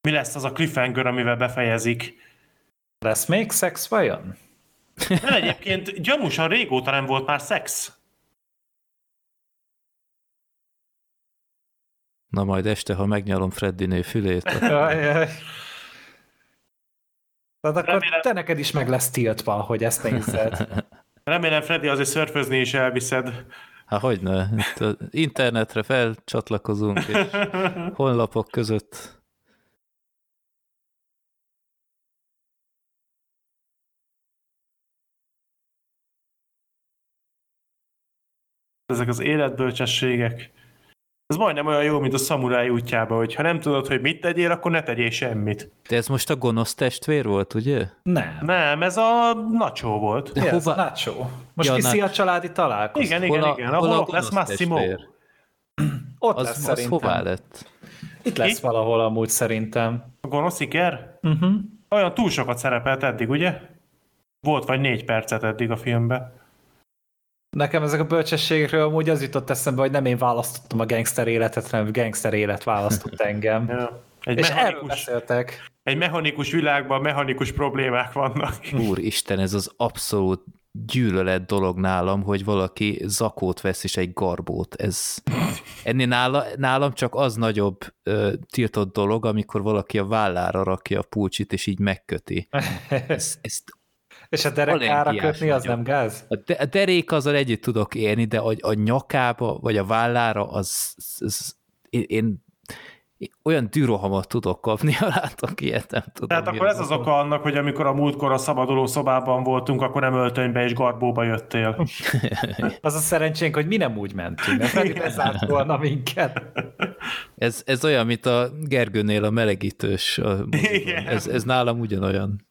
Mi lesz az a cliffhanger, amivel befejezik? Lesz még szex vajon? Mert egyébként gyanúsan régóta nem volt már szex. Na majd este, ha megnyalom Freddiné fülét, akkor Ajaj. Tehát akkor Remélem- te neked is meg lesz tiltva, hogy ezt nézed. Remélem Freddy azért szörfözni is elviszed. Hát hogyne, itt az internetre felcsatlakozunk, és honlapok között Ezek az életbölcsességek. Ez majdnem olyan jó, mint a szamuráj útjába, hogy ha nem tudod, hogy mit tegyél, akkor ne tegyél semmit. De ez most a gonosz testvér volt, ugye? Nem. Nem, ez a nacsó volt. De ez? hova- Nacho. Most Ja, Nacho. a családi találkozót. Igen, igen, Hol a- igen. hol a Ahol ott lesz Massimo. testvér? Ott Az, lesz az szerintem. hová lett? Itt lesz Ki? valahol amúgy szerintem. A gonosz iker? Uh-huh. Olyan túl sokat szerepelt eddig, ugye? Volt vagy négy percet eddig a filmben. Nekem ezek a bölcsességekről amúgy az jutott eszembe, hogy nem én választottam a gangster életet, hanem a gangster élet választott engem. Ja. Egy, És erről mechanikus, beszéltek. egy mechanikus világban mechanikus problémák vannak. Úristen, ez az abszolút gyűlölet dolog nálam, hogy valaki zakót vesz és egy garbót. Ez ennél nála, nálam csak az nagyobb ö, tiltott dolog, amikor valaki a vállára rakja a pulcsit, és így megköti. Ez, ezt És a derekára kötni az vagyok. nem gáz? a, de, a derék azzal együtt tudok élni, de a, a nyakába, vagy a vállára, az, az, az én, én olyan dürohamot tudok kapni, ha látok ilyet, nem tudom. Tehát akkor ez az oka annak, hogy amikor a múltkor a szabaduló szobában voltunk, akkor nem öltönybe és garbóba jöttél. az a szerencsénk, hogy mi nem úgy mentünk, mert pedig lezárt volna minket. Ez, ez olyan, mint a Gergőnél a melegítős. A ez, ez nálam ugyanolyan.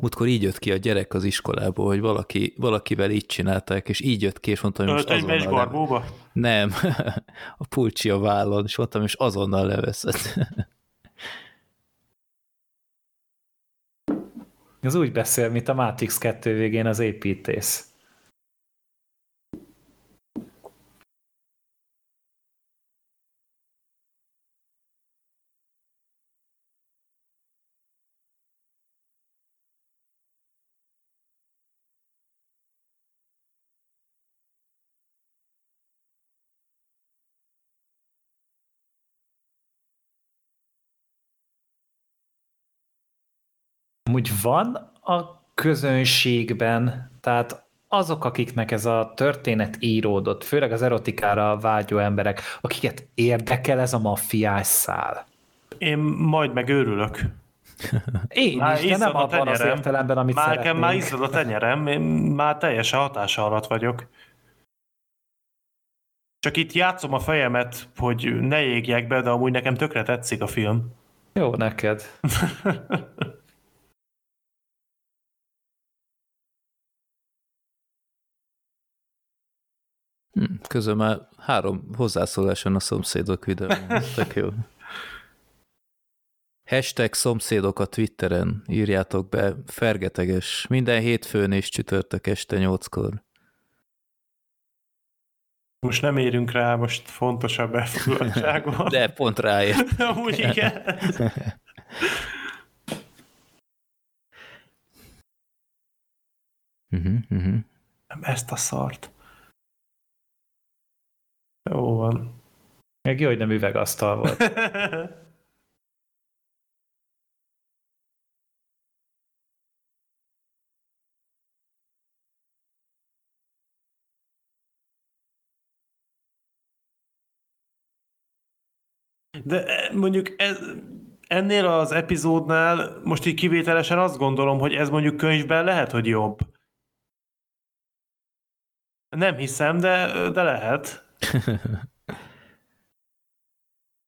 Múltkor így jött ki a gyerek az iskolából, hogy valaki, valakivel így csinálták, és így jött ki, és mondtam, hogy most azonnal... És? Nem, a pulcsi a vállon, és mondtam, és azonnal leveszett. Az úgy beszél, mint a Matrix 2 végén az építész. Amúgy van a közönségben, tehát azok, akiknek ez a történet íródott, főleg az erotikára vágyó emberek, akiket érdekel ez a maffiás szál. Én majd megőrülök. Én már is, de nem abban az értelemben, amit már szeretnénk. Már izzad a tenyerem, én már teljesen hatása alatt vagyok. Csak itt játszom a fejemet, hogy ne égjek be, de amúgy nekem tökre tetszik a film. Jó neked. Hm, közben már három hozzászóláson a szomszédok videó. Tök jó. Hashtag szomszédok a Twitteren, írjátok be, fergeteges, minden hétfőn és csütörtök este nyolckor. Most nem érünk rá, most fontosabb elfoglaltságban. De pont ráért. Amúgy igen. uh-huh, uh-huh. Nem ezt a szart. Jó van. Meg jó, hogy nem üvegasztal volt. De eh, mondjuk ez, ennél az epizódnál most így kivételesen azt gondolom, hogy ez mondjuk könyvben lehet, hogy jobb. Nem hiszem, de, de lehet.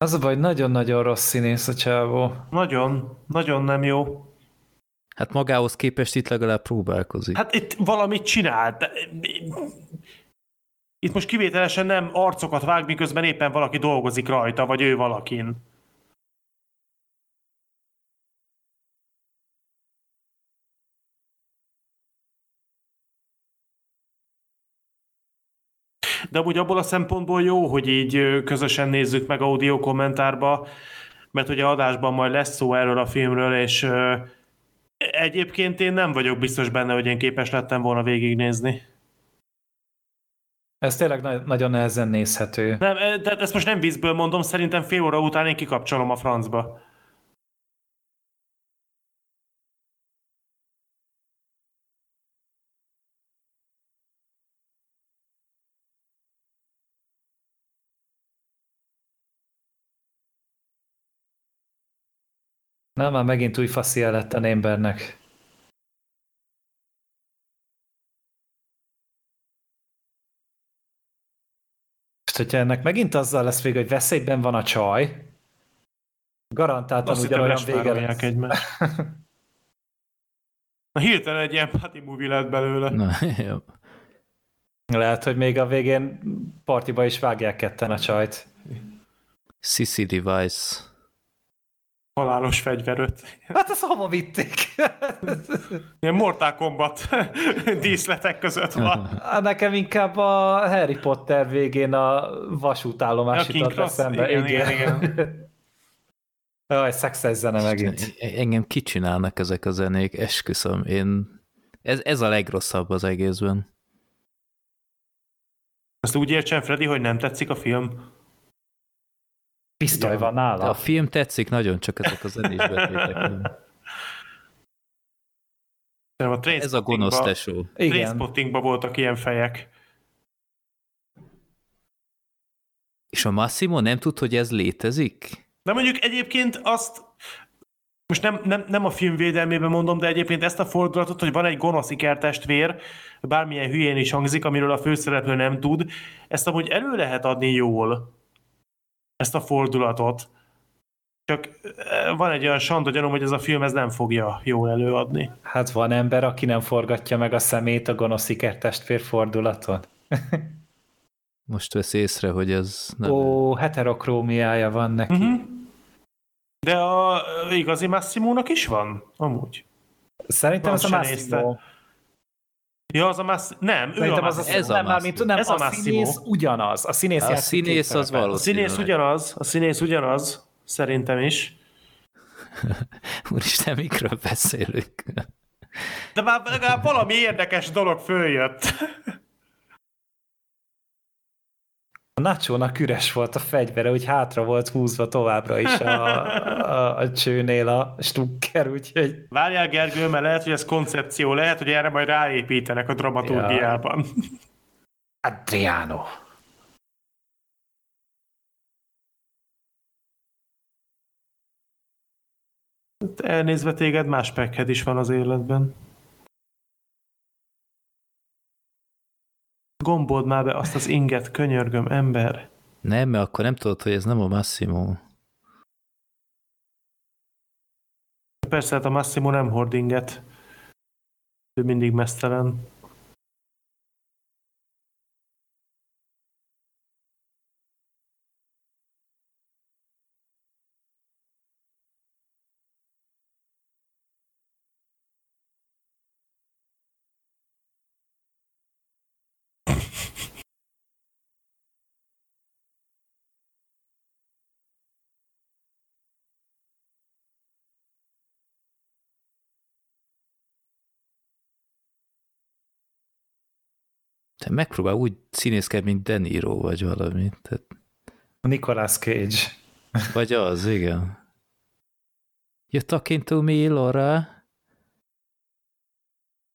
Az a baj, nagyon-nagyon rossz színész a csávó. Nagyon, nagyon nem jó. Hát magához képest itt legalább próbálkozik. Hát itt valamit csinált. De... Itt most kivételesen nem arcokat vág, miközben éppen valaki dolgozik rajta, vagy ő valakin. De amúgy abból a szempontból jó, hogy így közösen nézzük meg audio kommentárba, mert ugye adásban majd lesz szó erről a filmről, és egyébként én nem vagyok biztos benne, hogy én képes lettem volna végignézni. Ez tényleg na- nagyon nehezen nézhető. Nem, tehát ezt most nem vízből mondom, szerintem fél óra után én kikapcsolom a francba. Na, már megint új faszia lett a Némbernek. És hogyha ennek megint azzal lesz vége, hogy veszélyben van a csaj, garantáltan ugyanolyan vége lesz. Egymást. Na hirtelen egy ilyen party movie lett belőle. Na, jó. Lehet, hogy még a végén partiba is vágják ketten a csajt. CC device. Halálos fegyveröt. Hát ezt hova vitték? Ilyen Mortal Kombat díszletek között van. Nekem inkább a Harry Potter végén a vasútállomás jutott eszembe. Igen, igen, igen. Jaj, szexes zene megint. Engem kicsinálnak ezek a zenék, esküszöm. Én... Ez, ez a legrosszabb az egészben. Azt úgy értsen, Freddy, hogy nem tetszik a film? Pisztoly van nála. De a film tetszik nagyon, csak ezek a zenés betétek. A Ez a gonosz tesó. Trainspottingban voltak ilyen fejek. És a Massimo nem tud, hogy ez létezik? De mondjuk egyébként azt, most nem, nem, nem a film védelmében mondom, de egyébként ezt a fordulatot, hogy van egy gonosz ikertestvér, bármilyen hülyén is hangzik, amiről a főszereplő nem tud, ezt amúgy elő lehet adni jól, ezt a fordulatot. Csak van egy olyan sanda gyanúm, hogy ez a film ez nem fogja jól előadni. Hát van ember, aki nem forgatja meg a szemét a gonosz ikertestvér fordulaton. Most vesz észre, hogy ez nem... Ó, heterokrómiája van neki. Uh-huh. De a igazi Massimónak is van, amúgy. Szerintem Azt az a Massimo. nézte. Ja, az a Massi... Nem, ő Szerintem a az a, Massimo. Ez a nem, már Massimo. mint nem, Ez a a, színész ugyanaz. A színész, A színész az szerepet. A valószínű. színész ugyanaz, a színész ugyanaz, szerintem is. Úristen, mikről beszélünk? De már legalább valami érdekes dolog följött. A Nacho-nak üres volt a fegyvere, úgy hátra volt húzva továbbra is a, a, a csőnél a stukker, úgyhogy Várjál, Gergő, mert lehet, hogy ez koncepció, lehet, hogy erre majd ráépítenek a dramaturgiában. Adriano. Elnézve téged, más pekhed is van az életben. Gombold már be azt az inget, könyörgöm, ember. Nem, mert akkor nem tudod, hogy ez nem a Massimo. Persze, hát a Massimo nem hord inget. Ő mindig mesztelen. Te megpróbál úgy színészkedni, mint De Niro, vagy valami. Tehát, Nicolas Cage. vagy az, igen. You're talking to me, Laura?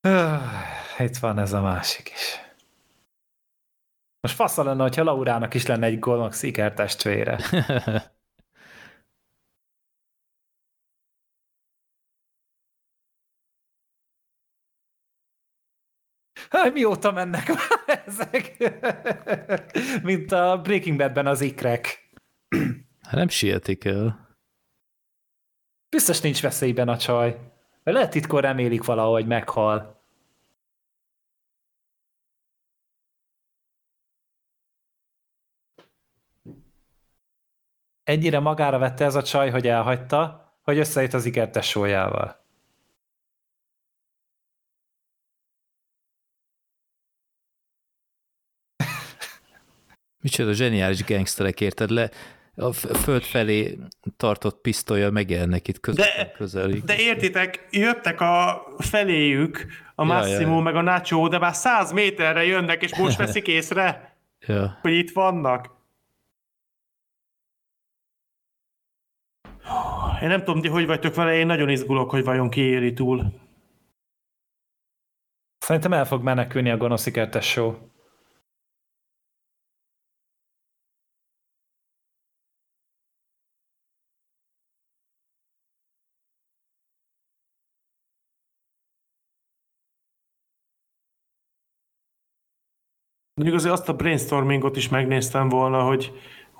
Öh, Itt van ez a másik is. Most fasza lenne, hogyha Laurának is lenne egy gonosz ikertestvére. Hát, mióta mennek már ezek? Mint a Breaking Badben az ikrek. Hát nem sietik el. Biztos nincs veszélyben a csaj. Lehet titkon remélik valahogy meghal. Ennyire magára vette ez a csaj, hogy elhagyta, hogy összejött az ikertesójával. Micsoda zseniális gangsterek érted le, a föld felé tartott pisztolya megjelennek itt közel, De- közelig. De értitek, jöttek a feléjük, a Massimo ja, ja. meg a Nacho, de már száz méterre jönnek, és most veszik észre, Ja. hogy itt vannak. Én nem tudom, hogy vagytok vele, én nagyon izgulok, hogy vajon ki éli túl. Szerintem el fog menekülni a gonosz ikertesó. Mondjuk azért azt a brainstormingot is megnéztem volna, hogy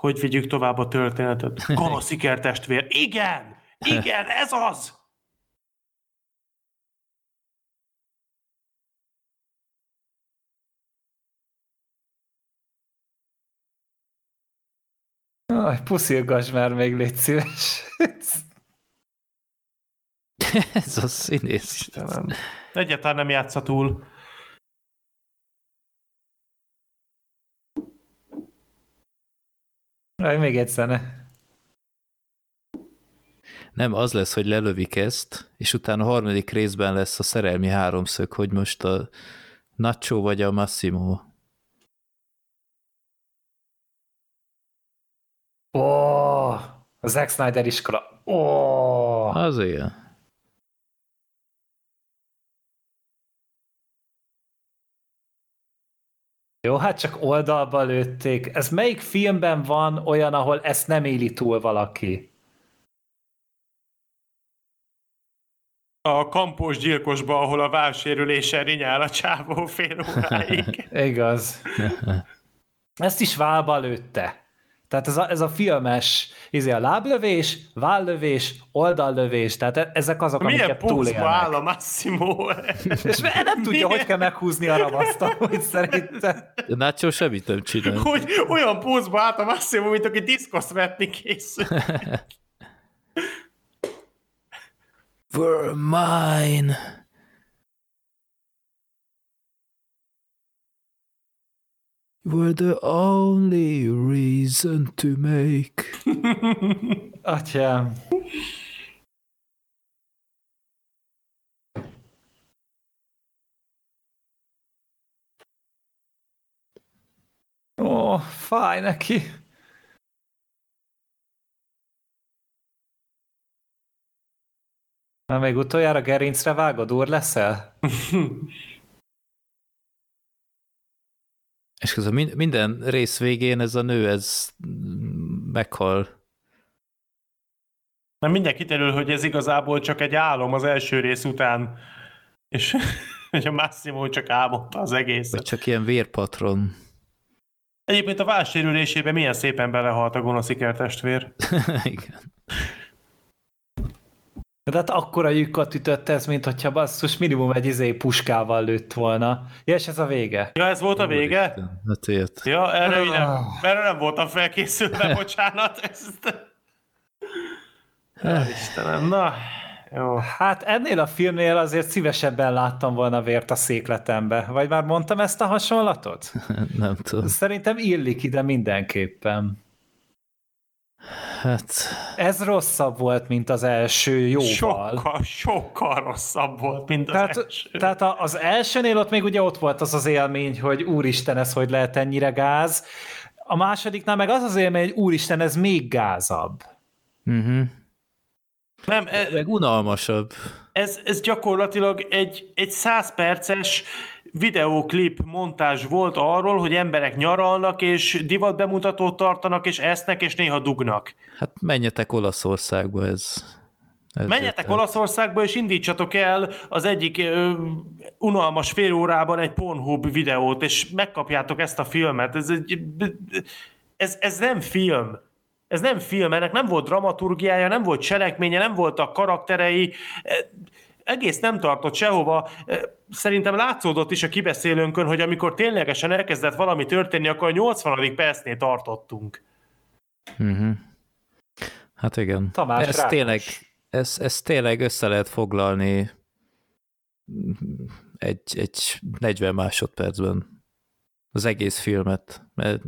hogy vigyük tovább a történetet. Gonosz ikertestvér. Igen! Igen, ez az! Aj, puszilgass már még, légy szíves. Ez a színész. Istenem. Egyáltalán nem játsza túl. Aj, még egy zene. Nem, az lesz, hogy lelövik ezt, és utána a harmadik részben lesz a szerelmi háromszög, hogy most a Nacho vagy a Massimo. Ó, a Zack Snyder iskola. Ó, Az igen. Jó, hát csak oldalba lőtték. Ez melyik filmben van olyan, ahol ezt nem éli túl valaki? A kampós gyilkosba, ahol a válsérülésen rinyál a csávó fél óráig. Igaz. Ezt is válba lőtte. Tehát ez a, ez a filmes, izé a láblövés, vállövés, oldallövés, tehát e- ezek azok, Milyen amiket túlélnek. áll a Massimo? És nem tudja, Milyen- hogy kell meghúzni a ravaszt, hogy szerintem. De Nacho semmit nem csinál. hogy olyan pózba állt a Massimo, mint aki diszkoszt vetni készül. Were mine. You were the only reason to make. Atyám. Ó, fáj neki. Na, még utoljára gerincre vágod, úr leszel? És közben min- minden rész végén ez a nő, ez meghal. Nem minden kiterül, hogy ez igazából csak egy álom az első rész után. És hogy a Massimo csak álmodta az Vagy egészet. csak ilyen vérpatron. Egyébként a válsérülésébe milyen szépen belehalt a gonosz ikertestvér. Igen. De hát akkora lyukat ütött ez, mint hogyha basszus minimum egy izé puskával lőtt volna. Ja, és ez a vége. Ja, ez volt a vége? Hát ért. Ja, erre, így nem, Ah. erre nem voltam felkészülve, bocsánat. Ezt... Ja, Istenem, na, jó. Hát ennél a filmnél azért szívesebben láttam volna vért a székletembe. Vagy már mondtam ezt a hasonlatot? Nem tudom. Szerintem illik ide mindenképpen. Hát, Ez rosszabb volt, mint az első jóval. Sokkal, sokkal rosszabb volt, mint az Tehát, első. tehát a- az elsőnél ott még ugye ott volt az az élmény, hogy úristen, ez hogy lehet ennyire gáz. A másodiknál meg az az élmény, hogy úristen, ez még gázabb. uh-huh. Nem, e- meg unalmasabb. ez, ez gyakorlatilag egy, egy 100 perces videóklip montázs volt arról, hogy emberek nyaralnak, és divat bemutatót tartanak, és esznek, és néha dugnak. Hát menjetek Olaszországba, ez... ez Menjetek el. Olaszországba, és indítsatok el az egyik ö, unalmas fél órában egy Pornhub videót, és megkapjátok ezt a filmet. Ez, egy, ez, ez nem film. Ez nem film, ennek nem volt dramaturgiája, nem volt cselekménye, nem voltak karakterei, egész nem tartott sehova. Szerintem látszódott is a kibeszélőnkön, hogy amikor ténylegesen elkezdett valami történni, akkor a 80. percnél tartottunk. Uh-huh. Hát igen. Tamás ez Rákos. tényleg, ez, ez tényleg össze lehet foglalni egy, egy 40 másodpercben az egész filmet. Mert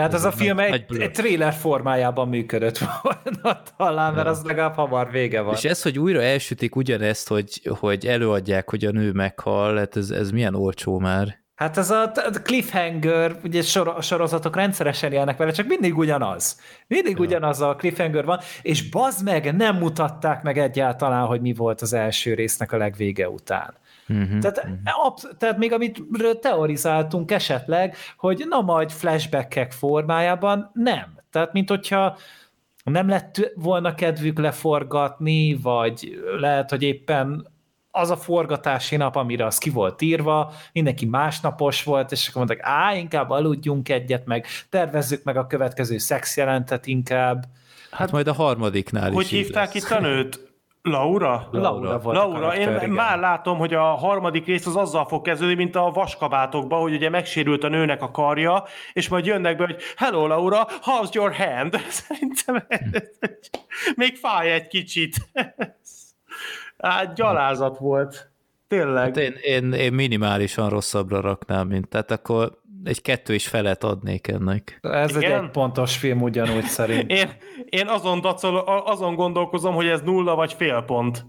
Tehát ez a egy film egy, blöff. egy trailer formájában működött volna talán, mert az legalább hamar vége van. És ez, hogy újra elsütik ugyanezt, hogy, hogy előadják, hogy a nő meghal, hát ez, ez milyen olcsó már. Hát ez a cliffhanger, ugye sor, a sorozatok rendszeresen élnek vele, csak mindig ugyanaz. Mindig ja. ugyanaz a cliffhanger van, és bazd meg, nem mutatták meg egyáltalán, hogy mi volt az első résznek a legvége után. Uh-huh. Tehát, absz- tehát még amit teorizáltunk esetleg, hogy na majd flashbackek formájában nem. Tehát mint hogyha nem lett volna kedvük leforgatni, vagy lehet, hogy éppen az a forgatási nap, amire az ki volt írva, mindenki másnapos volt, és akkor mondták, á, inkább aludjunk egyet, meg tervezzük meg a következő szexjelentet inkább. Hát majd a harmadiknál Hogy is így hívták lesz. itt a nőt? Laura? Laura volt a Laura, én igen. már látom, hogy a harmadik rész az azzal fog kezdődni, mint a vaskabátokban, hogy ugye megsérült a nőnek a karja, és majd jönnek be, hogy hello Laura, how's your hand? Szerintem ez, még fáj egy kicsit. Hát gyalázat volt. Tényleg. Hát én, én, én minimálisan rosszabbra raknám, mint tehát akkor egy kettő is felet adnék ennek. Ez egy Igen? egy pontos film ugyanúgy szerint. Én, én azon, dacol, azon gondolkozom, hogy ez nulla vagy fél pont.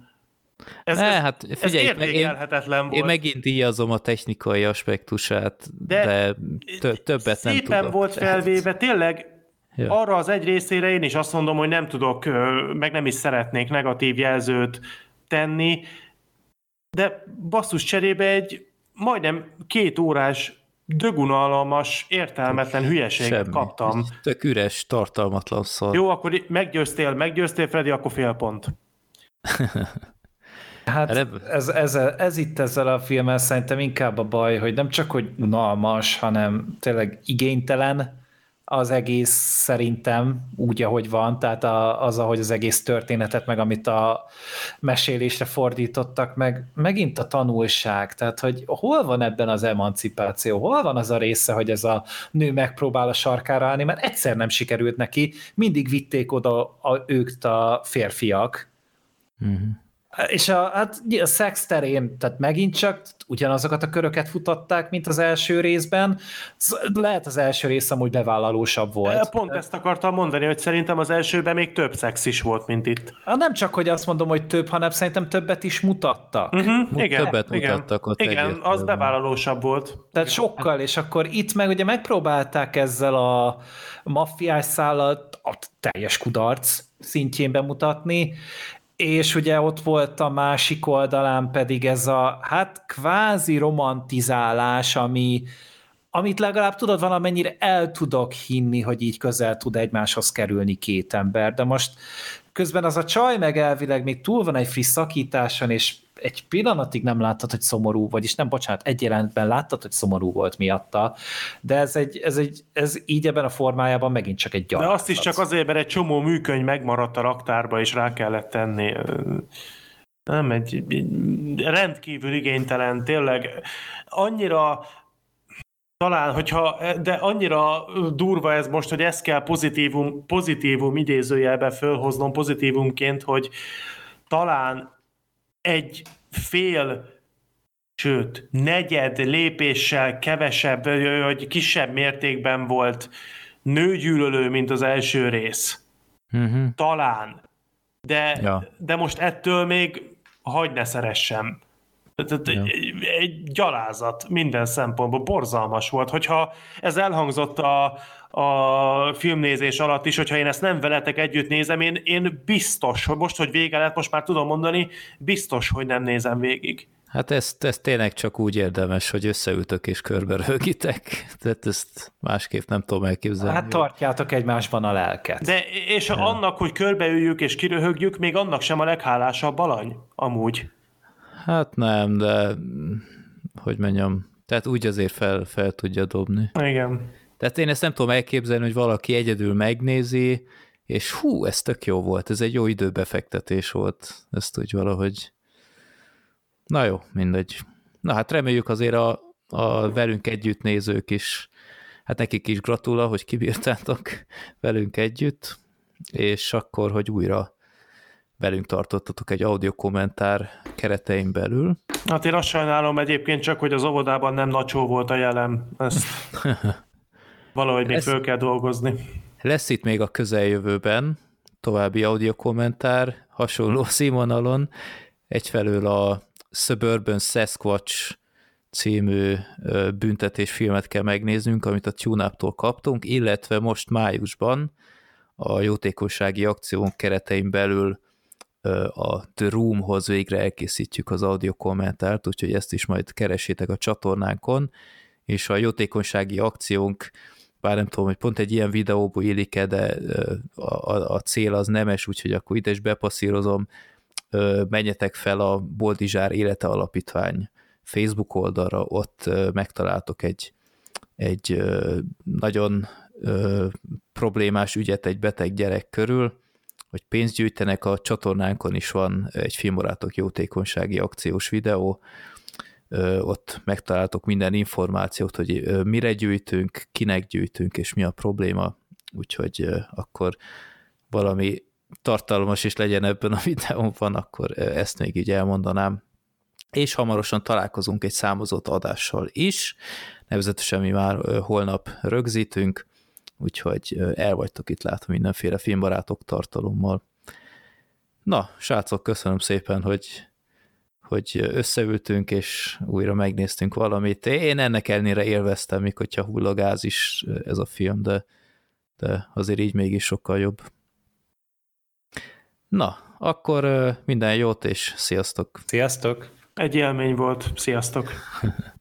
Ez, Ne, ez, hát ez figyelj, meg én, értékelhetetlen volt. én megint íjazom a technikai aspektusát, de, De tö- többet nem Szépen tudok. volt Tehát- felvéve, tényleg Ja. arra az egy részére én is azt mondom, hogy nem tudok, meg nem is szeretnék negatív jelzőt tenni, de basszus cserébe egy majdnem két órás dögunalmas, értelmetlen hülyeséget Semmi. kaptam. Tök üres, tartalmatlan szar. Jó, akkor meggyőztél, meggyőztél, Freddy, akkor fél pont. Hát ez, ez, ez itt ezzel a filmmel szerintem inkább a baj, hogy nem csak, hogy unalmas, hanem tényleg igénytelen az egész szerintem úgy, ahogy van, tehát a, az, ahogy az egész történetet, meg amit a mesélésre fordítottak, meg megint a tanulság, tehát hogy hol van ebben az emancipáció, hol van az a része, hogy ez a nő megpróbál a sarkára állni, mert egyszer nem sikerült neki, mindig vitték oda a, ők a férfiak, Mhm. És a, hát a szex terén, tehát megint csak ugyanazokat a köröket futották, mint az első részben. Sz- Lehet az első rész amúgy bevállalósabb volt. Pont ezt akartam mondani, hogy szerintem az elsőben még több szex is volt, mint itt. Hát Nem csak, hogy azt mondom, hogy több, hanem szerintem többet is mutattak. Uh-huh, Mut- igen, többet igen, mutattak ott Igen, az egyértelműen. bevállalósabb volt. Tehát sokkal, és akkor itt meg ugye megpróbálták ezzel a maffiás szállat a teljes kudarc szintjén bemutatni, és ugye ott volt a másik oldalán pedig ez a hát kvázi romantizálás, ami, amit legalább tudod valamennyire el tudok hinni, hogy így közel tud egymáshoz kerülni két ember, de most közben az a csaj meg elvileg még túl van egy friss szakításon, és egy pillanatig nem láttad, hogy szomorú, vagyis nem, bocsánat, egy jelentben láttad, hogy szomorú volt miatta, de ez, egy, ez, egy, ez így ebben a formájában megint csak egy De gyarmat. azt is csak azért, mert egy csomó műkönyv megmaradt a raktárba, és rá kellett tenni. Nem, egy, egy rendkívül igénytelen, tényleg annyira talán, hogyha, de annyira durva ez most, hogy ezt kell pozitívum, pozitívum idézőjelbe fölhoznom pozitívumként, hogy talán egy fél sőt, negyed lépéssel kevesebb, vagy kisebb mértékben volt nőgyűlölő, mint az első rész. Mhm. Talán. De, Ja. de most ettől még hagy ne szeressem. Tehát Ja. egy, egy gyalázat minden szempontból, borzalmas volt. Hogyha ez elhangzott a, a filmnézés alatt is, hogyha én ezt nem veletek együtt nézem, én, én biztos, hogy most, hogy vége lett, most már tudom mondani, biztos, hogy nem nézem végig. Hát ezt, ezt tényleg csak úgy érdemes, hogy összeültök és körbe rögitek. Tehát ezt másképp nem tudom elképzelni. Hát tartjátok egymásban a lelket. De és ja. annak, hogy körbeüljük és kiröhögjük, még annak sem a leghálásabb alany, amúgy. Hát nem, de hogy mondjam, tehát úgy azért fel, fel tudja dobni. Igen. Tehát én ezt nem tudom elképzelni, hogy valaki egyedül megnézi, és hú, ez tök jó volt, ez egy jó időbefektetés volt, ezt úgy valahogy. Na jó, mindegy. Na hát reméljük azért a, a velünk együtt nézők is, hát nekik is gratula, hogy kibírtátok velünk együtt, és akkor, hogy újra velünk tartottatok egy audio kommentár keretein belül. Hát én azt sajnálom egyébként csak, hogy az óvodában nem nacsó volt a jelem. Ezt valahogy még Ez- föl kell dolgozni. Lesz itt még a közeljövőben további audio kommentár, hasonló színvonalon, egyfelől a Suburban Sasquatch című büntetésfilmet kell megnéznünk, amit a TuneUp-tól kaptunk, illetve most májusban a jótékonysági akción keretein belül a The Roomhoz végre elkészítjük az audio kommentárt, úgyhogy ezt is majd keresétek a csatornánkon, és a jótékonysági akciónk bár nem tudom, hogy pont egy ilyen videóból illik-e, de a, a, cél az nemes, úgyhogy akkor ide is bepasszírozom, menjetek fel a Boldizsár Élete Alapítvány Facebook oldalra, ott megtaláltok egy, egy nagyon problémás ügyet egy beteg gyerek körül, hogy pénzt gyűjtenek, a csatornánkon is van egy filmorátok jótékonysági akciós videó, ott megtaláltok minden információt, hogy mire gyűjtünk, kinek gyűjtünk, és mi a probléma, úgyhogy akkor valami tartalmas is legyen ebben a videóban, akkor ezt még így elmondanám. És hamarosan találkozunk egy számozott adással is, nevezetesen mi már holnap rögzítünk, úgyhogy el vagytok itt látva mindenféle filmbarátok tartalommal. Na, srácok, köszönöm szépen, hogy hogy összeültünk, és újra megnéztünk valamit. Én ennek ellenére élveztem, még hogyha hullagáz is ez a film, de, de azért így mégis sokkal jobb. Na, akkor minden jót, és sziasztok! Sziasztok! Egy élmény volt. Sziasztok!